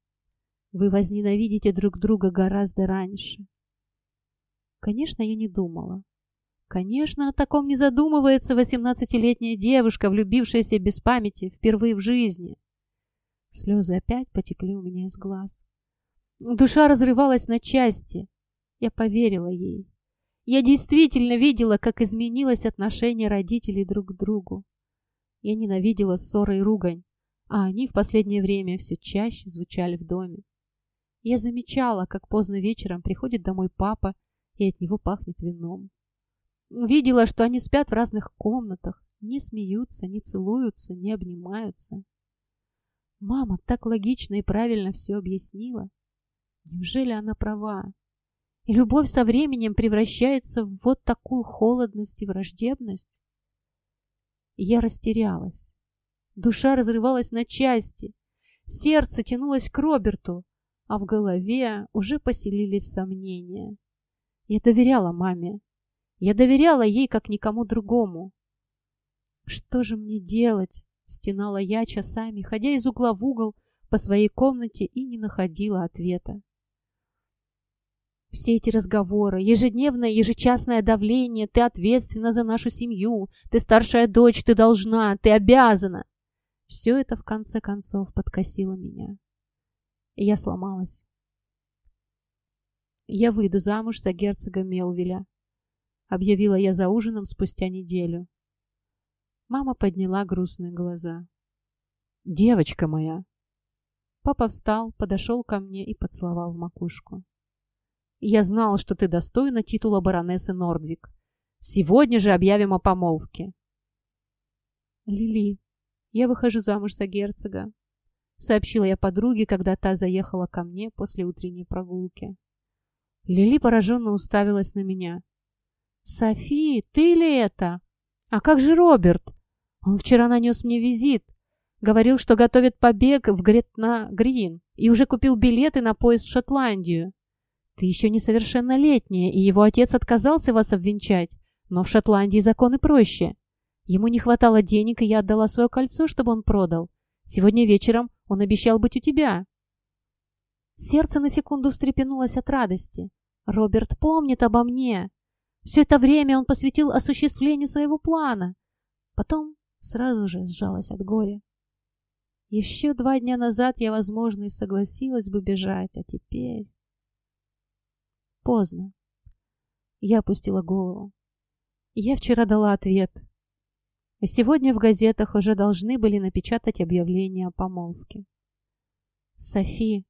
Вы возненавидите друг друга гораздо раньше. Конечно, я не думала. Конечно, о таком не задумывается восемнадцатилетняя девушка, влюбившаяся без памяти впервые в жизни. Слезы опять потекли у меня из глаз. Душа разрывалась на части. Я поверила ей. Я действительно видела, как изменилось отношение родителей друг к другу. Я ненавидела ссоры и ругань, а они в последнее время все чаще звучали в доме. Я замечала, как поздно вечером приходит домой папа, и от него пахнет вином. Видела, что они спят в разных комнатах, не смеются, не целуются, не обнимаются. Мама так логично и правильно все объяснила. Неужели она права? И любовь со временем превращается в вот такую холодность и враждебность? я растерялась. Душа разрывалась на части. Сердце тянулось к Роберту, а в голове уже поселились сомнения. Я доверяла маме. Я доверяла ей, как никому другому. «Что же мне делать?» — стенала я часами, ходя из угла в угол по своей комнате и не находила ответа. Все эти разговоры, ежедневное, ежечасное давление, ты ответственна за нашу семью, ты старшая дочь, ты должна, ты обязана. Все это, в конце концов, подкосило меня. И я сломалась. Я выйду замуж за герцога Мелвиля, объявила я за ужином спустя неделю. Мама подняла грустные глаза. «Девочка моя!» Папа встал, подошел ко мне и поцеловал в макушку. Я знал, что ты достойна титула баронессы Нордвик. Сегодня же объявим о помолвке. Лили, я выхожу замуж за герцога, сообщила я подруге, когда та заехала ко мне после утренней прогулки. Лили пораженно уставилась на меня. «Софи, ты ли это? А как же Роберт? Он вчера нанес мне визит. Говорил, что готовит побег в Гретна-Грин и уже купил билеты на поезд в Шотландию. Ты еще несовершеннолетняя, и его отец отказался вас обвенчать. Но в Шотландии законы проще. Ему не хватало денег, и я отдала свое кольцо, чтобы он продал. Сегодня вечером он обещал быть у тебя. Сердце на секунду встрепенулось от радости. Роберт помнит обо мне. Все это время он посвятил осуществлению своего плана. Потом сразу же сжалась от горя. Еще два дня назад я, возможно, и согласилась бы бежать, а теперь... Поздно. Я опустила голову. Я вчера дала ответ. Сегодня в газетах уже должны были напечатать объявление о помолвке. Софи.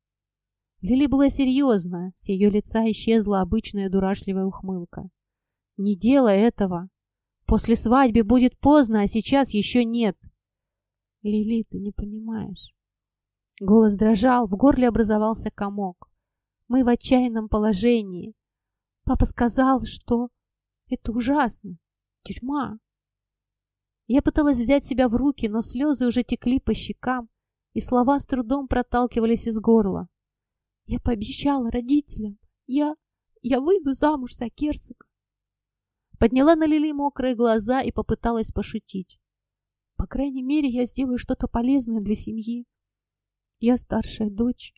Лили была серьезна, с ее лица исчезла обычная дурашливая ухмылка. Не делай этого. После свадьбы будет поздно, а сейчас еще нет. Лили, ты не понимаешь. Голос дрожал, в горле образовался комок. Мы в отчаянном положении. Папа сказал, что это ужасно. Тюрьма. Я пыталась взять себя в руки, но слезы уже текли по щекам, и слова с трудом проталкивались из горла. Я пообещала родителям. Я... я выйду замуж за герцога. Подняла на Лили мокрые глаза и попыталась пошутить. По крайней мере, я сделаю что-то полезное для семьи. Я старшая дочь.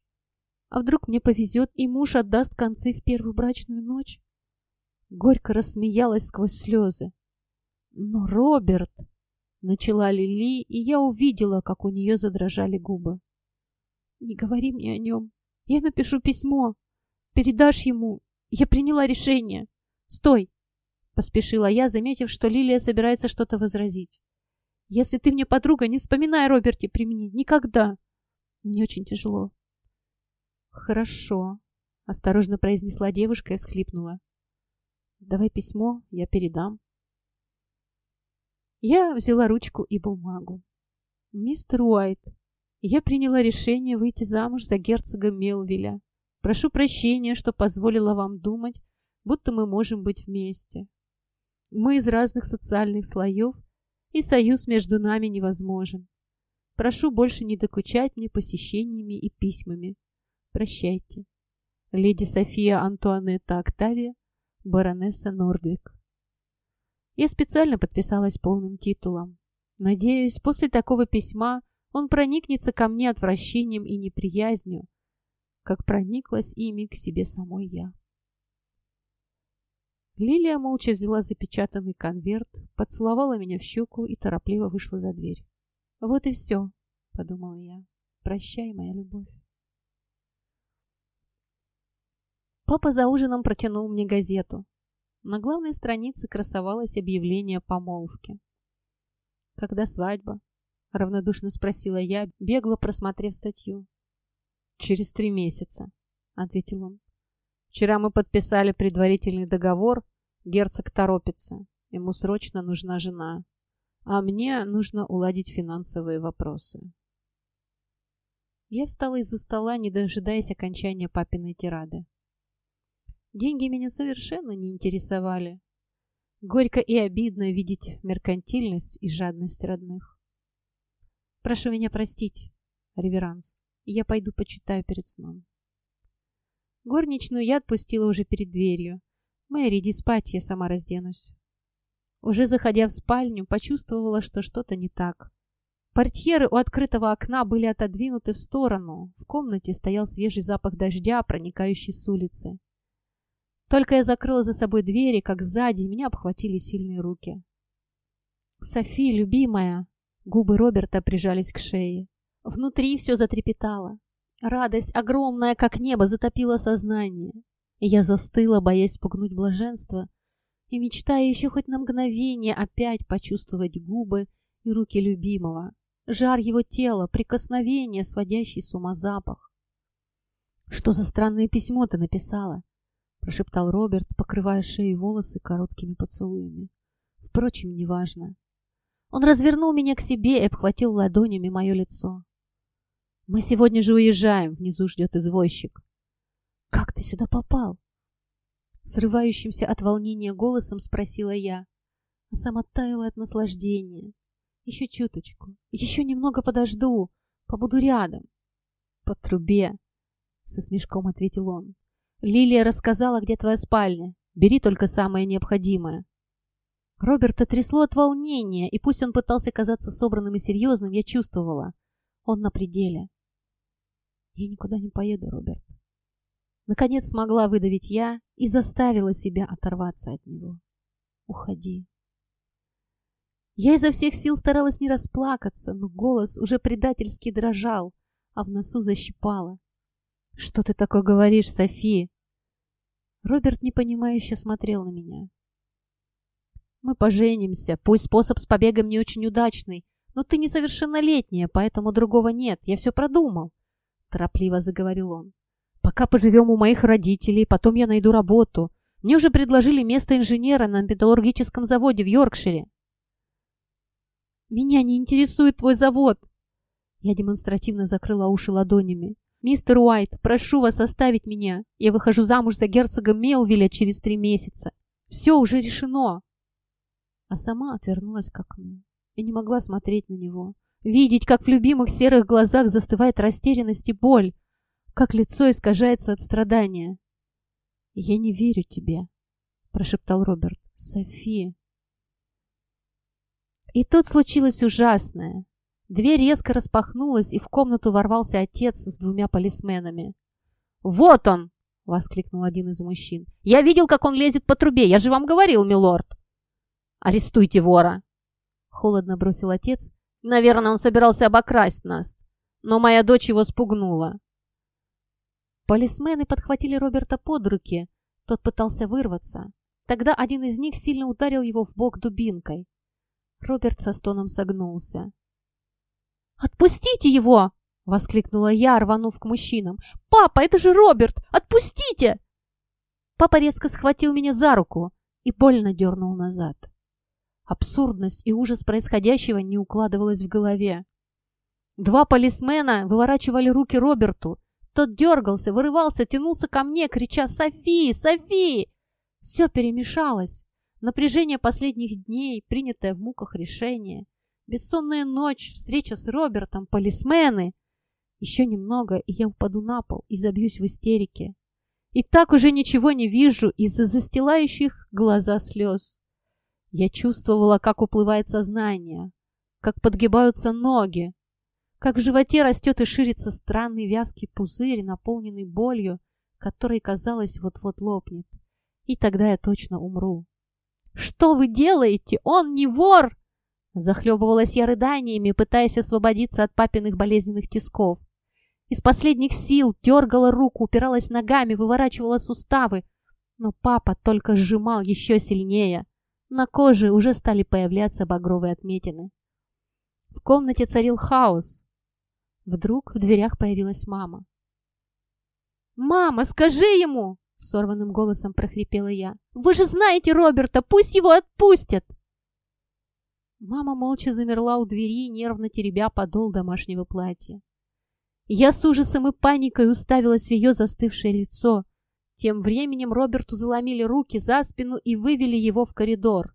А вдруг мне повезет, и муж отдаст концы в первую брачную ночь? Горько рассмеялась сквозь слезы. Но Роберт... Начала Лили, и я увидела, как у нее задрожали губы. «Не говори мне о нем. Я напишу письмо. Передашь ему. Я приняла решение. Стой!» Поспешила я, заметив, что Лилия собирается что-то возразить. «Если ты мне подруга, не вспоминай о Роберте при мне. Никогда. Мне очень тяжело». «Хорошо», — осторожно произнесла девушка и всхлипнула. «Давай письмо, я передам». Я взяла ручку и бумагу. «Мистер Уайт, я приняла решение выйти замуж за герцога Мелвиля. Прошу прощения, что позволила вам думать, будто мы можем быть вместе. Мы из разных социальных слоев, и союз между нами невозможен. Прошу больше не докучать мне посещениями и письмами. Прощайте. Леди София Антуанетта Октавия, баронесса Нордвик. Я специально подписалась полным титулом. Надеюсь, после такого письма он проникнется ко мне отвращением и неприязнью, как прониклась ими к себе самой я. Лилия молча взяла запечатанный конверт, поцеловала меня в щеку и торопливо вышла за дверь. «Вот и все», — подумала я. «Прощай, моя любовь». Папа за ужином протянул мне газету. На главной странице красовалось объявление помолвки. «Когда свадьба?» — равнодушно спросила я, бегло просмотрев статью. «Через три месяца», — ответил он. «Вчера мы подписали предварительный договор. Герцог торопится. Ему срочно нужна жена. А мне нужно уладить финансовые вопросы». Я встала из-за стола, не дожидаясь окончания папиной тирады. Деньги меня совершенно не интересовали. Горько и обидно видеть меркантильность и жадность родных. Прошу меня простить, реверанс. Я пойду почитаю перед сном. Горничную я отпустила уже перед дверью. Мэри, иди спать, я сама разденусь. Уже заходя в спальню, почувствовала, что что-то не так. Портьеры у открытого окна были отодвинуты в сторону. В комнате стоял свежий запах дождя, проникающий с улицы. Только я закрыла за собой двери, как сзади меня обхватили сильные руки. «Софи, любимая!» Губы Роберта прижались к шее. Внутри все затрепетало. Радость, огромная, как небо, затопила сознание. И я застыла, боясь спугнуть блаженство, и мечтая еще хоть на мгновение опять почувствовать губы и руки любимого, жар его тела, прикосновение, сводящий с ума запах. «Что за странное письмо ты написала?» прошептал Роберт, покрывая шею волосы короткими поцелуями. Впрочем, неважно. Он развернул меня к себе и обхватил ладонями мое лицо. «Мы сегодня же уезжаем, внизу ждет извозчик». «Как ты сюда попал?» Срывающимся от волнения голосом спросила я, а сама таяла от наслаждения. «Еще чуточку, еще немного подожду, побуду рядом». «По трубе», — со смешком ответил он. Лилия рассказала, где твоя спальня. Бери только самое необходимое. Роберта трясло от волнения, и пусть он пытался казаться собранным и серьезным, я чувствовала. Он на пределе. Я никуда не поеду, Роберт. Наконец смогла выдавить я и заставила себя оторваться от него. Уходи. Я изо всех сил старалась не расплакаться, но голос уже предательски дрожал, а в носу защипало. «Что ты такое говоришь, Софи?» Роберт непонимающе смотрел на меня. «Мы поженимся. Пусть способ с побегом не очень удачный, но ты несовершеннолетняя, поэтому другого нет. Я все продумал», – торопливо заговорил он. «Пока поживем у моих родителей, потом я найду работу. Мне уже предложили место инженера на металлургическом заводе в Йоркшире». «Меня не интересует твой завод!» Я демонстративно закрыла уши ладонями. «Мистер Уайт, прошу вас оставить меня. Я выхожу замуж за герцога Мелвиля через три месяца. Все уже решено!» А сама отвернулась к окну и не могла смотреть на него. Видеть, как в любимых серых глазах застывает растерянность и боль, как лицо искажается от страдания. «Я не верю тебе», — прошептал Роберт. «Софи». И тут случилось ужасное. Дверь резко распахнулась, и в комнату ворвался отец с двумя полисменами. «Вот он!» — воскликнул один из мужчин. «Я видел, как он лезет по трубе. Я же вам говорил, милорд!» «Арестуйте вора!» — холодно бросил отец. «Наверное, он собирался обокрасть нас, но моя дочь его спугнула». Полисмены подхватили Роберта под руки. Тот пытался вырваться. Тогда один из них сильно ударил его в бок дубинкой. Роберт со стоном согнулся. «Отпустите его!» — воскликнула я, рванув к мужчинам. «Папа, это же Роберт! Отпустите!» Папа резко схватил меня за руку и больно дернул назад. Абсурдность и ужас происходящего не укладывалось в голове. Два полисмена выворачивали руки Роберту. Тот дергался, вырывался, тянулся ко мне, крича «Софи! Софи!» Все перемешалось. Напряжение последних дней, принятое в муках решение. Бессонная ночь, встреча с Робертом, полисмены. Еще немного, и я упаду на пол и забьюсь в истерике. И так уже ничего не вижу из-за застилающих глаза слез. Я чувствовала, как уплывает сознание, как подгибаются ноги, как в животе растет и ширится странный вязкий пузырь, наполненный болью, который, казалось, вот-вот лопнет. И тогда я точно умру. «Что вы делаете? Он не вор!» Захлебывалась я рыданиями, пытаясь освободиться от папиных болезненных тисков. Из последних сил дергала руку, упиралась ногами, выворачивала суставы. Но папа только сжимал еще сильнее. На коже уже стали появляться багровые отметины. В комнате царил хаос. Вдруг в дверях появилась мама. «Мама, скажи ему!» — сорванным голосом прохрипела я. «Вы же знаете Роберта! Пусть его отпустят!» Мама молча замерла у двери, нервно теребя подол домашнего платья. Я с ужасом и паникой уставилась в ее застывшее лицо. Тем временем Роберту заломили руки за спину и вывели его в коридор.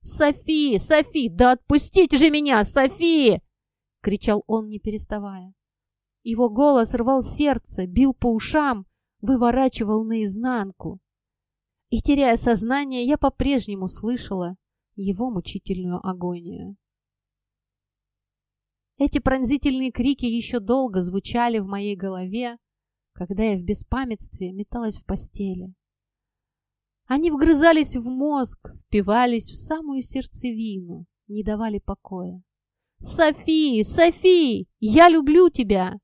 «Софи! Софи! Да отпустите же меня! Софи!» — кричал он, не переставая. Его голос рвал сердце, бил по ушам, выворачивал наизнанку. И, теряя сознание, я по-прежнему слышала его мучительную агонию. Эти пронзительные крики еще долго звучали в моей голове, когда я в беспамятстве металась в постели. Они вгрызались в мозг, впивались в самую сердцевину, не давали покоя. «Софи! Софи! Я люблю тебя!»